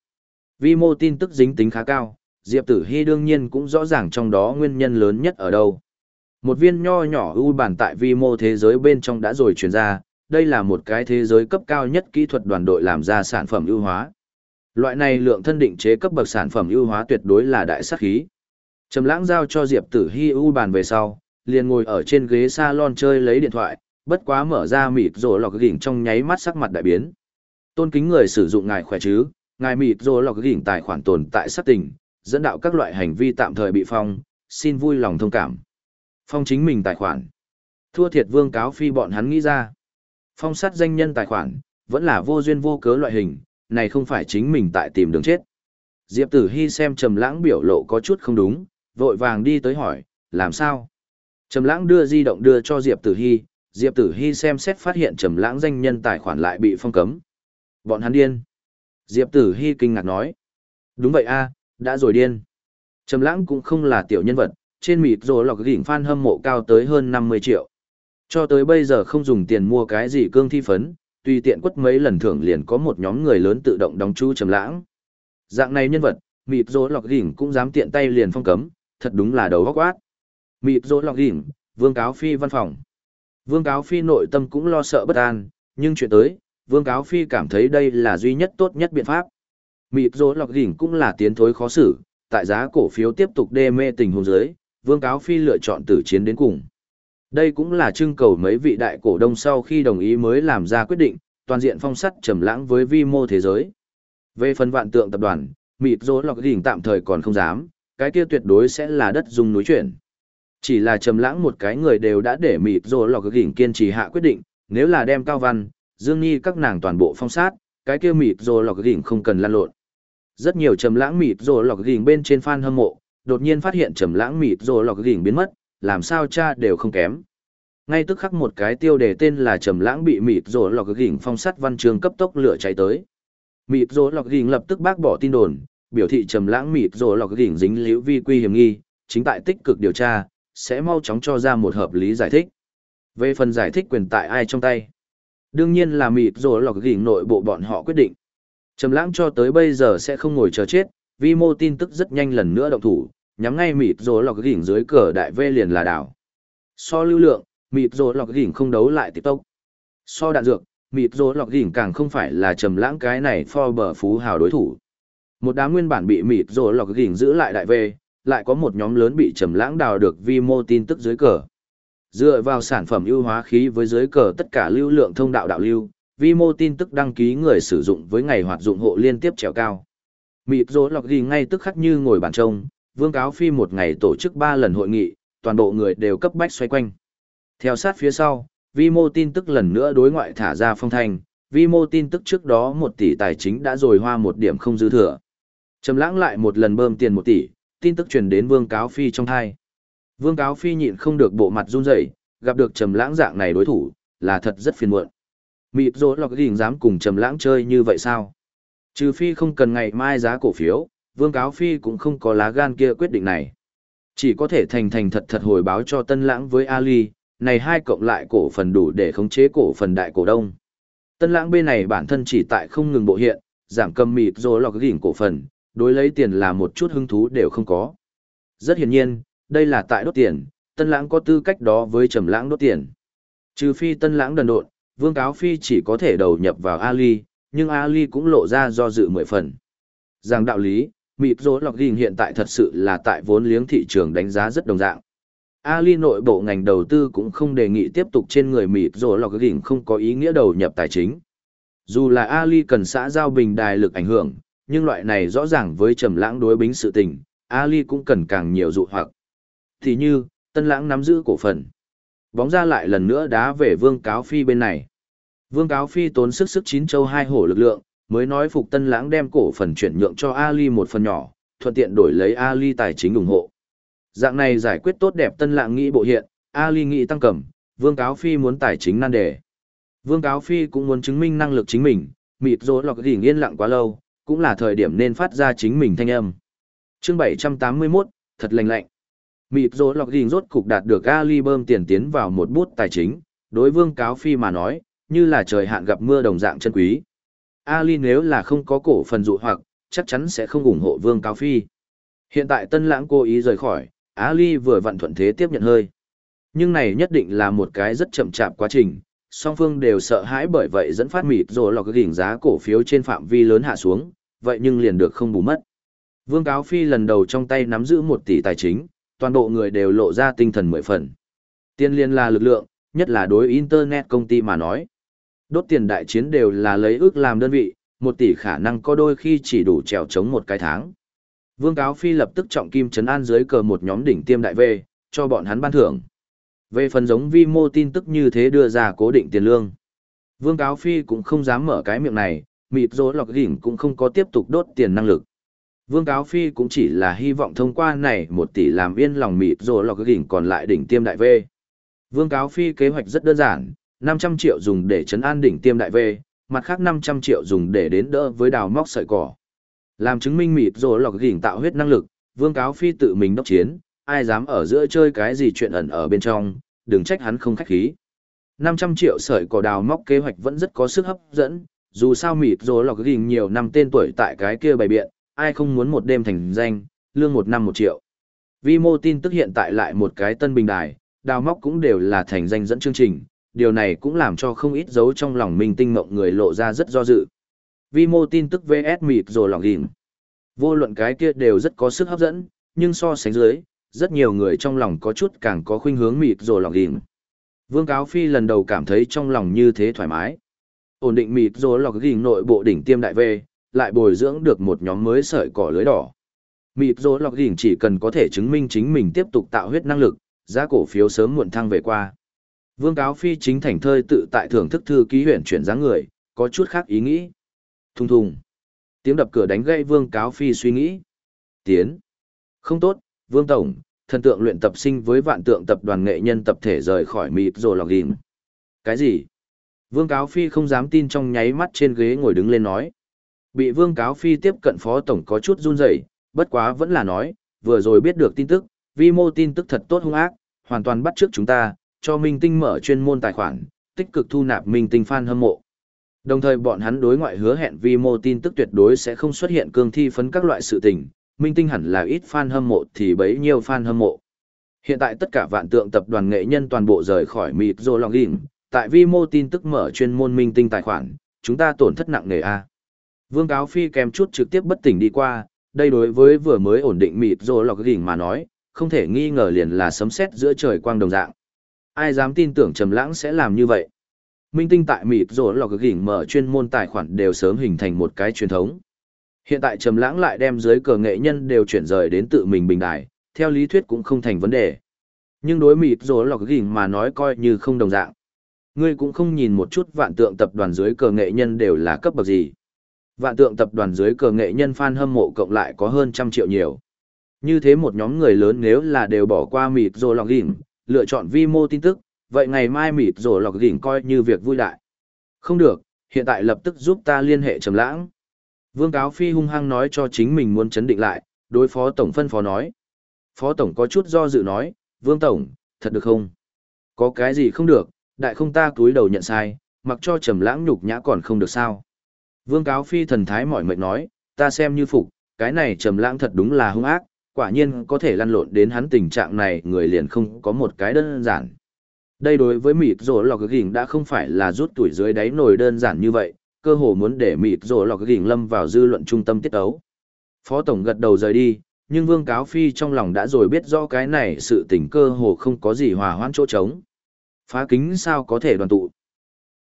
Vi mô tin tức dính tính khá cao, Diệp Tử Hi đương nhiên cũng rõ ràng trong đó nguyên nhân lớn nhất ở đâu. Một viên nho nhỏ u bàn tại vi mô thế giới bên trong đã rồi truyền ra, đây là một cái thế giới cấp cao nhất kỹ thuật đoàn đội làm ra sản phẩm ưu hóa. Loại này lượng thân định chế cấp bậc sản phẩm ưu hóa tuyệt đối là đại sát khí. Trầm Lãng giao cho Diệp Tử Hi u bàn về sau, liền ngồi ở trên ghế salon chơi lấy điện thoại, bất quá mở ra mịt rồi lọc gỉnh trong nháy mắt sắc mặt đại biến. Tôn kính người sử dụng ngài khỏe chứ, ngài mịt rồi lọc gỉnh tài khoản tồn tại sát tình, dẫn đạo các loại hành vi tạm thời bị phong, xin vui lòng thông cảm. Phong chính mình tài khoản. Thua thiệt vương cáo phi bọn hắn nghĩ ra. Phong sát danh nhân tài khoản, vẫn là vô duyên vô cớ loại hình, này không phải chính mình tại tìm đường chết. Diệp tử hy xem trầm lãng biểu lộ có chút không đúng, vội vàng đi tới hỏi, làm sao? Trầm lãng đưa di động đưa cho Diệp tử hy, Diệp Tử Hi xem xét phát hiện Trầm Lãng danh nhân tài khoản lại bị phong cấm. Bọn hắn điên. Diệp Tử Hi kinh ngạc nói. Đúng vậy a, đã rồi điên. Trầm Lãng cũng không là tiểu nhân vật, trên mịt rồi lọc gỉnh fan hâm mộ cao tới hơn 50 triệu. Cho tới bây giờ không dùng tiền mua cái gì cương thi phấn, tùy tiện quất mấy lần thưởng liền có một nhóm người lớn tự động đóng chú Trầm Lãng. Dạng này nhân vật, mịp rồi lọc gỉnh cũng dám tiện tay liền phong cấm, thật đúng là đầu óc quát. Mịp rồi lọc gỉnh, Vương cáo phi văn phòng. Vương Cáo Phi nội tâm cũng lo sợ bất an, nhưng chuyện tới, Vương Cáo Phi cảm thấy đây là duy nhất tốt nhất biện pháp. Mịp rỗ lọc gỉnh cũng là tiến thối khó xử, tại giá cổ phiếu tiếp tục đê mê tình huống dưới, Vương Cáo Phi lựa chọn tử chiến đến cùng. Đây cũng là trưng cầu mấy vị đại cổ đông sau khi đồng ý mới làm ra quyết định, toàn diện phong sắt trầm lãng với vi mô thế giới. Về phần vạn tượng tập đoàn, mịt rối lọc đỉnh tạm thời còn không dám, cái kia tuyệt đối sẽ là đất dung núi chuyển. Chỉ là trầm lãng một cái người đều đã để mịt rối lọc đỉnh kiên trì hạ quyết định, nếu là đem Cao Văn, Dương Nhi các nàng toàn bộ phong sát, cái kia mịt rối lọc đỉnh không cần lan lộn. Rất nhiều trầm lãng mịt rối lọc đỉnh bên trên fan hâm mộ, đột nhiên phát hiện trầm lãng mịt rối lọc đỉnh biến mất, làm sao cha đều không kém. Ngay tức khắc một cái tiêu đề tên là trầm lãng bị mịt rồ lọc gỉnh phong sát văn chương cấp tốc lửa cháy tới. Mịt rồ lọc gỉnh lập tức bác bỏ tin đồn, biểu thị trầm lãng mịt rồ lọc gỉnh dính liễu vi quy hiểm nghi, chính tại tích cực điều tra sẽ mau chóng cho ra một hợp lý giải thích. Về phần giải thích quyền tại ai trong tay? Đương nhiên là mịt rồ lọc gỉnh nội bộ bọn họ quyết định. Trầm lãng cho tới bây giờ sẽ không ngồi chờ chết, vi mô tin tức rất nhanh lần nữa động thủ, nhắm ngay mịt rồi lọc gỉnh dưới cờ đại vê liền là đảo. So lưu lượng, mịt rồi lọc gỉnh không đấu lại tiếp tốc. So đạn dược, mịt rồi lọc gỉnh càng không phải là trầm lãng cái này for bờ phú hào đối thủ. Một đám nguyên bản bị mịt rồi lọc gỉnh giữ lại đại vê, lại có một nhóm lớn bị trầm lãng đào được vi mô tin tức dưới cờ. Dựa vào sản phẩm ưu hóa khí với dưới cờ tất cả lưu lượng thông đạo đạo lưu, vi mô tin tức đăng ký người sử dụng với ngày hoạt dụng hộ liên tiếp trèo cao. Mịp rỗ lọc ghi ngay tức khắc như ngồi bàn trông, vương cáo phi một ngày tổ chức 3 lần hội nghị, toàn bộ người đều cấp bách xoay quanh. Theo sát phía sau, vi mô tin tức lần nữa đối ngoại thả ra phong thanh, vi mô tin tức trước đó 1 tỷ tài chính đã rồi hoa một điểm không dư thừa. Trầm lãng lại một lần bơm tiền 1 tỷ, tin tức truyền đến vương cáo phi trong thai. Vương cáo phi nhịn không được bộ mặt run rẩy, gặp được trầm lãng dạng này đối thủ, là thật rất phiền muộn. Mịp rỗ lọc gỉnh dám cùng trầm lãng chơi như vậy sao? Trừ phi không cần ngày mai giá cổ phiếu, vương cáo phi cũng không có lá gan kia quyết định này. Chỉ có thể thành thành thật thật hồi báo cho tân lãng với Ali, này hai cộng lại cổ phần đủ để khống chế cổ phần đại cổ đông. Tân lãng bên này bản thân chỉ tại không ngừng bộ hiện, giảm cầm mịt rồi lọc gỉnh cổ phần, đối lấy tiền là một chút hứng thú đều không có. Rất hiển nhiên, đây là tại đốt tiền, tân lãng có tư cách đó với trầm lãng đốt tiền. Trừ phi tân lãng đần độn, vương cáo phi chỉ có thể đầu nhập vào Ali, nhưng Ali cũng lộ ra do dự mười phần. Rằng đạo lý, mịp rỗ lọc ghiền hiện tại thật sự là tại vốn liếng thị trường đánh giá rất đồng dạng. Ali nội bộ ngành đầu tư cũng không đề nghị tiếp tục trên người mịp rỗ lọc ghiền không có ý nghĩa đầu nhập tài chính. Dù là Ali cần xã giao bình đài lực ảnh hưởng, nhưng loại này rõ ràng với trầm lãng đối bính sự tình, Ali cũng cần càng nhiều dụ hoặc. Thì như, tân lãng nắm giữ cổ phần. Bóng ra lại lần nữa đá về vương cáo phi bên này. Vương cáo phi tốn sức sức chín châu hai hổ lực lượng, mới nói phục tân lãng đem cổ phần chuyển nhượng cho Ali một phần nhỏ, thuận tiện đổi lấy Ali tài chính ủng hộ. Dạng này giải quyết tốt đẹp tân lãng nghĩ bộ hiện, Ali nghĩ tăng cẩm, vương cáo phi muốn tài chính nan đề. Vương cáo phi cũng muốn chứng minh năng lực chính mình, mịt rối lọc đỉnh yên lặng quá lâu, cũng là thời điểm nên phát ra chính mình thanh âm. Chương 781, thật lành lạnh. Mịp rối lọc ghiền rốt cục đạt được Ali bơm tiền tiến vào một bút tài chính, đối vương cáo phi mà nói, như là trời hạn gặp mưa đồng dạng chân quý. Ali nếu là không có cổ phần dụ hoặc, chắc chắn sẽ không ủng hộ vương Cao phi. Hiện tại tân lãng cố ý rời khỏi, Ali vừa vặn thuận thế tiếp nhận hơi. Nhưng này nhất định là một cái rất chậm chạp quá trình, song phương đều sợ hãi bởi vậy dẫn phát mịt rồi lọc cái đỉnh giá cổ phiếu trên phạm vi lớn hạ xuống, vậy nhưng liền được không bù mất. Vương Cáo Phi lần đầu trong tay nắm giữ một tỷ tài chính, toàn bộ người đều lộ ra tinh thần mười phần. Tiên liên là lực lượng, nhất là đối Internet công ty mà nói. Đốt tiền đại chiến đều là lấy ước làm đơn vị, một tỷ khả năng có đôi khi chỉ đủ trèo chống một cái tháng. Vương Cáo Phi lập tức trọng kim trấn an dưới cờ một nhóm đỉnh tiêm đại về, cho bọn hắn ban thưởng. Về phần giống vi mô tin tức như thế đưa ra cố định tiền lương. Vương Cáo Phi cũng không dám mở cái miệng này, mịt rối lọc đỉnh cũng không có tiếp tục đốt tiền năng lực. Vương Cáo Phi cũng chỉ là hy vọng thông qua này một tỷ làm yên lòng mịt rối lọc đỉnh còn lại đỉnh tiêm đại về. Vương Cáo Phi kế hoạch rất đơn giản, 500 triệu dùng để chấn an đỉnh tiêm đại về, mặt khác 500 triệu dùng để đến đỡ với đào móc sợi cỏ. Làm chứng minh mịt rồi lọc gỉnh tạo huyết năng lực, Vương Cáo Phi tự mình đốc chiến, ai dám ở giữa chơi cái gì chuyện ẩn ở bên trong, đừng trách hắn không khách khí. 500 triệu sợi cỏ đào móc kế hoạch vẫn rất có sức hấp dẫn, dù sao mịt rồi lọc gỉnh nhiều năm tên tuổi tại cái kia bày biện, ai không muốn một đêm thành danh, lương một năm một triệu. Vi mô tin tức hiện tại lại một cái tân bình đài, đào móc cũng đều là thành danh dẫn chương trình, điều này cũng làm cho không ít dấu trong lòng mình tinh mộng người lộ ra rất do dự. Vi mô tin tức VS mịt rồi lòng ghìm. Vô luận cái kia đều rất có sức hấp dẫn, nhưng so sánh dưới, rất nhiều người trong lòng có chút càng có khuynh hướng mịt rồi lòng ghìm. Vương Cáo Phi lần đầu cảm thấy trong lòng như thế thoải mái. Ổn định mịt rồi lòng ghìm nội bộ đỉnh tiêm đại về, lại bồi dưỡng được một nhóm mới sợi cỏ lưới đỏ. Mịp rồi lòng ghìm chỉ cần có thể chứng minh chính mình tiếp tục tạo huyết năng lực, giá cổ phiếu sớm muộn thăng về qua. Vương cáo phi chính thành thơi tự tại thưởng thức thư ký huyện chuyển dáng người, có chút khác ý nghĩ. Thùng thùng. Tiếng đập cửa đánh gãy vương cáo phi suy nghĩ. Tiến. Không tốt, vương tổng, thần tượng luyện tập sinh với vạn tượng tập đoàn nghệ nhân tập thể rời khỏi mịp rồi lọc ghim. Cái gì? Vương cáo phi không dám tin trong nháy mắt trên ghế ngồi đứng lên nói. Bị Vương Cáo Phi tiếp cận phó tổng có chút run rẩy, bất quá vẫn là nói, vừa rồi biết được tin tức, vi mô tin tức thật tốt hung ác, hoàn toàn bắt trước chúng ta, cho minh tinh mở chuyên môn tài khoản, tích cực thu nạp minh tinh fan hâm mộ. Đồng thời bọn hắn đối ngoại hứa hẹn vi mô tin tức tuyệt đối sẽ không xuất hiện cương thi phấn các loại sự tình, minh tinh hẳn là ít fan hâm mộ thì bấy nhiêu fan hâm mộ. Hiện tại tất cả vạn tượng tập đoàn nghệ nhân toàn bộ rời khỏi mịt rô lòng ghiền, tại vi mô tin tức mở chuyên môn minh tinh tài khoản, chúng ta tổn thất nặng nề a. Vương Cáo Phi kèm chút trực tiếp bất tỉnh đi qua, đây đối với vừa mới ổn định mịt rô lọc ghiền mà nói, không thể nghi ngờ liền là sấm sét giữa trời quang đồng dạng. Ai dám tin tưởng Trầm Lãng sẽ làm như vậy? Minh tinh tại mịt lò lọc gỉnh mở chuyên môn tài khoản đều sớm hình thành một cái truyền thống. Hiện tại Trầm Lãng lại đem dưới cờ nghệ nhân đều chuyển rời đến tự mình bình đài, theo lý thuyết cũng không thành vấn đề. Nhưng đối mịt lò lọc gỉnh mà nói coi như không đồng dạng. Ngươi cũng không nhìn một chút vạn tượng tập đoàn dưới cờ nghệ nhân đều là cấp bậc gì. Vạn tượng tập đoàn dưới cờ nghệ nhân fan hâm mộ cộng lại có hơn trăm triệu nhiều. Như thế một nhóm người lớn nếu là đều bỏ qua mịt rồ lọc gỉnh, lựa chọn vi mô tin tức, vậy ngày mai mịt rổ lọc gỉnh coi như việc vui đại. Không được, hiện tại lập tức giúp ta liên hệ trầm lãng. Vương Cáo Phi hung hăng nói cho chính mình muốn chấn định lại, đối phó tổng phân phó nói. Phó tổng có chút do dự nói, Vương Tổng, thật được không? Có cái gì không được, đại không ta túi đầu nhận sai, mặc cho trầm lãng nhục nhã còn không được sao. Vương Cáo Phi thần thái mỏi mệt nói, ta xem như phục, cái này trầm lãng thật đúng là hung ác, quả nhiên có thể lăn lộn đến hắn tình trạng này người liền không có một cái đơn giản. Đây đối với mịt rổ lọc gỉnh đã không phải là rút tuổi dưới đáy nồi đơn giản như vậy, cơ hồ muốn để mịt rổ lọc gỉnh lâm vào dư luận trung tâm tiết ấu. Phó Tổng gật đầu rời đi, nhưng Vương Cáo Phi trong lòng đã rồi biết rõ cái này sự tình cơ hồ không có gì hòa hoãn chỗ trống. Phá kính sao có thể đoàn tụ.